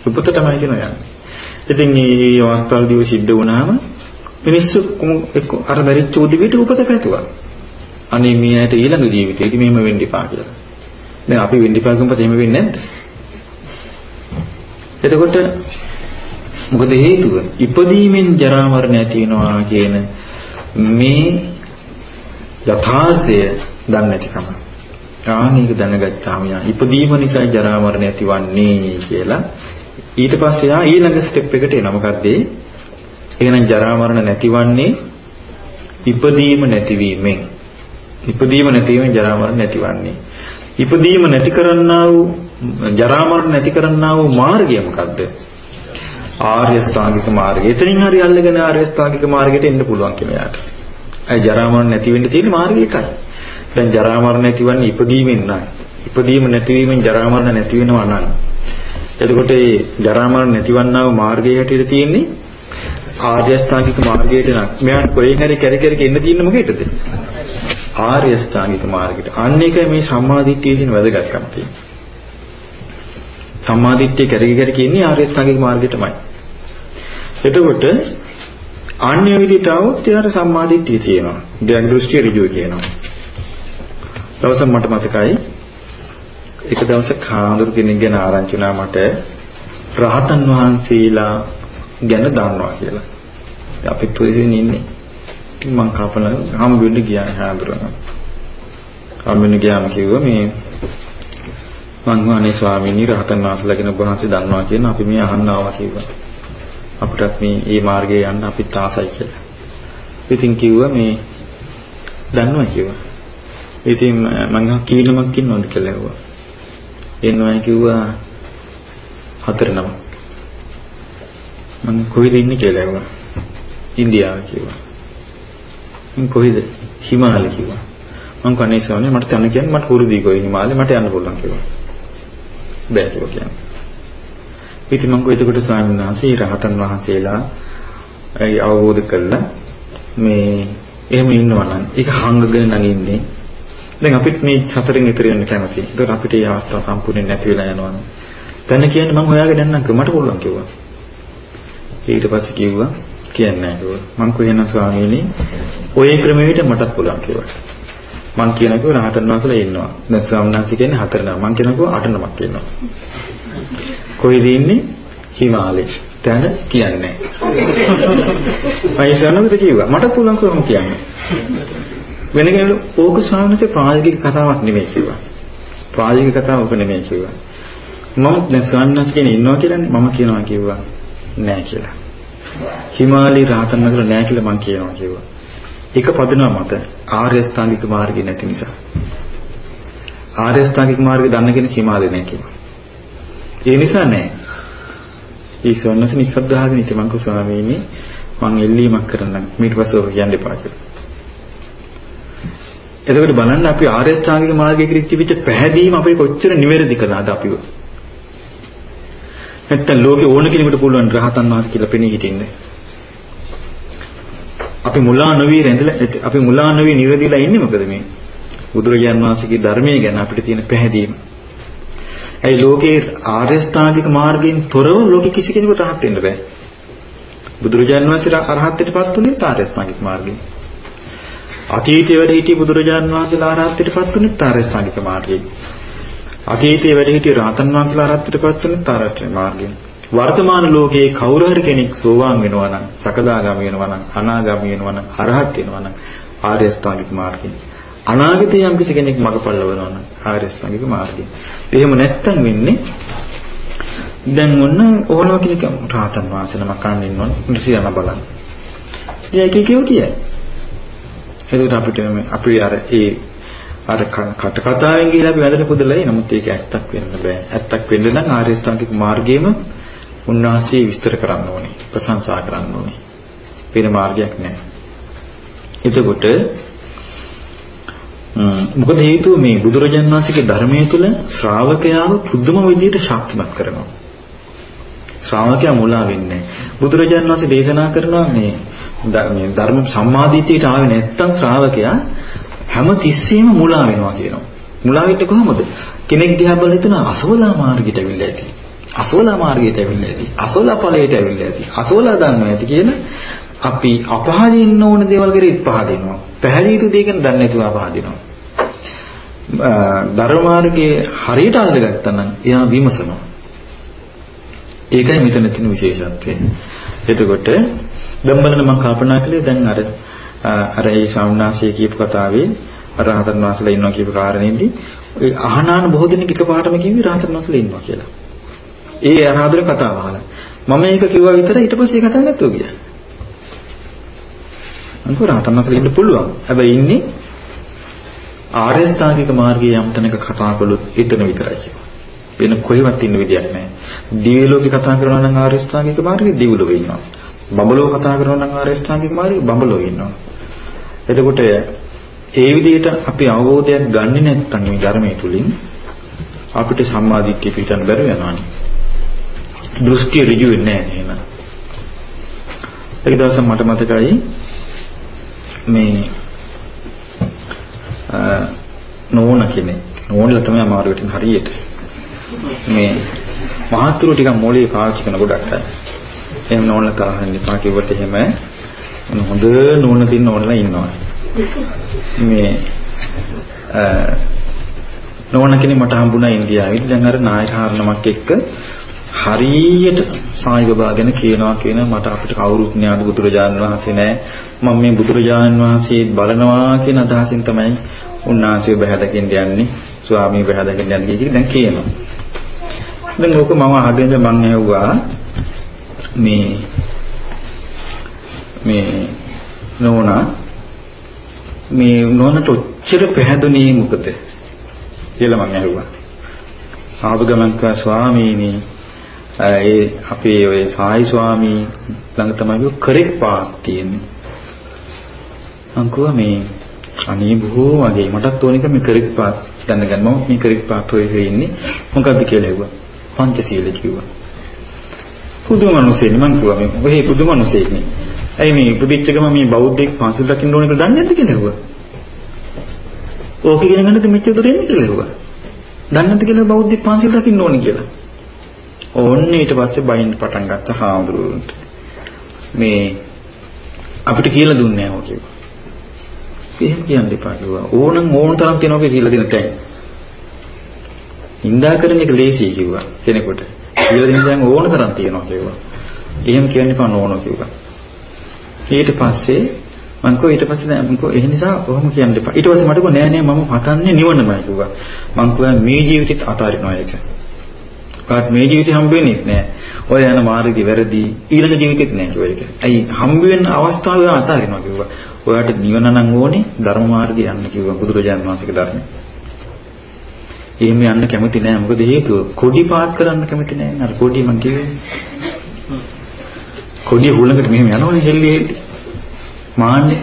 උපතටමයි කියනවා යන්නේ. ඉතින් මේ අවස්ථාවේදී සිද්ධ වුණාම මිනිස්සු එක්ක අර මැරිච්ච උදවියට උපත පැතුවා. අනේ මේ ඇයට ඊළඟ ජීවිතේදී මෙහෙම වෙන්න එපා කියලා. දැන් අපි වෙන්න එපා කියනකොට එහෙම වෙන්නේ නැද්ද? එතකොට මොකද හේතුව? ඉපදීමෙන් ජරා මරණ ඇති වෙනවා කියන මේ යථාර්ථය දන්නේ නැතිකම. ආනීක දැනගත්තාම යා ඉපදීම නිසා ජරා මරණ ඇතිවන්නේ කියලා ඊට පස්සේ ආ ඊළඟ ස්ටෙප් එකට එනවා මොකද්ද එහෙනම් ජරා මරණ නැතිවන්නේ ඉපදීම නැතිවීමෙන් ඉපදීම නැතිවීමෙන් ජරා මරණ නැතිවන්නේ ඉපදීම නැති කරන්නා වූ ජරා මරණ නැති කරන්නා වූ මාර්ගය මොකද්ද ආර්ය ස්ථාංගික මාර්ගය. එතනින් හරි අල්ලගෙන ආර්ය ස්ථාංගික මාර්ගයට එන්න පුළුවන් කියලා යාට. අය ජරා මරණ නැති වෙන්න තියෙන මාර්ගය එකයි. දැන් ජරා මරණ නැතිවන්නේ ඉපදීමෙන් නෑ. ඉපදීම නැතිවීමෙන් ජරා මරණ නැති වෙනවා නම්. එතකොට මේ ජරා මරණ නැතිවන්නා වූ මාර්ගය හැටියට තියෙන්නේ ආර්ය ස්ථාංගික මාර්ගයට නම්. මෙයාට කොහෙන් හරි කැරි කැරි එන්න තියෙන්නේ මොකේද? ආර්ය ස්ථාංගික මාර්ගයට. අන්න එකයි මේ සම්මාදිට්ඨියේ තියෙන වැදගත්කම තියෙන්නේ. සම්මාදිට්ඨිය කැරි කැරි කියන්නේ ආර්ය ස්ථාංගික මාර්ගයටමයි. එතකොට අන්‍ය විදිහට આવොත් එයාට සම්මාදිට්ඨිය තියෙනවා. දෙයක් දෘෂ්ටි ඍජුව කියනවා. දවසක් මට මතකයි එක දවසක් හාමුදුරු කෙනෙක් ගැන ආරංචි වුණා මට රහතන් වහන්සේලා ගැන දන්නවා කියලා. අපිත් ඔය ඉන්නේ. මං කපන හම් වෙන්න ගියා හාමුදුරුවෝ. හම් වෙන්න ගියාම කිව්වා මේ මං වහනේ ස්වාමීනි රහතන් වහන්සේලා ගැන ඔබ වහන්සේ දන්නවා කියන අපි මේ අහන්න ආවා කිව්වා. අපිටත් මේ මේ මාර්ගයේ යන්න අපිත් ආසයි කියලා. ඉතින් කිව්වා මේ දන්නවා කිව්වා. ඉතින් මම කීනමක් ඉන්නවද කියලා ඇහුවා. එන්නවා කිව්වා හතර නම. මම කොහෙද ඉන්නේ කියලා ඇහුවා. ඉන්දියාව කිව්වා. මම කොහෙද? හිමාලය කිව්වා. මම කන්නේ සෝනේ මට තන කියන්නේ මට පුරුදුයි කොයි හිමාලය මට යන්න පුළුවන් කිව්වා. බෑ කිව්වා කියන්නේ. ඉතින් මම එතකොට ස්වාමීන් වහන්සේ රහතන් වහන්සේලා ඒ අවබෝධ කළා මේ එහෙම ඉන්නවා නම් ඒක හංගගෙන නම් ඉන්නේ දැන් අපිත් මේ සතරෙන් ඉතර වෙන්න කැමතියි. ඒකට අපිට මේ අවස්ථාව සම්පූර්ණයෙන් නැති වෙලා යනවා. දැන් කියන්නේ මම හොයාගෙන යන්නම් මට පුළුවන් කිව්වා. ඊට පස්සේ කිව්වා කියන්නේ නැහැ කිව්වා. මං කොහෙනම් ස්වාමීනි ඔය ක්‍රමෙවිත මටත් පුළුවන් කිව්වා. මං කියනකෝ රහතන් වහන්සේලා ඉන්නවා. දැන් ස්වාමීන් වහන්සේ කියන්නේ හතර නම. මං කියනකෝ අට නමක් ඉන්නවා. කොහෙද ඉන්නේ? හිමාලයේ. තැන කියන්නේ නැහැ. මම ඉස්සරහට කිව්වා. මට පුළුවන් කොහොම කියන්නේ. වෙන කෙනෙකුට ඕක ස්වාමීන් වහන්සේ ප්‍රායෝගික කතාවක් නෙමෙයි කිව්වා. ප්‍රායෝගික කතාවක් නෙමෙයි කිව්වා. මම දැන් ස්වාමීන් වහන්සේ කෙනෙක් ඉන්නවා කියලානේ මම කියනවා කිව්වා නෑ කියලා. හිමාලි රහතන් වහන්සේ නෑ කියලා මම කියනවා කිව්වා. එක පදනම මත ආර්ය ස්ථාංගික මාර්ගය නැති නිසා. ආර්ය ස්ථාංගික මාර්ගය දන්න කෙනෙක් හිමාලි නෑ කිව්වා. ඒ නිසා නෑ. ඒ ස්වාමීන් වහන්සේ නිස්සබ්දහගෙන ඉති මං කෝ ස්වාමීනි මං එල්ලීමක් කරන්නම්. ඊට පස්සේ ඔබ කියන්න එපා කියලා. එතකොට බලන්න අපි ආර්ය ශ්‍රාංගික මාර්ගයේ තිබිච්ච පැහැදීම අපේ කොච්චර නිවැරදි කරනවද අපිව. නැත්තම් ලෝකේ ඕන කෙනෙකුට පුළුවන් රහතන් වහන්සේ කියලා පෙනී හිටින්න. අපි මුලා නොවි රැඳලා අපි මුලා නොවි නිරදිලා ඉන්නේ මොකද මේ? බුදුරජාන් වහන්සේගේ ධර්මයේ ගැන අපිට තියෙන පැහැදීම. ඒ ලෝකේ ආර්ය ශ්‍රාංගික මාර්ගයෙන් තොරව ලෝකෙ කිසි කෙනෙකුට රහත් වෙන්න බෑ. බුදුරජාණන් වහන්සේ අරහත්ත්වයටපත් උනේ තාරස්ථාංගික මාර්ගයෙන්. අතීතයේ වැඩ සිටි බුදුරජාණන් වහන්සේලා අරහත්ත්වයටපත් උනේ තාරස්ථාංගික මාර්ගයෙන්. අතීතයේ වැඩ සිටි රහතන් වහන්සේලා අරහත්ත්වයටපත් උනේ තාරස්ථාංගික මාර්ගයෙන්. වර්තමාන ලෝකයේ කවුරු හරි කෙනෙක් සෝවාන් වෙනවා නම්, සකදාගාමී වෙනවා නම්, අනාගාමී වෙනවා නම්, අරහත් වෙනවා නම් ආර්ය අෂ්ටාංගික මාර්ගයෙන්. අනාගතයේ යම් කිසි කෙනෙක් මඟපල් ලබනවා නම් ආර්ය අෂ්ටාංගික මාර්ගයෙන්. එහෙම නැත්තම් වෙන්නේ දැන් ඔන්න ඕනම කෙනෙක් රාතන් වාසන මකන්න ඉන්නවනේ ඉන්ද්‍රියන බලන්න. ඒක කියෝ කියයි. එතකොට අපිට අපි අර ඒ අර කට කතාවෙන් ගිහලා අපි වැදලා පුදලයි නමුත් ඒක ඇත්තක් වෙන්න බෑ. ඇත්තක් වෙන්න නම් ආර්ය ශ්‍රාංකික මාර්ගයේම උන්වහන්සේ විස්තර කරන්න ඕනේ. ප්‍රශංසා කරන්න ඕනේ. වෙන මාර්ගයක් නැහැ. එතකොට මොකද හේතුව මේ බුදුරජාන් වහන්සේගේ ධර්මයේ තුල ශ්‍රාවකයාව පුදුම විදිහට ශක්තිමත් කරනවා. ශ්‍රාවකයා මුලා වෙන්නේ බුදුරජාන් වහන්සේ දේශනා කරනවා මේ මේ ධර්ම සම්මාදිටියට ආවේ නැත්තම් ශ්‍රාවකයා හැම තිස්සෙම මුලා වෙනවා කියනවා. මුලා වෙන්නේ කොහොමද? කෙනෙක් දිහා බලලා හිතන අසවලා මාර්ගයට ඇවිල්ලා ඇති. අසවලා මාර්ගයට ඇවිල්ලා ඇති. අසවලා ඵලයට ඇවිල්ලා ඇති. අසවලා දන්නවා ඇති කියන අපි අපහදින්න ඕන දේවල් කරේ පහදිනවා. පැහැදිලි යුතු දෙයකින් දන්නේ නැතුව අපහදිනවා. ධර්ම මාර්ගයේ හරියට අල්ලගත්තා නම් එයා විමසනවා. ඒකයි මෙතන තියෙන විශේෂත්වය. එතකොට දැන් බලන්න මම කල්පනා කළේ දැන් අර අර ඒ ශාවනාසිය කියපු කතාවේ රහතන් වහන්සේලා ඉන්නවා කියපු කාරණේදී ඒ අහනාන බොහෝ දෙනෙක් එකපාරටම කිව්වේ රහතන් වහන්සේලා ඉන්නවා කියලා. ඒ අරහතර කතාව අහලා. මම මේක කිව්වා විතරයි ඊට පස්සේ කතා නැතුව ගියා. අන්තිම රහතන් වහන්සේලා ඉන්න පුළුවන්. හැබැයි ඉන්නේ ආර්ය ස්ථානික මාර්ගයේ යම් තැනක කතා කළොත් එතන විතරයි කියනවා. වෙන කොහෙවත් ඉන්න විදියක් නැහැ. දිව්‍ය ලෝකේ කතා කරනවා නම් ආර්ය ස්ථානික මාර්ගයේ දිව්‍ය ලෝකේ ඉන්නවා. බඹලෝ කතා කරනවා නම් ආර්ය ස්ථානික මාර්ගයේ බඹලෝ ඉන්නවා. එතකොට ඒ විදිහට අපි අවබෝධයක් ගන්නෙ නැත්නම් මේ ධර්මයේ තුලින් අපිට සම්මාදිට්ඨිය පිටන්න බැරි වෙනවානේ. දෘෂ්ටි ඍජු වෙන්නේ නැහැ නේද? ඒක දවසක් මට මතකයි මේ නෝන කෙනෙක් නෝනලා තමයි අමාරුවට හරියට මේ මහත්තුරු ටිකක් මොලේ පාවිච්චි කරන ගොඩක් අය. එහෙම නෝනලා තරහින් ඉපා කිව්වට එහෙම හොඳ නෝන තින්න නෝනලා ඉන්නවා. මේ නෝන කෙනෙක් මට හම්බුණා ඉන්දියාවේ. දැන් අර නායක හරනමක් එක්ක හරියට සායි බබා ගැන කියනවා කියන මට අපිට කවුරුත් නෑ බුදුරජාණන් වහන්සේ නෑ මම මේ බුදුරජාණන් වහන්සේ බලනවා කියන අදහසින් තමයි උන්වහන්සේ බහැදකින් යන්නේ ස්වාමී බහැදකින් යන්නේ කියලා දැන් කියනවා දැන් ඕක මම අහගෙන මම ඇහුවා මේ මේ නෝනා මේ නෝනට ඔච්චර පැහැදුනේ මොකද කියලා මම ඇහුවා ආව ගමන් කා ස්වාමීනි ඒ අපේ ඔය සායි ස්වාමී ළඟ තමයි කරෙක් පාක් තියෙන්නේ. අංකුවා මේ අනේ බොහෝ වගේ මටත් ඕනික මේ කරෙක් පාක් දැනගන්න මම මේ කරෙක් පාක් හොයේ ඉන්නේ මොකද්ද කියලා ඇහුවා. පංචශීල කිව්වා. පුදුමනුසෙනි මං කිව්වා මේ ඔහේ පුදුමනුසෙනි. ඇයි මේ පුදිච්ච ගම මේ බෞද්ධෙක් පන්සල් දකින්න ඕනේ කියලා දන්නේ නැද්ද කියලා ඇහුවා. ඕක ඉගෙන ගන්නද මෙච්චර දුර එන්නේ කියලා ඇහුවා. දන්නේ නැද්ද කියලා බෞද්ධෙක් පන්සල් දකින්න ඕනේ කියලා. ඕන්න ඊට පස්සේ බයින් පටන් ගත්ත හාමුදුරුවන්ට. මේ අපිට කියලා දුන්නේ නැහැ කිව්වා. එහෙම කියන්න එපා කිව්වා. ඕනම් ඕන තරම් තියෙනවා කියලා දෙන්න තැන්. නින්දා කරන එක ලේසි කිව්වා කෙනෙකුට. කියලා දෙන්න දැන් ඕන තරම් තියෙනවා කිව්වා. එහෙම කියන්න එපා නෝනෝ කිව්වා. ඊට පස්සේ මං කෝ ඊට පස්සේ නෑ මං කෝ ඒ නිසා ඔහොම කියන්න එපා. ඊට පස්සේ මට කෝ නෑ නෑ මම පතන්නේ නිවනමයි කිව්වා. මං කෝ මේ ජීවිතෙත් අතාරිනවා ඒක. කාට මේ ජීවිතේ හම්බ වෙන්නේ නැහැ. ඔය යන මාර්ගය වැරදි. ඊළඟ ජීවිතෙත් නැහැ කිව්වා ඒක. ඇයි හම්බ වෙන අවස්ථාව අතාරිනවා කිව්වා. ඔයාට නිවන නම් ඕනේ ධර්ම මාර්ගය යන්න කිව්වා බුදුරජාණන් වහන්සේගේ ධර්මය. එහෙම යන්න කැමති නැහැ. මොකද හේතුව කොඩි පාත් කරන්න කැමති නැහැ. අර කොඩි මං කිව්වේ. කොඩිය හුලඟට මෙහෙම යනවනේ හෙල්ලි හෙල්ලි. මාන්නේ.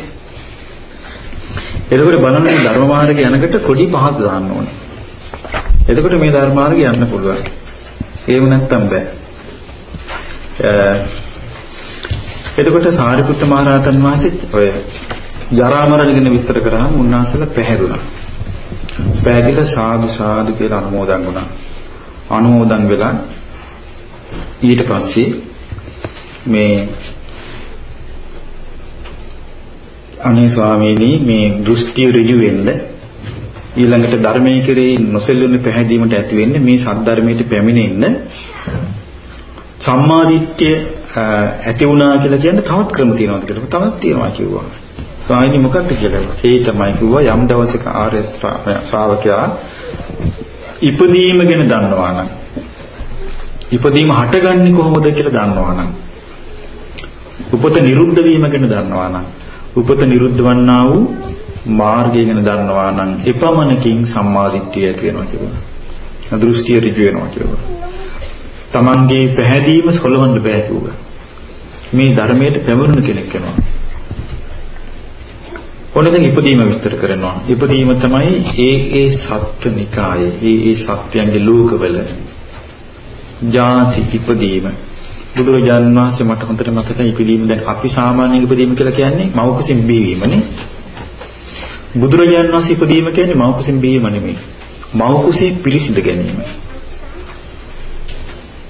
එතකොට බලන්න ධර්ම මාර්ගය යනකොට කොඩි පහක් දාන්න ඕනේ. එතකොට මේ ධර්ම මාර්ගය යන්න පුළුවන්. ඒව නැත්තම් බෑ. එතකොට සාරිපුත්ත මහ රහතන් වහන්සේත් ඔය ජරා මරණ ගැන විස්තර කරාම උන්වහන්සේලා පැහැදුනා. පැහැදිලා සාදු සාදු කියලා අනුමෝදන් වුණා. අනුමෝදන් වෙලා ඊට පස්සේ මේ අනේ ස්වාමීනි මේ දෘෂ්ටි ඍජු වෙන්න ඊළඟට ධර්මයේ කෙරෙහි නොසෙල්ලුනේ පැහැදීමට ඇති වෙන්නේ මේ සද්ධර්මයට පැමිණෙන්න සම්මාදිට්ඨිය ඇති වුණා කියලා කියන්නේ තවත් ක්‍රම තියෙනවා කියලා. තවත් තියෙනවා කිව්වා. ස්වාමීනි මොකක්ද කියලා. ඒ තමයි කිව්වා යම් දවසක ආර්ය ශ්‍රාවකයා ඉපදීම ගැන දන්නවා නම් ඉපදීම හටගන්නේ කොහොමද කියලා දන්නවා නම් උපත නිරුද්ධ වීම ගැන දන්නවා නම් උපත නිරුද්ධ වන්නා වූ මාර්ගය ගැන දන්නවා නම් එපමණකින් සම්මාදිට්ඨිය ඇති වෙනවා කියනවා. දෘෂ්ටිය ඍජු වෙනවා කියනවා. Tamange පැහැදීම සොලවන්න බෑ කිව්වා. මේ ධර්මයට පැමිණුණු කෙනෙක් වෙනවා. ඔන්න දැන් ඉපදීම විස්තර කරනවා. ඉපදීම තමයි ඒ ඒ සත්ත්වනිකායේ ඒ ඒ සත්‍යයන්ගේ ලෝකවල ජාති ඉපදීම. බුදුරජාණන් වහන්සේ මට හොඳට මතකයි ඉපදීම දැන් අපි සාමාන්‍යයෙන් ඉපදීම කියලා කියන්නේ මව කුසින් බිවීමනේ. බුදුරජාණන් වහන්සේ ඉපදීම කියන්නේ මව කුසින් බිවීම නෙමෙයි. මව කුසේ පිරිසිඳ ගැනීම.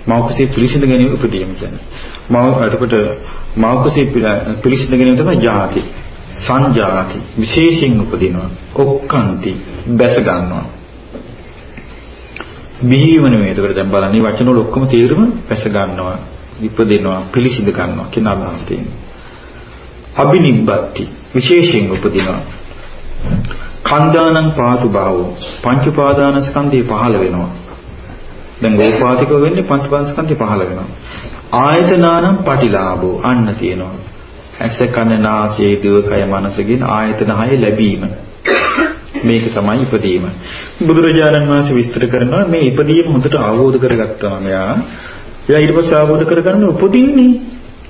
මව කුසේ පිරිසිඳ ගැනීම ඉපදීම කියන්නේ. මව එතකොට මව කුසේ පිරිසිඳ ගැනීම තමයි ජාති. සංජාති විශේෂයෙන් උපදිනවා. ඔක්කාන්ති බැස ගන්නවා. බිහිවීම නෙමෙයි. ඒකට දැන් බලන්න මේ වචන වල ඔක්කොම තේරුම බැස ගන්නවා, ඉපදෙනවා, පිළිසිඳ ගන්නවා කියන අදහස තියෙනවා. අබිනිබ්බති විශේෂයෙන් උපදිනවා. කන්දානං පාතු භාවෝ පංච උපාදානස්කන්ධය පහළ වෙනවා. දැන් ඕපාතික වෙන්නේ පංච උපාදානස්කන්ධය පහළ වෙනවා. ආයතනානම් පටිලාභෝ අන්න තියෙනවා. ඇස කන නාසය දිවකය මනසකින් ආයතන හය ලැබීම. මේක තමයි ඉපදීම. බුදුරජාණන් වහන්සේ විස්තර කරනවා මේ ඉපදීම හොඳට අවබෝධ කරගත්තාම යා එයා ඊට පස්සේ අවබෝධ කරගන්න උපදින්නේ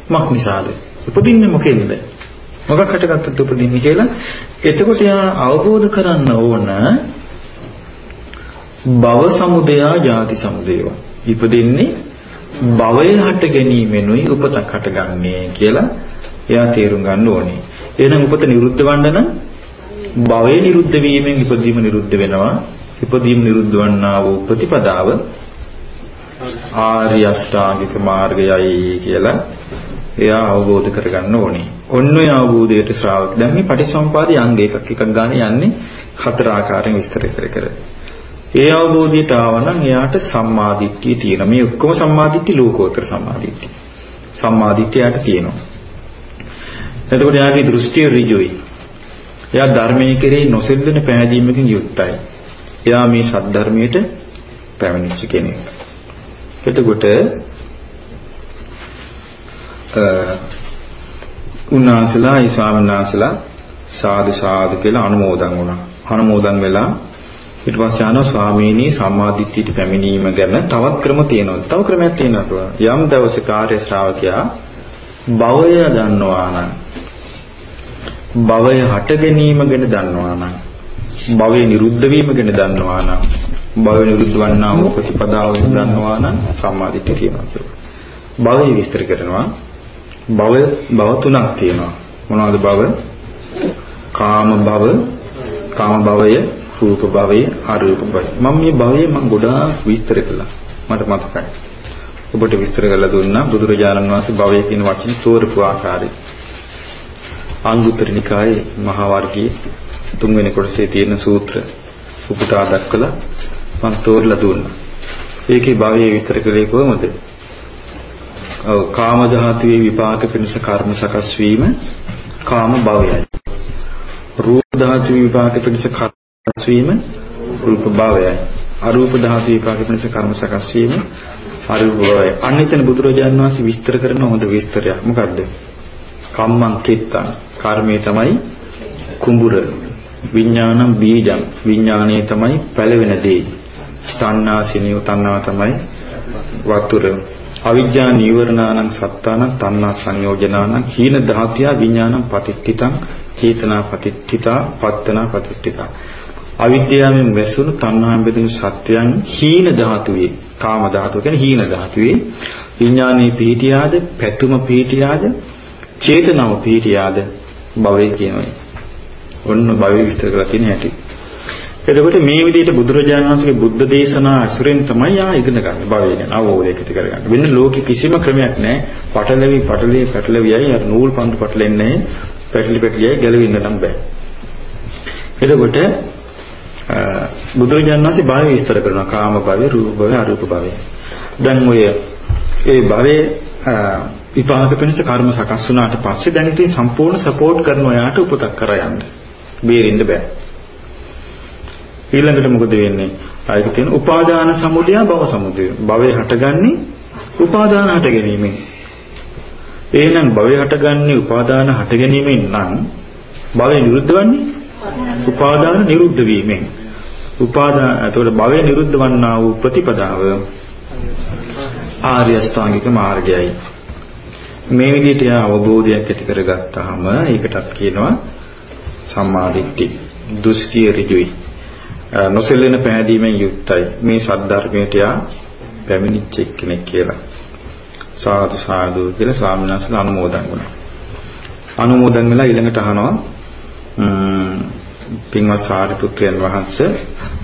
මක් නිසාද? උපදින්නේ මොකෙන්ද? මොකක් හටගත්තද උපදින්නේ කියලා එතකොට යා අවබෝධ කරන්න ඕන භව සමුදය ජාති සමුදය. ඉපදින්නේ භවය හට ගැනීමෙනුයි උපතක් හටගන්නේ කියලා එයා තේරුම් ගන්න ඕනේ. එහෙනම් උපත නිරුද්ධ වන්න නම් භවය නිරුද්ධ වීමෙන් ඉපදීම නිරුද්ධ වෙනවා. ඉපදීම නිරුද්ධ වන්නා වූ ප්‍රතිපදාව ආර්ය අෂ්ටාංගික මාර්ගයයි කියලා එයා අවබෝධ කරගන්න ඕනේ. ඔන්න ඔය අවබෝධයට ශ්‍රාවක දැන් මේ පටිසම්පාදයේ අංග එකක් එකක් ගන්න යන්නේ හතර ආකාරයෙන් විස්තර කර කර. ඒ අවබෝධයට ආවනම් එයාට සම්මාදිට්ඨිය තියෙනවා. මේ ඔක්කොම සම්මාදිට්ඨි ලෝකෝත්තර සම්මාදිට්ඨිය. සම්මාදිට්ඨියට තියෙනවා. එතකොට එයාගේ දෘෂ්ටිය ඍජුයි. එයා ධර්මයේ කෙරෙහි නොසෙල්වෙන පැහැදීමකින් යුක්තයි. එයා මේ සද්ධර්මයට පැමිණිච්ච කෙනෙක්. එතකොට උන්වහන්සේලා ඒ ස්වාමීන් වහන්සේලා සාදු සාදු කියලා අනුමෝදන් වුණා. අනුමෝදන් වෙලා ඊට පස්සේ ආනෝ ස්වාමීනි සම්මාදිට්ඨියට පැමිණීම ගැන තවත් ක්‍රම තියෙනවා. තව ක්‍රමයක් තියෙනවා. යම් දවසක ආර්ය ශ්‍රාවකයා භවය දන්නවා නම් භවය හට ගැනීම ගැන දන්නවා නම් භවය නිරුද්ධ වීම ගැන දන්නවා නම් භවය නිරුද්ධ වන්නා වූ ප්‍රතිපදාව ගැන දන්නවා නම් සම්මාදිට්ඨිය කියනවා කියලා. භවය විස්තර කරනවා භවය භව තුනක් තියෙනවා. මොනවද භව? කාම භව, කාම භවය, රූප භවය, අරූප භවය. මම මේ භවය මම ගොඩාක් විස්තර කළා. මට මතකයි. ඔබට විස්තර කරලා දුන්නා බුදුරජාණන් වහන්සේ භවය කියන වචනේ තෝරපු ආකාරය. අංගුත්තර නිකායේ මහා වර්ගයේ තුන්වෙනි කොටසේ තියෙන සූත්‍ර උපුටා දක්වලා මම තෝරලා දුන්නා. ඒකේ භවයේ විස්තර කළේ කොහොමද? ඔව් කාම ධාතුවේ විපාක පිණිස කර්ම සකස් වීම කාම භවයයි. රූප ධාතුවේ විපාක පිණිස කර්ම සකස් වීම රූප භවයයි. අරූප ධාතුවේ විපාක පිණිස කර්ම සකස් වීම අරූප භවයයි. අනිතන බුදුරජාණන් වහන්සේ විස්තර කරන හොඳ විස්තරයක්. මොකද්ද? කම්මං කිත්තං කර්මය තමයි කුඹුර විඥානම් බීජං විඥානයේ තමයි පැලවෙන දේ තණ්හා සිනියු තණ්හා තමයි වතුර අවිජ්ජා නීවරණානං සත්තානං තණ්හා සංයෝජනානං හීන ධාත්‍ය විඥානං පතිට්ඨිතං චේතනා පතිට්ඨිතා පත්තනා පතිට්ඨිතා අවිද්‍යාවෙන් වැසුණු තණ්හාවෙන් බෙදුණු සත්‍යයන් හීන ධාතුවේ කාම ධාතුව කියන්නේ හීන ධාතුවේ විඥානයේ පිහිටියාද පැතුම පිහිටියාද චේතනාව පිහිටියාද භවය කියනවා. ඔන්න භවය විස්තර කරලා තියෙන හැටි. එතකොට මේ විදිහට බුදුරජාණන් වහන්සේගේ බුද්ධ දේශනා අසුරෙන් තමයි ආ ඉගෙන ගන්න භවය ගැන අවබෝධයක් ඇති කරගන්න. වෙන ලෝකෙ කිසිම ක්‍රමයක් නැහැ. පටලවි පටලේ පැටලවියයි අර නූල් පන්දු පටලෙන්නේ පැටලි පැටලියි ගැලවෙන්න නම් බෑ. එතකොට බුදුරජාණන් වහන්සේ භාවය විස්තර කරනවා කාම භවය, රූප භවය, අරූප භවය. දැන් ඔය ඒ භවයේ විපාක පිණිස කර්ම සකස් වුණාට පස්සේ දැන් ඉතින් සම්පූර්ණ සපෝට් කරන ඔයාට උපතක් කරා යන්න. බේරෙන්න බෑ. ඊළඟට මොකද වෙන්නේ? ආයක තියෙන උපාදාන සමුදය භව සමුදය. භවය හටගන්නේ උපාදාන හට ගැනීමෙන්. එහෙනම් භවය හටගන්නේ උපාදාන හට ගැනීමෙන් නම් භවය නිරුද්ධ වන්නේ උපාදාන නිරුද්ධ වීමෙන්. උපාදාන එතකොට භවය නිරුද්ධ වන්නා වූ ප්‍රතිපදාව ආර්ය අෂ්ටාංගික මාර්ගයයි. මේ විදිහට අවබෝධයක් ඇති කරගත්තාම ඒකටත් කියනවා සම්මාදිට්ඨි. දුස්කිය ඍජුයි. නොසෙල්ලෙන පැහැදීමෙන් යුක්තයි. මේ සද්ධර්මයට යා පැමිණිච්ච කෙනෙක් කියලා. සාදු සාදු කියලා ස්වාමීන් වහන්සේලා අනුමෝදන් වුණා. අනුමෝදන් වෙලා ඊළඟට අහනවා පින්වත් සාරිපුත්‍රයන් වහන්සේ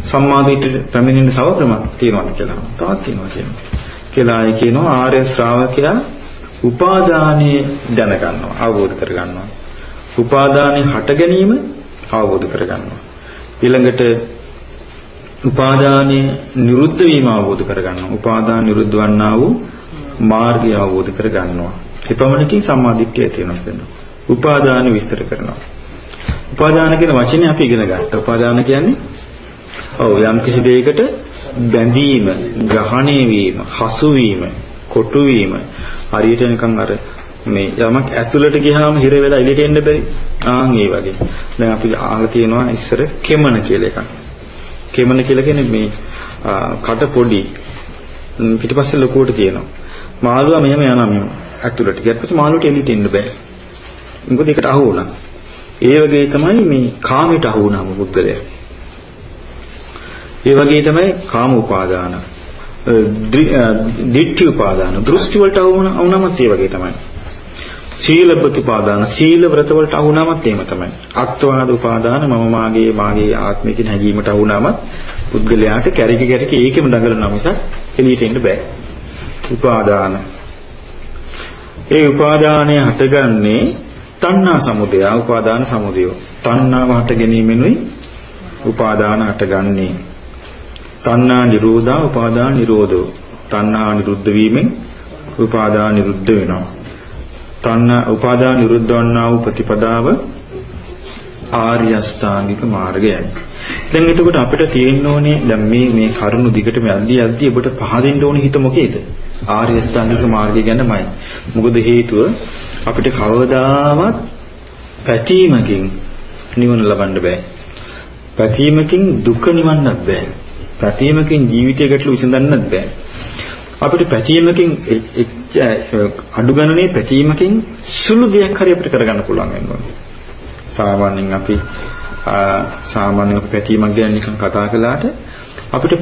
සම්මාදිට පැමිණෙන තව ක්‍රම තියෙනවද කියලා. තවත් තියෙනවා කියනවා. කියලා ඒ කියනවා ආර්ය ශ්‍රාවකයා උපාදානයේ දැනගන්නවා අවබෝධ කරගන්නවා. උපාදානයේ හට ගැනීම අවබෝධ කරගන්නවා. ඊළඟට උපාදානයේ නිරුද්ධ වීම අවබෝධ කරගන්නවා. උපාදාන නිරුද්ධ වන්නා වූ මාර්ගය අවබෝධ කරගන්නවා. එපමණකින් සම්මාදිට්ඨිය තියෙනවා කියනවා. උපාදාන විස්තර කරනවා. උපාදාන කියන වචනේ අපි ඉගෙන ගත්තා. උපාදාන කියන්නේ ඔව් යම් කිසි දෙයකට බැඳීම, ග්‍රහණය වීම, හසු වීම, කොටු වීම හරියට නිකන් අර මේ යමක් ඇතුළට ගියාම හිර වෙලා එළියට එන්න බැරි. ආන් ඒ වගේ. දැන් අපි අහලා තියෙනවා ඉස්සර කෙමන කියලා එකක්. කෙමන කියලා කියන්නේ මේ කට පොඩි පිටිපස්සේ ලොකුවට තියෙනවා. මාළුවා මෙහෙම යනවා මෙහෙම ඇතුළට. ඊට පස්සේ මාළුවට එළියට එන්න බෑ. මොකද ඒකට අහු වුණා. ඒ වගේ තමයි මේ කාමයට අහු වුණාම පුද්ගලයා. ඒ වගේ තමයි කාම උපාදාන. දිට්ඨි උපාදාන. දෘෂ්ටි වලට අහු වුණාමත් ඒ වගේ තමයි. සීල ප්‍රතිපාදාන සීල ව්‍රත වලට අහු වුණාමත් එහෙම තමයි. අත්වාද උපාදාන මම මාගේ මාගේ ආත්මය කියන හැඟීමට අහු වුණාමත් පුද්ගලයාට කැරික කැරික ඒකෙම දඟලනවා මිසක් එළියට එන්න බෑ. උපාදාන. ඒ උපාදානය හටගන්නේ තණ්හා සමුදය උපාදාන සමුදය. තණ්හාව හට ගැනීමෙනුයි උපාදාන හටගන්නේ. තණ්හා නිරෝධා උපාදාන නිරෝධෝ. තණ්හා නිරුද්ධ වීමෙන් උපාදාන නිරුද්ධ වෙනවා. තණ්හා උපාදාන නිරුද්ධ වන්නා වූ ප්‍රතිපදාව ආර්ය අෂ්ටාංගික මාර්ගයයි. දැන් එතකොට අපිට තියෙන්න ඕනේ දැන් මේ මේ කරුණු දිගටම යද්දී යද්දී ඔබට පහදින්න ඕනේ හිත මොකේද? ආර්ය අෂ්ටාංගික මාර්ගය ගැනමයි. මොකද හේතුව අපිට කවදාවත් පැතීමකින් නිවන ලබන්න බෑ. පැතීමකින් දුක නිවන්නත් බෑ. පැතීමකින් ජීවිතය ගැටලු විසඳන්නත් බෑ. අපිට පැතීමකින් අඩු ගණනේ පැතීමකින් සුළු දෙයක් හරි අපිට කරගන්න පුළුවන් වෙනවා. සාමාන්‍යයෙන් අපි සාමාන්‍ය පැතීමක් ගැන නිකන් කතා කළාට අපිට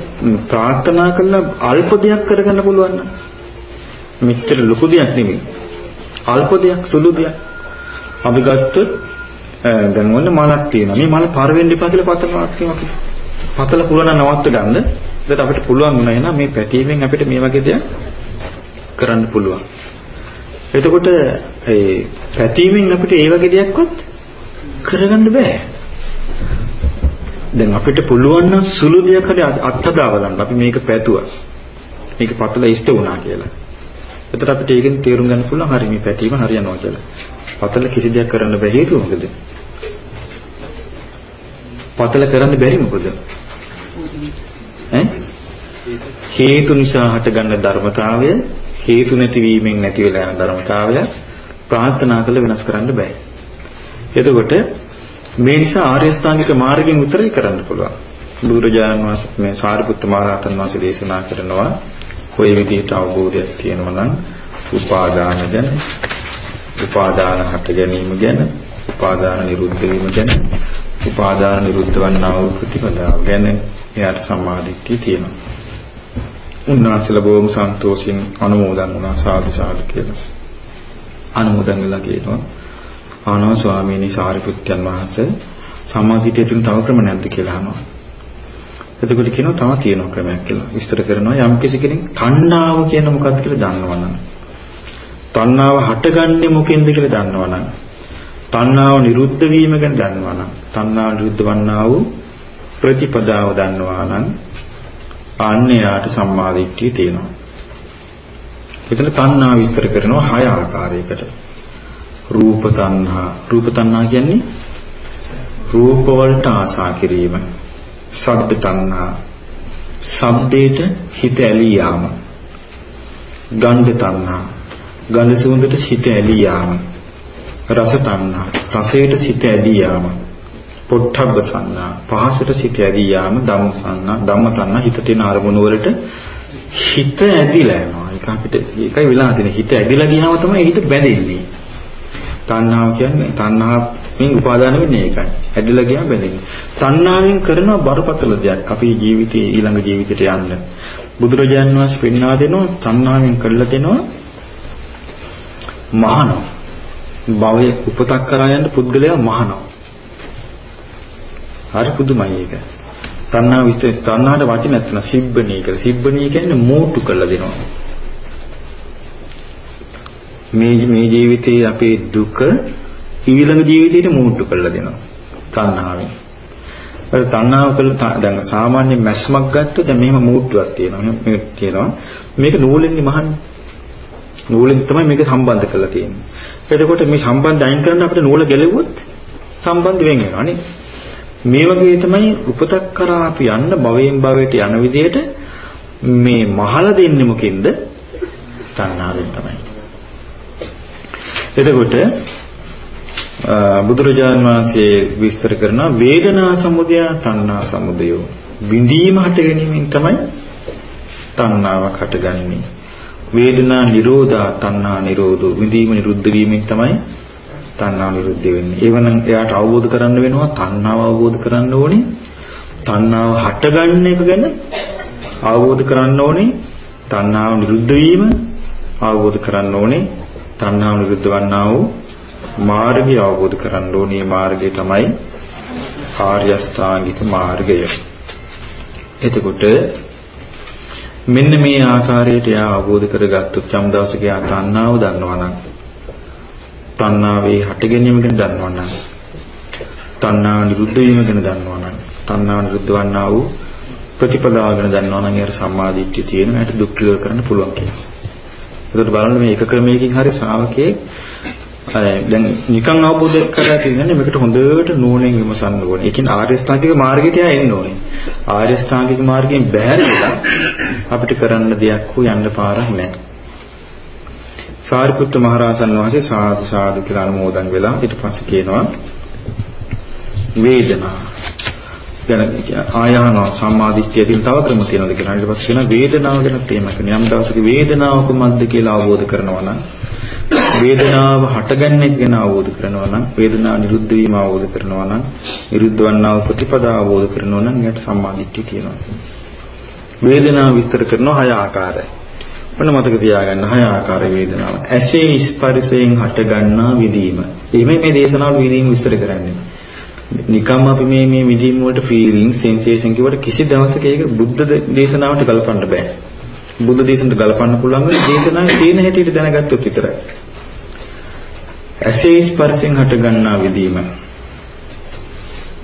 ප්‍රාර්ථනා කළා අල්ප දෙයක් කරගන්න පුළුවන් නම් මෙච්චර ලොකු දෙයක් නෙමෙයි. අල්ප දෙයක් සුළු දෙයක්. අපි ගත්තොත් දැන් ඔන්න මලක් තියෙනවා. මේ මල පර වෙන්න එපා කියලා පතනවාක් තියෙනවා. පතල පුරන නවත්ත ගන්න. ඒකට අපිට පුළුවන් වුණා එහෙනම් මේ පැටීමෙන් අපිට මේ වගේ දෙයක් කරන්න පුළුවන්. එතකොට ඒ පැතීමෙන් අපිට ඒ වගේ දෙයක්වත් කරගන්න බෑ. දැන් අපිට පුළුවන් නම් සුළු දෙයක් හරි අත්හදා බලන්න. අපි මේක පැතුවා. මේක පතල ඉෂ්ට වුණා කියලා. එතකොට අපිට ඒකෙන් තේරුම් ගන්න පුළුවන් හරි මේ පැතීම හරියනවා කියලා. පතල කිසි දෙයක් කරන්න බැහැ හේතුව මොකද? පතල කරන්න බැරි මොකද? ඈ? හේතු නිසා හටගන්න ධර්මතාවය හේතු නැතිවීමෙන් නැති වෙලා යන ධර්මතාවය ප්‍රාර්ථනා කළ වෙනස් කරන්න බෑ. එතකොට මේ නිසා ආර්ය ස්ථානික මාර්ගයෙන් විතරයි කරන්න පුළුවන්. බුදුරජාණන් වහන්සේ මේ සාරිපුත්ත මහ රහතන් වහන්සේ දේශනා කරනවා කොයි විදිහට අවබෝධයක් තියෙනවා නම් උපාදාන ගැන, උපාදාන හට ගැනීම ගැන, උපාදාන නිරුද්ධ වීම ගැන, උපාදාන නිරුද්ධ වන්නා වූ ප්‍රතිපදාව ගැන එයාට සම්මාදිට්ඨිය තියෙනවා. උන්වහන්සේලා බොහොම සන්තෝෂින් අනුමෝදන් වුණා සාදු සාදු කියලා. අනුමෝදන් වෙලා කියනවා ආනෝ ස්වාමීනි සාරිපුත්යන් වහන්සේ සමාධියට තුන තව ක්‍රම නැද්ද කියලා අහනවා. එතකොට කියනවා තව තියෙන ක්‍රමයක් කියලා. විස්තර කරනවා යම් කිසි කෙනෙක් තණ්හාව කියන මොකක්ද කියලා දන්නවනම්. තණ්හාව හටගන්නේ මොකෙන්ද කියලා දන්නවනම්. තණ්හාව නිරුද්ධ වීම ගැන දන්නවා නම් තණ්හාව නිරුද්ධ වන්නා වූ ප්‍රතිපදාව දන්නවා නම් අන්‍යයාට සම්මාදිට්ඨිය තියෙනවා. එතන තණ්හා විස්තර කරනවා හය ආකාරයකට. රූප තණ්හා රූප තණ්හා කියන්නේ රූප වලට ආසා කිරීම. ශබ්ද තණ්හා ශබ්දයට හිත ඇලී යාම. ගන්ධ තණ්හා ගඳ සුවඳට හිත ඇලී යාම. රස තණ්හා රසයට සිත ඇදී යාම පොට්ටබ්බ සංඥා පහසට සිත ඇදී යාම ධම්ම සංඥා ධම්ම තණ්හා හිත තියෙන අරමුණු වලට හිත ඇදිලා යනවා. ඒක අපිට ඒකයි වෙලා තියෙන්නේ. හිත ඇදිලා ගියාම තමයි හිත බැඳෙන්නේ. තණ්හාව කියන්නේ තණ්හාවෙන් උපාදාන වෙන්නේ ඒකයි. ඇදිලා ගියාම බැඳෙන්නේ. තණ්හාවෙන් කරන බරපතල දෙයක් අපේ ජීවිතයේ ඊළඟ ජීවිතයට යන්න. බුදුරජාණන් වහන්සේ පෙන්වා දෙනවා තණ්හාවෙන් කළා දෙනවා මහානෝ භවයේ උපතක් කරා යන පුද්ගලයා මහනවා. හරි පුදුමයි ඒක. තණ්හා විස්තර තණ්හාට වචන නැත්නම් සිබ්බණී කියලා. සිබ්බණී කියන්නේ මෝටු කරලා දෙනවා. මේ මේ ජීවිතයේ අපේ දුක ඊළඟ ජීවිතයට මෝටු කරලා දෙනවා. තණ්හාවෙන්. ඒ තණ්හාව කළ දැන් සාමාන්‍ය මැස්මක් ගත්තොත් දැන් මෙහෙම මෝට්ටුවක් තියෙනවා. මේක තියෙනවා. මේක නූලෙන්නේ මහන්නේ. නූලෙන් තමයි මේක සම්බන්ධ කරලා තියෙන්නේ. එතකොට මේ සම්බන්ධ අයින් කරන්න අපිට නූල ගැලෙව්වොත් සම්බන්ධ වෙන් වෙනවා නේ. මේ වගේ තමයි උපතක් කරා අපි යන්න භවයෙන් භවයට යන විදිහට මේ මහල දෙන්නේ මොකෙන්ද? තණ්හාවෙන් තමයි. එතකොට බුදුරජාණන් වහන්සේ විස්තර කරන වේදනා සමුදය තණ්හා සමුදය බිඳීම හට ගැනීමෙන් තමයි තණ්හාවක් හටගන්නේ. වේදනා නිරෝධා තණ්හා නිරෝධෝ විඳීම නිරුද්ධ වීමෙන් තමයි තණ්හාව නිරුද්ධ වෙන්නේ. ඒවනම් එයාට අවබෝධ කරන්න වෙනවා තණ්හාව අවබෝධ කරන්න ඕනේ. තණ්හාව හටගන්න එක ගැන අවබෝධ කරන්න ඕනේ. තණ්හාව නිරුද්ධ වීම අවබෝධ කරන්න ඕනේ. තණ්හාව නිරුද්ධ වන්නා වූ මාර්ගය අවබෝධ කරන්න ඕනේ. මාර්ගය තමයි ආර්ය අෂ්ටාංගික මාර්ගය. එතකොට මෙන්න මේ ආකාරයට එයා අවබෝධ කරගත්තොත් යම් දවසක එයා තණ්හාව දන්නවා නම් තණ්හාවේ හට ගැනීම ගැන දන්නවා නම් තණ්හා නිරුද්ධ වීම ගැන දන්නවා නම් තණ්හා නිරුද්ධ වන්නා වූ ප්‍රතිපදාව ගැන දන්නවා නම් එයාට සම්මාදිට්ඨිය තියෙනවා එයාට දුක් කිලව කරන්න පුළුවන් කියලා. ඒකට බලන්න මේ එක ක්‍රමයකින් හරි ශ්‍රාවකයේ දැන් නිකන් අවබෝධ කරලා තියෙනනේ මේකට හොඳට නුවණින් විමසන්න ඕනේ. ඒ කියන්නේ ආර්ය ශ්‍රාංගික මාර්ගයට එන්න ඕනේ. ආර්ය ශ්‍රාංගික මාර්ගයෙන් බැහැරලා අපිට කරන්න දෙයක් හෝ යන්න පාරක් නැහැ. සාරිපුත්ත මහරහතන් වහන්සේ සාදු සාදු කියලා අනුමෝදන් වෙලා ඊට පස්සේ කියනවා වේදනා ගැන ආයහන සම්මාදිට්ඨිය දින තව ක්‍රම තියෙනවද කියලා. ඊට පස්සේ කියන වේදනාව ගැන තේම කරන යම් දවසක වේදනාව කොහොමද කියලා අවබෝධ කරනවා නම් වේදනාව හටගන්න එක ගැන අවබෝධ කරනවා නම් වේදනාව නිරුද්ධ වීම අවබෝධ කරනවා නම් නිරුද්ධ වන්නා වූ ප්‍රතිපදාව අවබෝධ කරනවා නම් එයාට සම්මාදිට්ඨිය කියනවා. වේදනාව විස්තර කරන හය ආකාරයි. මොන මතක තියාගන්න හය ආකාර වේදනාව ඇසේ ස්පර්ශයෙන් හටගන්නා විදීම එimhe මේ දේශනාව විදීම විස්තර කරන්නේ නිකම්ම අපි මේ මේ විදීම වලට ෆීලිං සෙන්සේෂන් කියවට කිසි දවසක ඒක බුද්ධ දේශනාවට ගලපන්න බෑ බුද්ධ දේශනට ගලපන්න පුළුවන් වෙන දේශනාවේ තියෙන හැටියට දැනගත්තොත් විතරයි. ඇසේ ස්පර්ශයෙන් හට ගන්නා විදීම.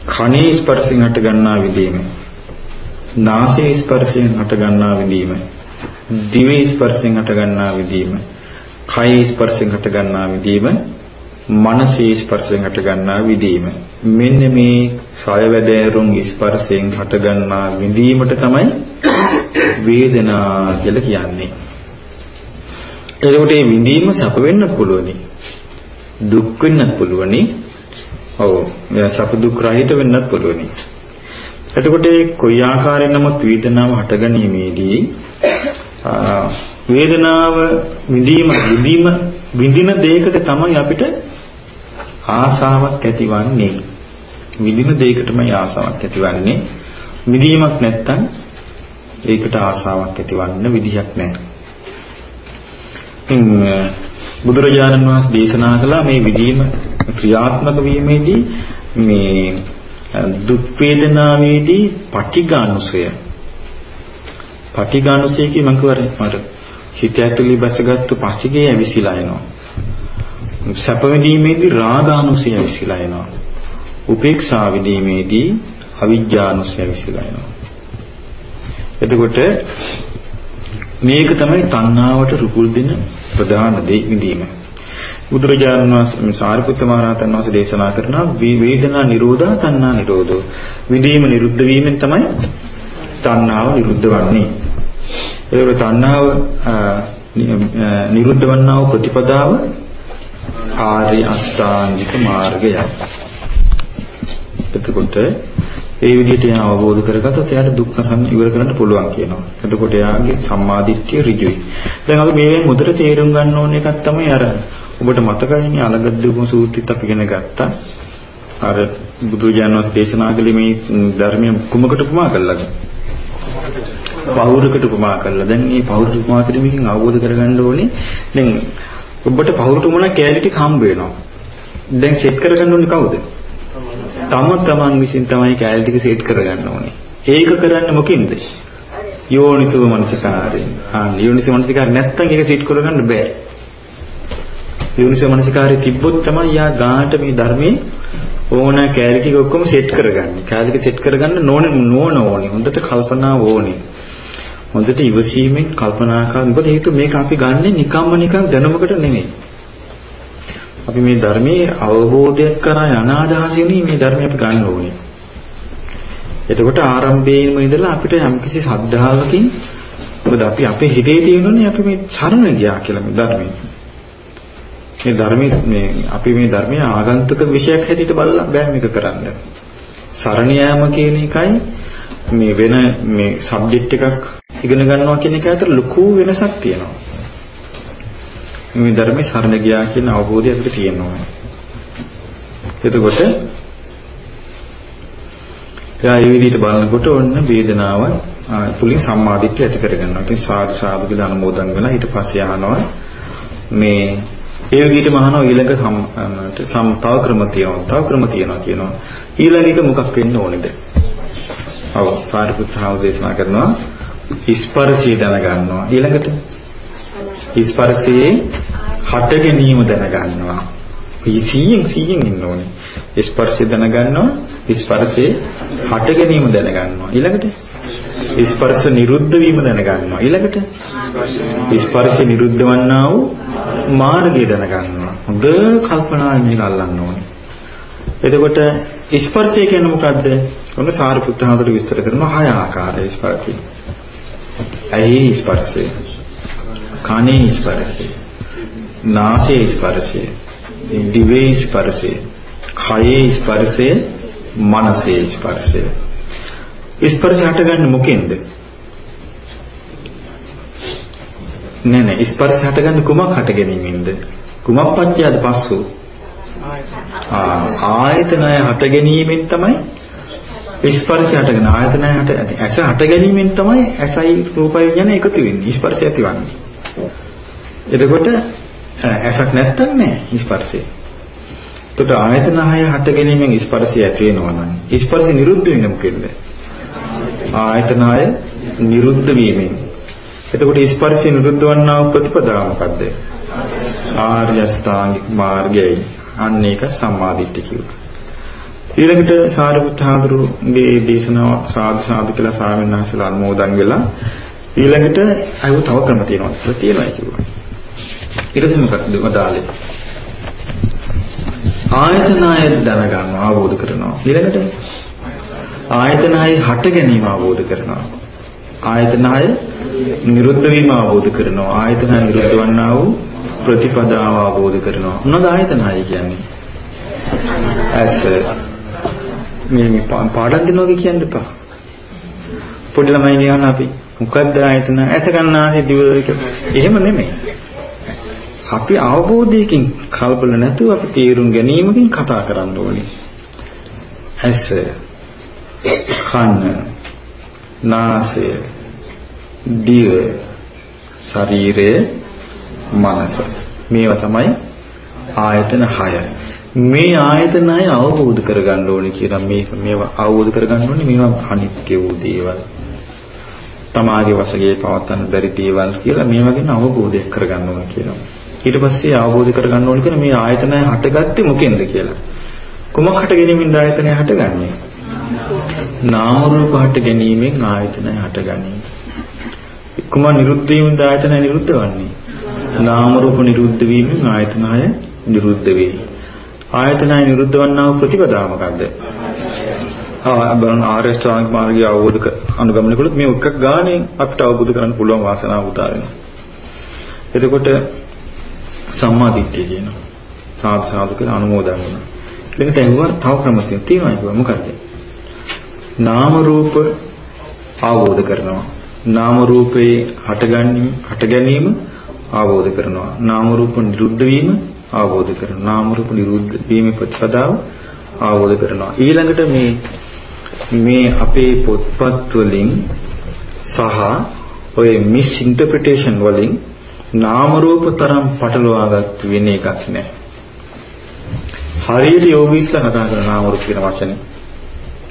කනේ ස්පර්ශයෙන් හට ගන්නා විදීම. නාසයේ ස්පර්ශයෙන් හට ගන්නා විදීම. දිවේ ස්පර්ශයෙන් හට ගන්නා විදීම. කයේ ස්පර්ශයෙන් හට ගන්නා විදීම. මනසේ ස්පර්ශයෙන් හට ගන්නා විදීම. මෙන්න මේ සයවැදෑරුම් ස්පර්ශයෙන් හට ගන්නා විදීමට තමයි වේදනා කියලා කියන්නේ. එතකොට මේ විඳීම සැප වෙන්නත් පුළුවනි. දුක් වෙන්නත් පුළුවනි. ඔව්. මෙයා සැප දුක් රහිත වෙන්නත් පුළුවනි. එතකොට ඒ කොයි ආකාරයෙන් නමුත් වේදනාව හටගැනීමේදී වේදනාව විඳීම විඳීම විඳින දෙයකට තමයි අපිට ආසාවක් ඇතිවන්නේ. විඳින දෙයකටමයි ආසාවක් ඇතිවන්නේ. විඳීමක් නැත්තම් ඒකට ආසාවක් ඇතිවන්න විදිහක් නැහැ. ඉතින් බුදුරජාණන් වහන්සේ දේශනා කළා මේ විදීම ක්‍රියාත්මක වීමේදී මේ දුක් වේදනාවේදී පටිඝානුසය පටිඝානුසය කිය මම කියවරේ මට හිත ඇතුලේ බැසගත්තු පටිඝය ඇවිසිලා එනවා සැප විඳීමේදී රාගානුසය විසිලා එනවා. උපේක්ෂා විඳීමේදී අවිජ්ජානුසය විසිලා එනවා. එතකොට මේක තමයි තණ්හාවට රුකුල් දෙන ප්‍රධාන දේ විඳීම. බුදුරජාණන් වහන්සේ සාරිපුත්ත මහ රහතන් වහන්සේ දේශනා කරනවා වේදනා නිරෝධා තණ්හා නිරෝධෝ. විඳීම නිරුද්ධ වීමෙන් තමයි තණ්හාව නිරුද්ධ වන්නේ. ඒක තණ්හාව නිරුද්ධ වන්නා වූ ප්‍රතිපදාව ආර්ය අෂ්ටාංගික මාර්ගයයි. එතකොට ඒ විදිහට එයා අවබෝධ කරගත්තොත් එයාට දුක් නසන්න ඉවර කරන්න පුළුවන් කියනවා. එතකොට එයාගේ සම්මාදිට්ඨිය ඍජුයි. දැන් අපි මේවෙන් මුදට තේරුම් ගන්න ඕන එකක් තමයි අර ඔබට මතකයිනේ අලගද්දුම සූත්‍රෙත් අපි ඉගෙන ගත්තා. අර බුදුජානක වහන්සේ දේශනා කළේ මේ ධර්මය කුමකට උපමා කළාද? පෞරකට උපමා කළා. දැන් මේ පෞරට උපමා කිරීමකින් අවබෝධ කරගන්න ඕනේ. දැන් ඔබට පෞරට උමන කැලේ ටික හම්බ වෙනවා. දැන් සෙට් කරගන්න ඕනේ කවුද? තම තමන් විසින් තමයි කැලේ ටික සෙට් කරගන්න ඕනේ. ඒක කරන්නේ මොකින්ද? යෝනිසෝ මනසිකාරයෙන්. ආ යෝනිසෝ මනසිකාරය නැත්තම් ඒක සෙට් කරගන්න බෑ. යෝනිසෝ මනසිකාරය තිබ්බොත් තමයි යා ගානට මේ ධර්මයේ ඕන කැලේ ටික ඔක්කොම සෙට් කරගන්නේ. කැලේ ටික සෙට් කරගන්න නෝන නෝන ඕනේ. හොඳට කල්පනා ඕනේ. හොඳට ඉවසීමෙන් කල්පනා කරලා මොකද හේතුව මේක අපි ගන්නෙ නිකම්ම නිකන් දැනුමකට නෙමෙයි. අපි මේ ධර්මයේ අවබෝධයක් කරා යන අදහසින් මේ ධර්මය අපි ගන්න ඕනේ. එතකොට ආරම්භයේම ඉඳලා අපිට යම්කිසි ශ්‍රද්ධාවකින් මොකද අපි අපේ හිතේ තියෙනුනේ අපි මේ සරණ ගියා කියලා මේ ධර්මයේ. මේ ධර්මයේ මේ අපි මේ ධර්මයේ ආගන්තුක විෂයක් හැටියට බලලා බෑ මේක කරන්න. සරණ යාම කියන එකයි මේ වෙන මේ සබ්ජෙක්ට් එකක් ඉගෙන ගන්නවා කියන එක අතර ලොකු වෙනසක් තියෙනවා. මේ ධර්මයේ සරණ ගියා කියන අවබෝධය අපිට තියෙනවා. එතකොට එයා මේ විදිහට බලනකොට ඔන්න වේදනාව තුලින් සම්මාදිට්ඨිය ඇති කරගන්නවා. ඉතින් සාදු සාදු කියලා අනුමෝදන් වෙලා ඊට පස්සේ අහනවා මේ ඒ විදිහටම අහනවා ඊළඟ සම් තව ක්‍රම තියෙනවා. තව ක්‍රම තියෙනවා කියනවා. ඊළඟ එක මොකක් වෙන්න ඕනේද? ඔව් සාරිපුත්‍රහව දේශනා කරනවා ස්පර්ශය දැනගන්නවා. ඊළඟට ස්පර්ශයේ හට ගැනීම දැනගන්නවා. 100න් 100න් ඉන්න ඕනේ. ස්පර්ශය දැනගන්නවා, ස්පර්ශයේ හට ගැනීම දැනගන්නවා. ඊළඟට ස්පර්ශ නිරුද්ධ වීම දැනගන්නවා. ඊළඟට ස්පර්ශ නිරුද්ධ වන්නා වූ මාර්ගය දැනගන්නවා. හොඳ කල්පනාවෙන් මේක අල්ලන්න ඕනේ. එතකොට ස්පර්ශය කියන්නේ මොකද්ද? ඔන්න සාරිපුත්ත හඳුර විස්තර කරනවා හය ආකාරයේ ස්පර්ශය. ඇහි ස්පර්ශය. කනේ ස්පර්ශය. නාසයේ ස්පර්ශය. දිවේ ස්පර්ශය. කයේ ස්පර්ශය. මනසේ ස්පර්ශය. ස්පර්ශ හටගන්නේ මොකෙන්ද? නෑ නෑ ස්පර්ශ හටගන්නේ කුමක් හට ගැනීමෙන්ද? කුමක් පත්‍යද පස්සෝ? ආයතනය හට ගැනීමෙන් තමයි ස්පර්ශය හටගෙන ආයතනය හට ඇස හට ගැනීමෙන් තමයි ඇසයි රූපයි කියන එකතු වෙන්නේ ස්පර්ශය ඇතිවන්නේ. එතකොට ඇසක් නැත්තම් නෑ ස්පර්ශය. එතකොට ආයතන හය හට ගැනීමෙන් ස්පර්ශය ඇති වෙනවා නම් ස්පර්ශය නිරුද්ධ වෙන්නේ මොකෙන්ද? ආයතන හය නිරුද්ධ වීමෙන්. එතකොට ස්පර්ශය නිරුද්ධ වන්නා වූ ප්‍රතිපදාව මොකද්ද? ආර්ය අෂ්ටාංගික මාර්ගයයි. අන්න ඒක සම්මාදිට්ඨිය කියනවා. ඊළඟට සාරිපුත් හාමුදුරුගේ දේශනාව සාදු සාදු කියලා ස්වාමීන් වහන්සේලා අනුමෝදන් වෙලා ඊළඟට අයව තව ක්‍රම තියෙනවා කියලා තියෙනවා කිව්වා. ඊට පස්සේ මොකක්ද වදාලේ? ආයතනය දැනගන්නවා අවබෝධ කරනවා. ඊළඟට ආයතනය හට ගැනීම අවබෝධ කරනවා. ආයතනය නිරුද්ධ වීම අවබෝධ කරනවා. ආයතනය නිරුද්ධ වන්නා වූ ප්‍රතිපදාව අවබෝධ කරනවා. මොනවද ආයතනය කියන්නේ? ඇස මේ මේ පාඩම් දෙනවා කියන්න එපා. පොඩි ළමයි කියන අපි මොකද්ද ආයතන ඇස ගන්නාසේ දිව එහෙම නෙමෙයි. අපි අවබෝධයකින් කල්පල නැතුව අපි තීරුම් ගැනීමකින් කතා කරන්න ඕනේ. ඇස කන නාසය දිව ශරීරය මනස මේවා තමයි ආයතන 6. මේ ආයතන 6 අවබෝධ කරගන්න ඕනේ කියලා මේක මේවා අවබෝධ කරගන්න ඕනේ මේවා අනිත්‍ය වූ දේවල්. තමාගේ වශයෙන් පවත්වන්න බැරි දේවල් කියලා මේවා ගැන අවබෝධයක් කරගන්න ඕනේ කියනවා. ඊට පස්සේ අවබෝධ කරගන්න ඕන කියන මේ ආයතනය හටගත්තේ මොකෙන්ද කියලා. කුමක් හට ගැනීමෙන්ද ආයතනය හටගන්නේ? නාම රූප හට ගැනීමෙන් ආයතනය හටගන්නේ. කුම නිරුද්ධ වීමෙන්ද ආයතනය නිරුද්ධ වන්නේ? නාම රූප නිරුද්ධ වීමෙන් ආයතනය නිරුද්ධ වේ. ආයතනය නිරුද්ධ වන්නා වූ ප්‍රතිපදාව මොකද්ද? ආ බලන්න ආර්ය ශ්‍රාවක මාර්ගය අවබෝධ කර අනුගමනය කළොත් මේ එකක් ගානේ අපිට අවබෝධ කරගන්න පුළුවන් වාසනාව උදා වෙනවා. එතකොට සම්මා දිට්ඨිය කියනවා. සාදු සාදු කියලා අනුමෝදන් වෙනවා. ඊළඟට ඇහුවා තව ක්‍රම තියෙනවා කිව්වා මොකද්ද? නාම රූප අවබෝධ කරනවා. නාම රූපේ හටගැනීම හට ගැනීම අවබෝධ කරනවා. නාම රූප නිරුද්ධ වීම අවබෝධ කරනවා. නාම රූප නිරුද්ධ වීමේ ප්‍රතිපදාව අවබෝධ කරනවා. ඊළඟට මේ මේ අපේ පොත්පත් වලින් සහ ඔය මිස් ඉන්ටර්ප්‍රිටේෂන් වලින් නාම රූප තරම් පටලවාගත් වෙන එකක් නෑ. හරියට යෝගීස්ලා කතා කරන නාම රූප කියන වචනේ.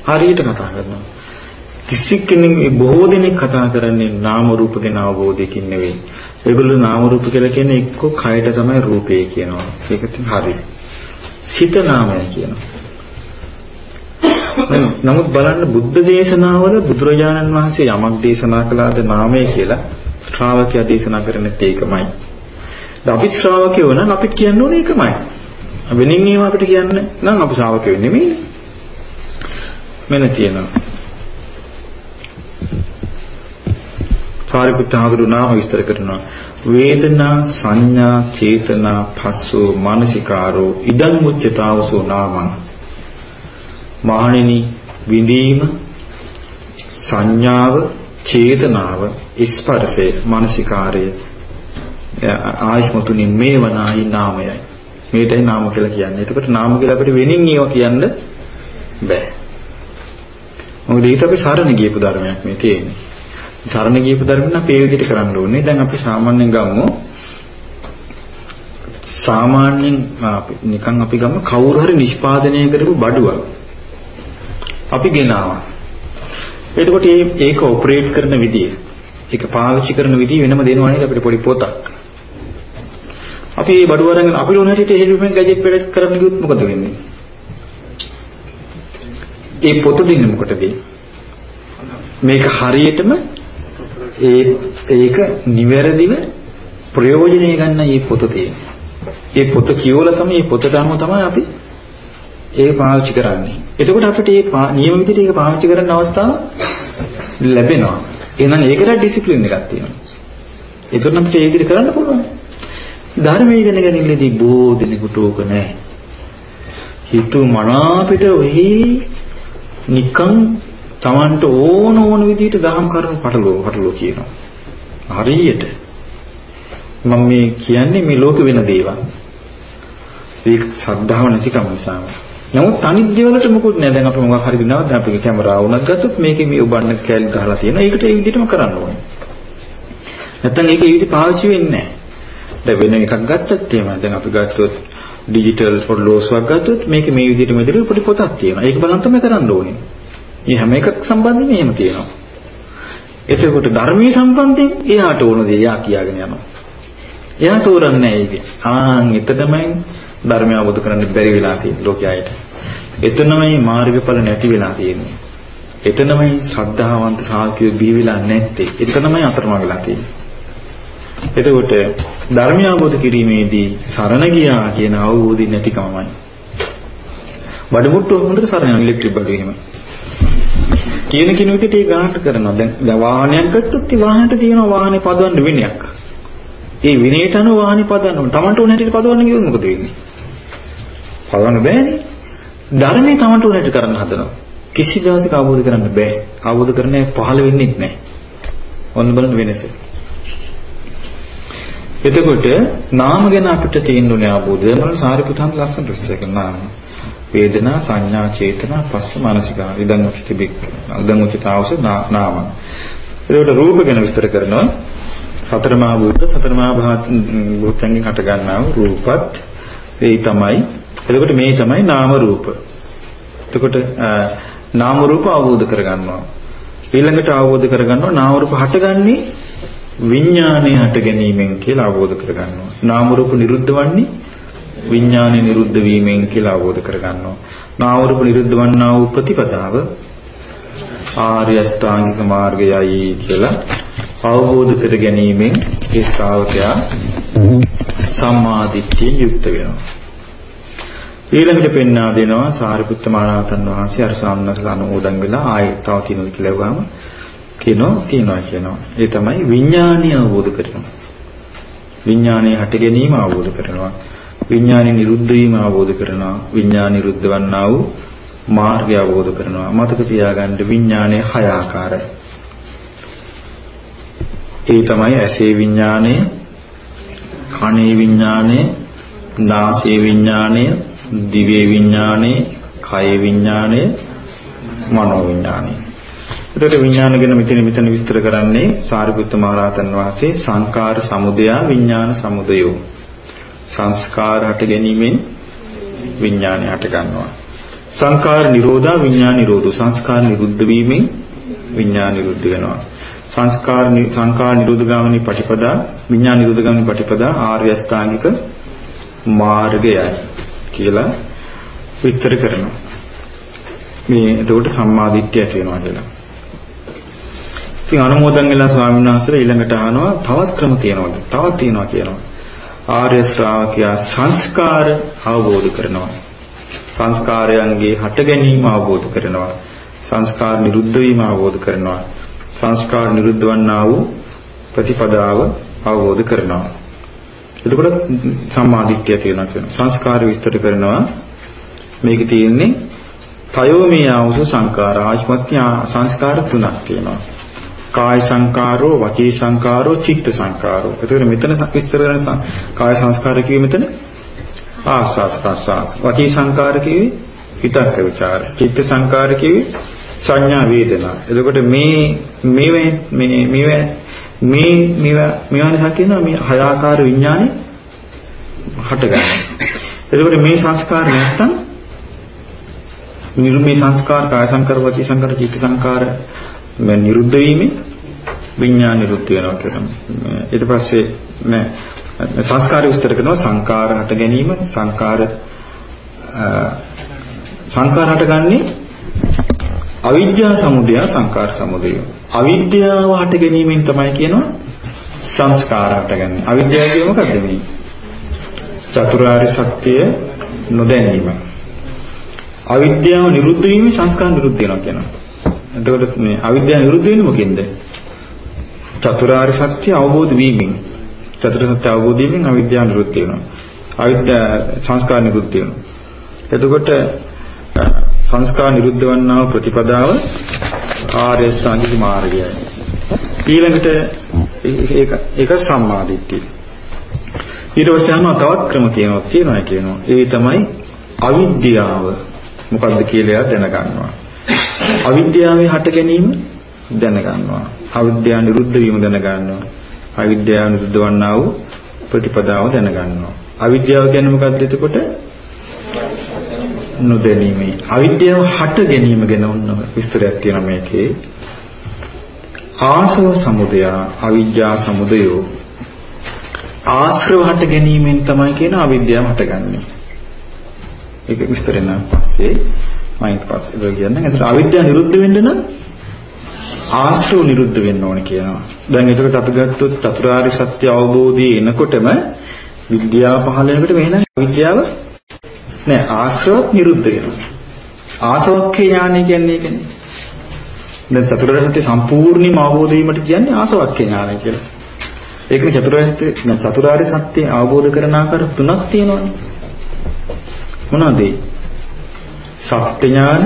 හරියට කතා කරනවා. කිසි කෙනෙක් බොහෝ දෙනෙක් කතා කරන්නේ නාම රූප ගැන අවබෝධයකින් නෙවෙයි. ඒගොල්ලෝ නාම රූප කියලා කියන්නේ එක්ක කයට තමයි රූපේ කියනවා. ඒක ඉතින් හරි. සිත නාමය කියනවා. නමුත් බලන්න බුද්ධ දේශනාවල බුදුරජාණන් වහන්සේ යමක් දේශනා කළාද නාමය කියලා ශ්‍රාවකයා දේශනා කරන්නේත් ඒකමයි. අපි ශ්‍රාවකයෝ නම් අපිට කියන්න ඕනේ ඒකමයි. වෙනින් ඒව අපිට කියන්න නම් අපි ශ්‍රාවකයෝ නෙමෙයි. මෙන්න තියෙනවා. සාරිපුත්ත හඳුරු නාම විස්තර කරනවා. වේදනා සංඥා චේතනා පස්සෝ මානසිකාරෝ ඉදං මුච්චතාවසෝ නාමං මහණෙනි විඳීම සංඥාව චේතනාව ස්පර්ශය මානසිකාරය ආයෂ්මතුනි මේ වනායි නාමයයි මේටයි නාම කියලා කියන්නේ. එතකොට නාම කියලා අපිට වෙනින් ඒවා කියන්න බෑ. මොකද ඊට අපි සරණ ගියපු ධර්මයක් මේ තියෙන්නේ. සරණ ගියපු ධර්ම නම් මේ විදිහට කරන්න ඕනේ. දැන් අපි සාමාන්‍යයෙන් ගමු සාමාන්‍යයෙන් නිකන් අපි ගමු කවුරු හරි නිෂ්පාදනය කරපු බඩුවක්. අපි ගෙනාවා. එතකොට ඒක ඔපරේට් කරන විදිය, ඒක පාවිච්චි කරන විදිය වෙනම දෙනවා නේද අපිට පොඩි පොතක්. අපි මේ බඩුව අරගෙන අපි ඕන හැටියට හෙලිපෙන් ගැජට් වැඩ කරන්න ගියොත් මොකද වෙන්නේ? ඒ පොත දෙන්නේ මොකටද? මේක හරියටම ඒ ඒක නිවැරදිව ප්‍රයෝජනය ගන්න මේ පොත තියෙන්නේ. ඒ පොත කියවලා තමයි මේ පොතට අනුව තමයි අපි ඒක පාවිච්චි කරන්නේ. එතකොට අපිට මේ නියම විදිහට ඒක පාවිච්චි කරන්න අවස්ථාව ලැබෙනවා. එහෙනම් ඒකට ඩිසිප්ලින් එකක් තියෙනවා. ඒකට අපිට ඒ විදිහට කරන්න පුළුවන්. ධර්මයේ ඉගෙන ගැනීමේදී බොහෝ දෙනෙකුට ඕක නැහැ. හිතු මනාපිට වෙහි නිකන් Tamanට ඕන ඕන විදිහට දහම් කරුණු පටලව පටලව කියනවා. හරියට මම මේ කියන්නේ මේ ලෝක වෙන දේවල්. ඒක ශ්‍රද්ධාව නැතිකම නිසා. නමුත් අනිත් දේවල්ට මොකුත් නෑ. දැන් අපි මොකක් හරි දිනවද දැන් අපි කැමරාව උනත් ගත්තොත් මේකේ මේ උබන්න කැලි ගහලා තියෙනවා. ඒකට ඒ විදිහටම කරන්න ඕනේ. නැත්තම් ඒක ඒ විදිහට පාවිච්චි වෙන්නේ නෑ. දැන් වෙන එකක් ගත්තත් එහෙමයි. දැන් අපි ගත්තොත් ඩිජිටල් ෆොටෝස් එකක් ගත්තොත් මේකේ මේ විදිහට මෙතන පොඩි පොතක් තියෙනවා. ඒක බලන් තමයි කරන්න ඕනේ. මේ හැම එකක් සම්බන්ධයෙන් එහෙම තියෙනවා. එතකොට ධර්මීය සම්බන්ධයෙන් එයාට ඕන දේ එයා කියාගෙන යනවා. එයා තෝරන්නේ නැහැ ඒක. ආන් එතනමයි ධර්මය අවබෝධ කරගන්න බැරි වෙලා තියෙන්නේ ලෝකයට. එතනමයි මාර්ගඵල නැති වෙලා තියෙන්නේ. එතනමයි ශ්‍රද්ධාවන්ත සාහිත්‍ය බිහි වෙලා නැත්තේ. එතනමයි අතරමඟ වෙලා තියෙන්නේ. එතකොට ධර්මය අවබෝධ කිරීමේදී සරණ ගියා කියන අවබෝධය නැතිකමයි. වඩමුට්ටු හොඳට සරණ ඉලෙක්ට්‍රික් බඩු එහෙම. කියන කෙනෙක් විදිහට ඒ ගානට කරනවා. දැන් දැන් වාහනයක් ගත්තොත් ඒ වාහනට තියෙනවා වාහනේ පදවන්න විනයක්. ඒ විනයට අනුව වාහනේ පදවන්න. Tamanට ඕන හැටියට පදවන්න කිව්වොත් මොකද වෙන්නේ? පදවන්න බෑනේ. ධර්මයේ Tamanට ඕන හැටියට කරන්න හදනවා. කිසි දවසක අවබෝධ කරන්න බෑ. අවබෝධ කරන්නේ පහළ වෙන්නේ නැහැ. ඔන්න බලන්න වෙනස. එතකොට නාම ගැන අපිට තියෙන්න ඕනේ අවබෝධය. මම සාරිපුතන් ලස්සන ප්‍රශ්න කරනවා. වේදනා සංඥා චේතනා පස්ස මානසිකා ඉදන් උචිත බික් ඉදන් උචිතාවස නාම එතකොට රූප ගැන විස්තර කරනවා. සතර මහා භූත සතර මහා භූතයන්ගෙන් හට ගන්නා වූ රූපත් ඒ තමයි. එතකොට මේ තමයි නාම රූප. එතකොට නාම රූප අවබෝධ කරගන්නවා. ඊළඟට අවබෝධ කරගන්නවා නාම රූප හටගන්නේ විඥානයේ හට ගැනීමෙන් කියලා අවබෝධ කරගන්නවා. නාම රූප නිරුද්ධ වන්නේ විඥානයේ නිරුද්ධ වීමෙන් කියලා අවබෝධ කරගන්නවා. නාම රූප නිරුද්ධ වන්නා වූ ප්‍රතිපදාව ආර්ය අෂ්ටාංගික මාර්ගයයි කියලා අවබෝධ කර ගැනීමෙන් ඒ ශ්‍රාවකයා සම්මාදිට්ඨිය යුක්ත වෙනවා. ඊළඟට පෙන්වා දෙනවා සාරිපුත්ත මහරහතන් වහන්සේ අර සාමනසල අනුමෝදන් වෙලා ආයෙත් තව තියෙනවා කියලා වගාම කියනවා තියනවා කියනවා. ඒ තමයි විඥානීය අවබෝධ කරනවා. විඥානයේ හට ගැනීම අවබෝධ කරනවා. විඥානයේ නිරුද්ධ වීම අවබෝධ කරනවා. විඥාන නිරුද්ධ වන්නා වූ මාර්ගය අවබෝධ කරනවා. මතක තියාගන්න විඥානයේ හය ආකාරයි. ඒ තමයි ඇසේ විඥානය, කනේ විඥානය, නාසයේ විඥානය, දිවේ විඥානය, කය විඥානය, මනෝ විඥානය. එතකොට විඥාන ගැන මෙතන මෙතන විස්තර කරන්නේ සාරිපුත්ත මහරහතන් වහන්සේ සංකාර සමුදය විඥාන සමුදයෝ සංස්කාර හට ගැනීමෙන් විඥානය හට ගන්නවා. සංකාර නිරෝධා විඥාන නිරෝධෝ. සංස්කාර නිරුද්ධ වීමෙන් විඥාන නිරුද්ධ වෙනවා. සංස්කාර සංකාර නිරෝධ ගාමිනී පටිපදා විඥාන නිරෝධ ගාමිනී පටිපදා ආර්ය අෂ්ටාංගික මාර්ගයයි කියලා විස්තර කරනවා. මේ එතකොට සම්මාදිට්ඨිය ඇති වෙනවා කියලා. ඉතින් අනුමෝදන් වෙලා ස්වාමීන් වහන්සේලා ඊළඟට අහනවා තවත් ක්‍රම තියෙනවද? තවත් තියෙනවා කියනවා. ආර්ය ශ්‍රාවකයා සංස්කාර අවබෝධ කරනවා. සංස්කාරයන්ගේ හට ගැනීම අවබෝධ කරනවා. සංස්කාර නිරුද්ධ වීම අවබෝධ කරනවා. සංස්කාර නිරුද්ධ වන්නා වූ ප්‍රතිපදාව අවබෝධ කරනවා. එතකොට සම්මාදිට්ඨිය තියෙනවා කියනවා. සංස්කාර විස්තර කරනවා. මේක තියෙන්නේ තයෝමී ආවසු සංකාර ආශ්මත්‍ය සංස්කාර තුනක් තියෙනවා. කාය සංකාරෝ වචී සංකාරෝ චිත්ත සංකාරෝ. එතකොට මෙතන විස්තර කරන කාය සංස්කාර කියේ මෙතන ආස්වාස් ප්‍රස්වාස්. වචී සංකාර කියේ හිතක් විචාර. චිත්ත සංකාර කියේ සංඥා වේදනා. එතකොට මේ මේ මේ මේ මේ මේවා මේවා නිසා කියනවා මේ හය ආකාර විඥානේ හටගන්නවා. එතකොට මේ සංස්කාර නැත්තම් නිර්මේ සංස්කාර කාය සංකාර වචී සංකාර චිත්ත සංකාර මේ නිරුද්ධ වීමෙන් විඥාන නිරුද්ධ වෙනවා කියලා. ඊට පස්සේ මේ සංස්කාරය විස්තර කරනවා සංකාර හට ගැනීම සංකාර සංකාර හටගන්නේ අවිද්‍යා සමුදය සංකාර සමුදය. අවිද්‍යාව හට ගැනීමෙන් තමයි කියනවා සංස්කාර හටගන්නේ. අවිද්‍යාව කියන්නේ මොකද්ද මේ? චතුරාර්ය සත්‍ය නොදැනීම. අවිද්‍යාව නිරුද්ධ වීම සංස්කාර නිරුද්ධ වෙනවා කියනවා. එතකොට මේ අවිද්‍යාව නිරුද්ධ වෙන්නේ මොකෙන්ද? චතුරාර්ය සත්‍ය අවබෝධ වීමෙන්. චතුරාර්ය සත්‍ය අවබෝධ වීමෙන් අවිද්‍යාව නිරුද්ධ වෙනවා. අවිද්‍යාව සංස්කාර නිරුද්ධ වෙනවා. එතකොට සංස්කාර නිරුද්ධ වන්නා වූ ප්‍රතිපදාව ආර්ය ශ්‍රාන්තික මාර්ගයයි. ඊළඟට ඒක ඒක සම්මාදිට්ඨිය. ඊට පස්සේ යනවා තවත් ක්‍රම තියෙනවා තියෙනවා කියනවා. ඒ තමයි අවිද්‍යාව මොකද්ද කියලා දැනගන්නවා. අවිද්‍යාවේ හට ගැනීම දැනගන්නවා. අවිද්‍යාව නිරුද්ධ වීම දැනගන්නවා. අවිද්‍යාව නිරුද්ධ වන්නා වූ ප්‍රතිපදාව දැනගන්නවා. අවිද්‍යාව කියන්නේ මොකක්ද එතකොට? නොදැනීමයි. අවිද්‍යාව හට ගැනීම ගැන උන්න විස්තරයක් තියෙනවා මේකේ. ආසව සමුදය, අවිද්‍යා සමුදයෝ ආශ්‍රව හට ගැනීමෙන් තමයි කියන අවිද්‍යාව හටගන්නේ. ඒක විස්තරෙන් පස්සේ මයින් පස්සේ කියන්නේ. ඒතර අවිද්‍යාව නිරුද්ධ වෙන්න නම් ආශ්‍රව නිරුද්ධ වෙන්න ඕනේ කියනවා. දැන් එතකොට අපි ගත්තොත් චතුරාර්ය සත්‍ය අවබෝධයේ එනකොටම විද්‍යාව පහළ වෙනකොට මෙහෙනම් විද්‍යාව නෑ ආශ්‍රවත් නිරුද්ධ වෙනවා. ආසවක්ඛේ ඥානය කියන්නේ ඒකනේ. දැන් චතුරාර්ය සත්‍ය සම්පූර්ණයෙන්ම අවබෝධ වීමට කියන්නේ ආසවක්ඛේ ඥානය කියලා. ඒකනේ චතුරාර්ය සත්‍ය චතුරාර්ය සත්‍ය අවබෝධ කරන ආකාර තුනක් තියෙනවානේ. මොනවද ඒ? සත්‍ය ඥාන,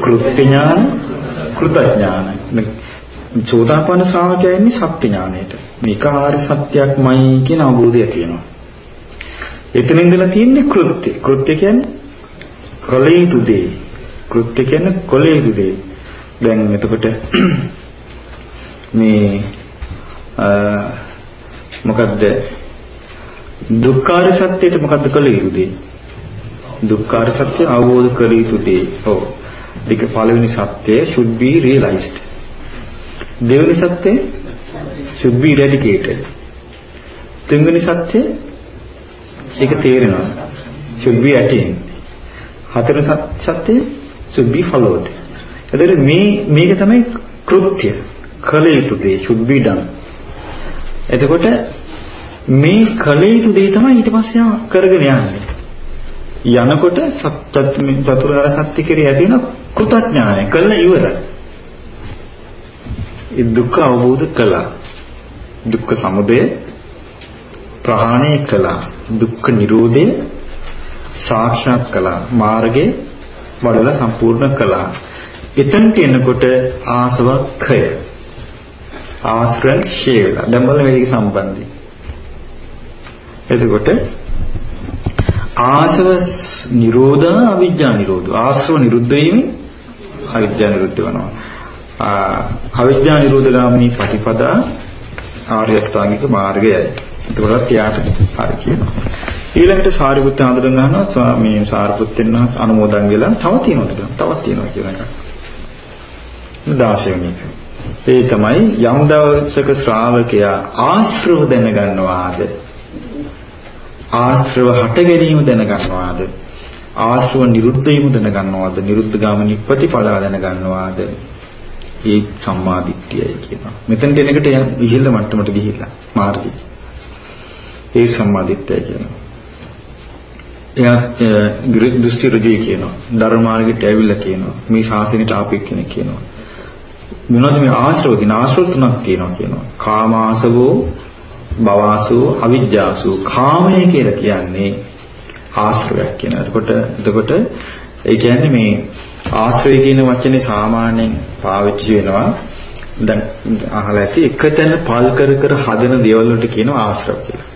කෘත්‍ය ඥාන, කෘතඥාන. චෝදාපන්න ශ්‍රාවකයා ඉන්නේ සත්‍ය ඥානයට. මේක ආර්ය සත්‍යයක්මයි කියන අවබෝධය තියෙනවා. එතන ඉඳලා තියෙන්නේ කෘත්‍ය. කෘත්‍ය කියන්නේ කලේතු දේ. කෘත්‍ය කියන්නේ කලේතු දේ. දැන් එතකොට මේ මොකද්ද දුක්ඛාර සත්‍යයට මොකද්ද කළ යුතු දේ? දුක්ඛාර සත්‍ය අවබෝධ කර යුතු දේ. ඔව්. දෙක පළවෙනි සත්‍යය should be realized. දෙවෙනි සත්‍යය should be eradicated. තුන්වෙනි සත්‍ය ඒක තේරෙනවා. should be attained. හතරවෙනි සත්‍ය should be followed. එතකොට මේ මේක තමයි කෘත්‍ය. කළ යුතු දේ should be done. එතකොට මේ කළ යුතු දේ තමයි ඊට පස්සේ කරගෙන යන්නේ. යනකොට චතුරාර්ය සත්‍ය කෙරෙහි ඇති වෙන කෘතඥානය කළ ඉවරයි. ඒ දුක්ඛ අවබෝධ කළා. දුක්ඛ සමුදය ප්‍රහාණය කළා. දුක්ඛ නිරෝධය සාක්ෂාත් කළා. මාර්ගේ වඩලා සම්පූර්ණ කළා. එතනට එනකොට ආසවක්ඛය ආශ්‍රයන් ශේවලා. දැන් බලන්න මේක සම්බන්ධයි. එතකොට ආසව නිරෝධා අවිජ්ජා නිරෝධ. ආශ්‍රව නිරුද්ධ වීමෙන් අවිජ්ජා නිරුද්ධ වෙනවා. අවිජ්ජා නිරෝධ ගාමිනී පටිපදා ආර්ය අෂ්ටාංගික මාර්ගයයි. ඒකවත් යාට හරි කියනවා. ඊළඟට සාරිපුත්ත හඳුනන ගන්නවා මේ සාරිපුත්තෙන් අනුමෝදන් වෙලා තව තියෙනවද තවත් තියෙනවා කියන එක. 16 වෙනි එක. ඒ තමයි යම් දවසක ශ්‍රාවකයා ආශ්‍රව දැනගන්නවාද ආශ්‍රව හට ගැනීම දැනගන්නවාද ආශ්‍රව නිරුද්ධ වීම දැනගන්නවාද නිරුද්ධ ගාමිනී ප්‍රතිපදා දැනගන්නවාද ඒ සම්මාදිට්ඨියයි කියනවා. මෙතනට එනකට ඉහළ මට්ටමට ගිහිල්ලා මාර්ගය. ඒ සම්මාදිට්ඨිය කියනවා. එයාත් ග්‍රීක දෘෂ්ටි රුජී කියනවා. ධර්ම මාර්ගයට ඇවිල්ලා කියනවා. මේ ශාසනයට ආපෙක් කෙනෙක් කියනවා. මොනවද මේ ආශ්‍රව කියන ආශ්‍රව තුනක් තියෙනවා කියනවා. කාමාසවෝ, භවසෝ, අවිජ්ජාසෝ. කාමය කියලා කියන්නේ ආශ්‍රවයක් කියනවා. එතකොට එතකොට ඒ කියන්නේ මේ ආශ්‍රය කියන වචනේ සාමාන්‍යයෙන් පාවිච්චි වෙනවා. දැන් අහලා ඇති එකතැන පල් කර කර හදන දේවල් වලට කියනවා ආශ්‍රව කියලා.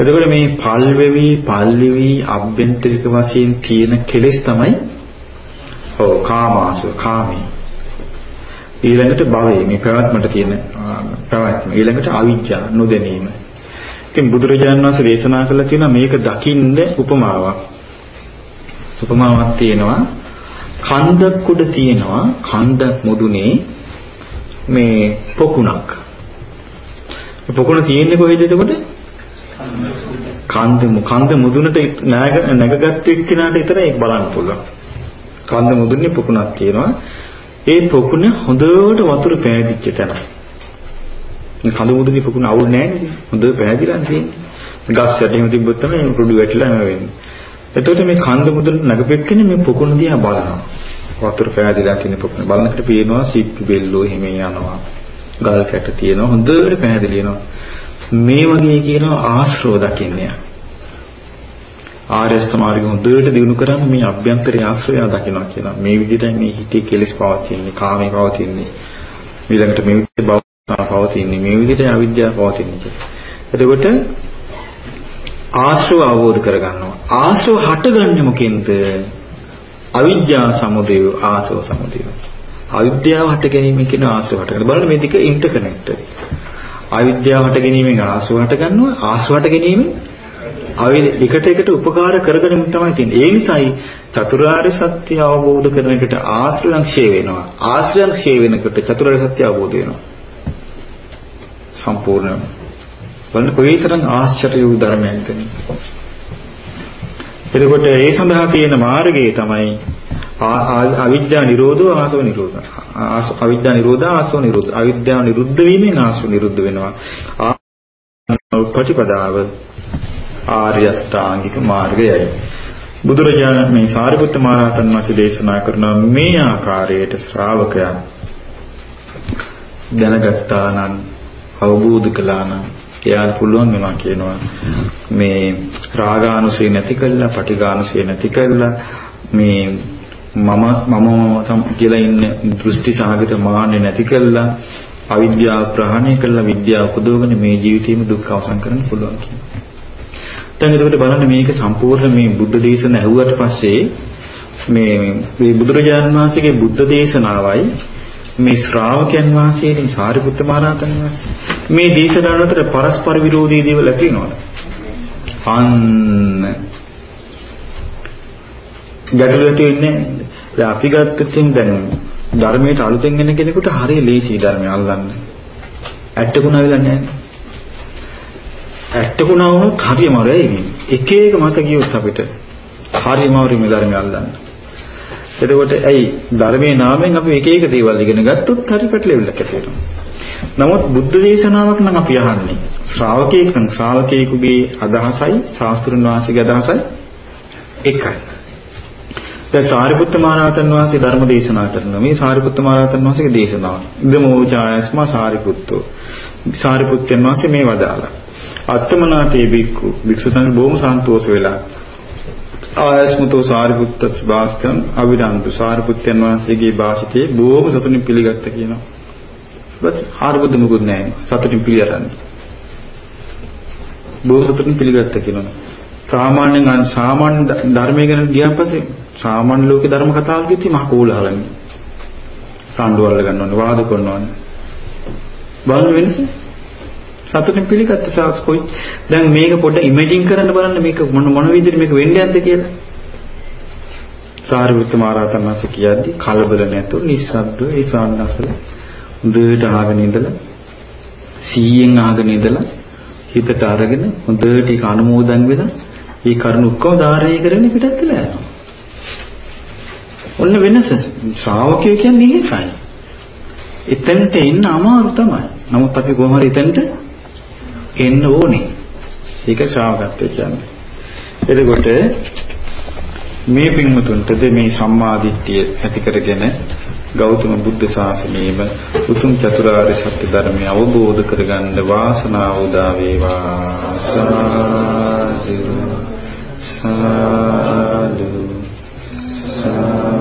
එතකොට මේ පල් වෙවි, පල් වෙවි අභ්‍යන්තරික වශයෙන් තියෙන කෙලෙස් තමයි ඔව් කාමාශ්‍රව, කාමී. ඊළඟට භවයේ මේ පැවැත්මට තියෙන පැවැත්ම. ඊළඟට අවිජ්ජා නොදැනීම. ඉතින් බුදුරජාණන් වහන්සේ දේශනා කළා තියෙනවා මේක දකින්න උපමාවක්. උපමාවක් තියෙනවා කන්දක් උඩ තියෙනවා කන්දක් මුදුනේ මේ පොකුණක්. පොකුණ තියෙන්නේ කොහෙද එතකොට? කන්ද කන්ද මුදුනට නැග නැගගත් එක්කිනාට විතරයි ඒක බලන්න පුළුවන්. කන්ද මුදුනේ පොකුණක් තියෙනවා. ඒ පොකුණ හොඳට වතුර පෑදිච්ච තැන. මේ කඳු මුදුනේ පොකුණ අවුල් නැහැ නේද? හොඳ පෑදිලා තියෙන්නේ. ගස් යට එහෙම තිබ්බොත් තමයි රුඩු වැටිලා එම වෙන්නේ. එතකොට මේ කන්ද මුදුන නගපෙක්කනේ මේ පොකුණ දිහා බලනවා. වතුර පෑදිලා තියෙන පොකුණ බලනකොට පේනවා සිප්පි බෙල්ලෝ එහෙම යනවා. ගල් කැට තියෙනවා හොඳට පැහැදිලි වෙනවා. මේ වගේ කියනවා ආශ්‍රව දකින්නේ. ආර්ය සමාර්ගය හොඳට දිනු කරාම මේ අභ්‍යන්තරයේ ආශ්‍රය දකිනවා කියනවා. මේ විදිහටයි මේ හිතේ කෙලෙස් පවතින්නේ, කාමේ පවතින්නේ. ඊළඟට මේ විදිහේ භව පවතින්නේ, මේ විදිහටයි අවිද්‍යාව පවතින්නේ. එතකොට ආශ්‍රව අවබෝධ කරගන්නවා. ආශ්‍රව හටගන්නේ මොකෙන්ද? අවිද්‍යා සමුදය ආශ්‍රව සමුදය. අවිද්‍යාව හට ගැනීම කියන ආශ්‍රව හට ගන්න. බලන්න මේ දෙක ඉන්ටර්කනෙක්ටඩ්. අවිද්‍යාව හට ගැනීමෙන් ආශ්‍රව හට ගන්නවා. ආශ්‍රව හට ගැනීමෙන් අවිද එකට එකට උපකාර කරගෙන තමයි තියෙන්නේ. ඒ නිසායි චතුරාර්ය සත්‍ය අවබෝධ කරන එකට ආශ්‍රයන් ක්ෂය වෙනවා. ආශ්‍රයන් ක්ෂය වෙනකොට චතුරාර්ය සත්‍ය අවබෝධ වෙනවා. සම්පූර්ණව. බලන්න කොයිතරම් ආශ්චර්ය වූ ධර්මයක්ද එතකොට ඒ සඳහා තියෙන මාර්ගය තමයි අවිද්‍යා නිරෝධෝ ආසව නිරෝධ. අවිද්‍යා නිරෝධ ආසව නිරෝධ. අවිද්‍යාව නිරුද්ධ වීමෙන් ආසව නිරුද්ධ වෙනවා. ප්‍රතිපදාව ආර්ය අෂ්ටාංගික මාර්ගයයි. බුදුරජාණන් මේ සාරිපුත්ත මහ රහතන් වහන්සේ දේශනා කරන මේ ආකාරයට ශ්‍රාවකයා දැනගත්තා නම් අවබෝධ කළා නම් එයාට පුළුවන් වෙනවා කියනවා මේ රාගානුසය නැති කළා, පටිඝානුසය නැති කළා මේ මම මම කියලා ඉන්න දෘෂ්ටි සහගත මාන්නේ නැති කළා අවිද්‍යාව ප්‍රහාණය කළා විද්‍යාව උපදවගෙන මේ ජීවිතේම දුක් අවසන් කරන්න පුළුවන් කියනවා. දැන් එතකොට බලන්න මේක සම්පූර්ණ මේ බුද්ධ දේශන ඇහුවට පස්සේ මේ මේ බුදුරජාණන් වහන්සේගේ බුද්ධ දේශනාවයි මේ ශ්‍රාවකයන් වහන්සේනේ සාරිපුත්ත මහ රහතන් වහන්සේ මේ දේශනාව අතර පරස්පර විරෝධී දේවල් ඇති වෙනවද? අන්න ගැටලු ඇති වෙන්නේ නැහැ. අපි ගත්තොත් දැන් ධර්මයට අලුතෙන් එන කෙනෙකුට හරිය ලේසි ධර්මය අල්ලන්න. ඇට්ටකුණ වෙලා නැහැ. ඇට්ටකුණ වුණොත් හරියම රැයි මේ. එක එක මත ගියොත් අපිට හරියම වරිම ධර්මය අල්ලන්න. එතකොට ඇයි ධර්මයේ නාමයෙන් අපි එක එක දේවල් ඉගෙන ගත්තොත් හරි පැටලෙවිල්ලක් ඇති වෙනවා. නමුත් බුද්ධ දේශනාවක් නම් අපි අහන්නේ ශ්‍රාවකයෙක් නම් ශ්‍රාවකයෙකුගේ අදහසයි ශාස්ත්‍රුන් වහන්සේගේ අදහසයි එකයි. දැන් සාරිපුත්ත මහරහතන් වහන්සේ ධර්ම දේශනා කරනවා. මේ සාරිපුත්ත මහරහතන් වහන්සේගේ දේශනාව. ඉදමෝචායස්මා සාරිපුත්තෝ. සාරිපුත්තයන් වහන්සේ මේ වදාලා. අත්තමනාතේ බික්කු වික්ෂුතන් බොහොම සන්තෝෂ වෙලා ආයස්මතෝ සාරිපුත්ත වාස්කම් අවිරන්තු සාරිපුත්යන් වහන්සේගේ වාසිතේ බොහොම සතුටින් පිළිගත්ත කියනවා. බත් ආරබුද්ධ මුකුත් නැහැ. සතුටින් පිළිගන්නේ. බොහොම සතුටින් පිළිගත්ත කියනවා. සාමාන්‍යයෙන් සාමාන්‍ය ධර්මයේ ගැන ගියන් පස්සේ සාමාන්‍ය ලෝකේ ධර්ම කතාවල් කිව්වොත් මහ කෝලහලන්නේ. රණ්ඩු වල ගන්නවනේ වාද කරනවනේ. බලන්න වෙනස සතුටින් පිළිගත්ත සාස් කොයි දැන් මේක පොඩ්ඩ ඉමේජින් කරන්න බලන්න මේක මොන මොන විදිහට මේක වෙන්නේ නැද්ද කියලා සාරිපුත්ත මහ රහතන් වහන්සේ කියද්දි කලබල නැතුව නිස්සබ්දව ඒ සාන්නසල හොඳට අහගෙන ඉඳලා සීයෙන් අහගෙන ඉඳලා හිතට අරගෙන හොඳට ඒක අනුමෝදන් වෙලා ඒ කරුණ ඔක්කොම ධාරණය කරගෙන පිටත් වෙලා යනවා. ඔන්න වෙනස ශ්‍රාවකයෝ කියන්නේ ඒකයි. එතනට එන්න අමාරු තමයි. නමුත් අපි කොහොම හරි එතනට එන්න ඕනේ. ඒක ශ්‍රාවකත්වය කියන්නේ. එතකොට මේ පින්මුතුන්ටද මේ සම්මාදිට්ඨිය ඇති කරගෙන ගෞතම බුද්ධ ශාසනයේම උතුම් චතුරාර්ය සත්‍ය ධර්මය අවබෝධ කරගන්න වාසනාව උදා වේවා සාදු සාදු සාදු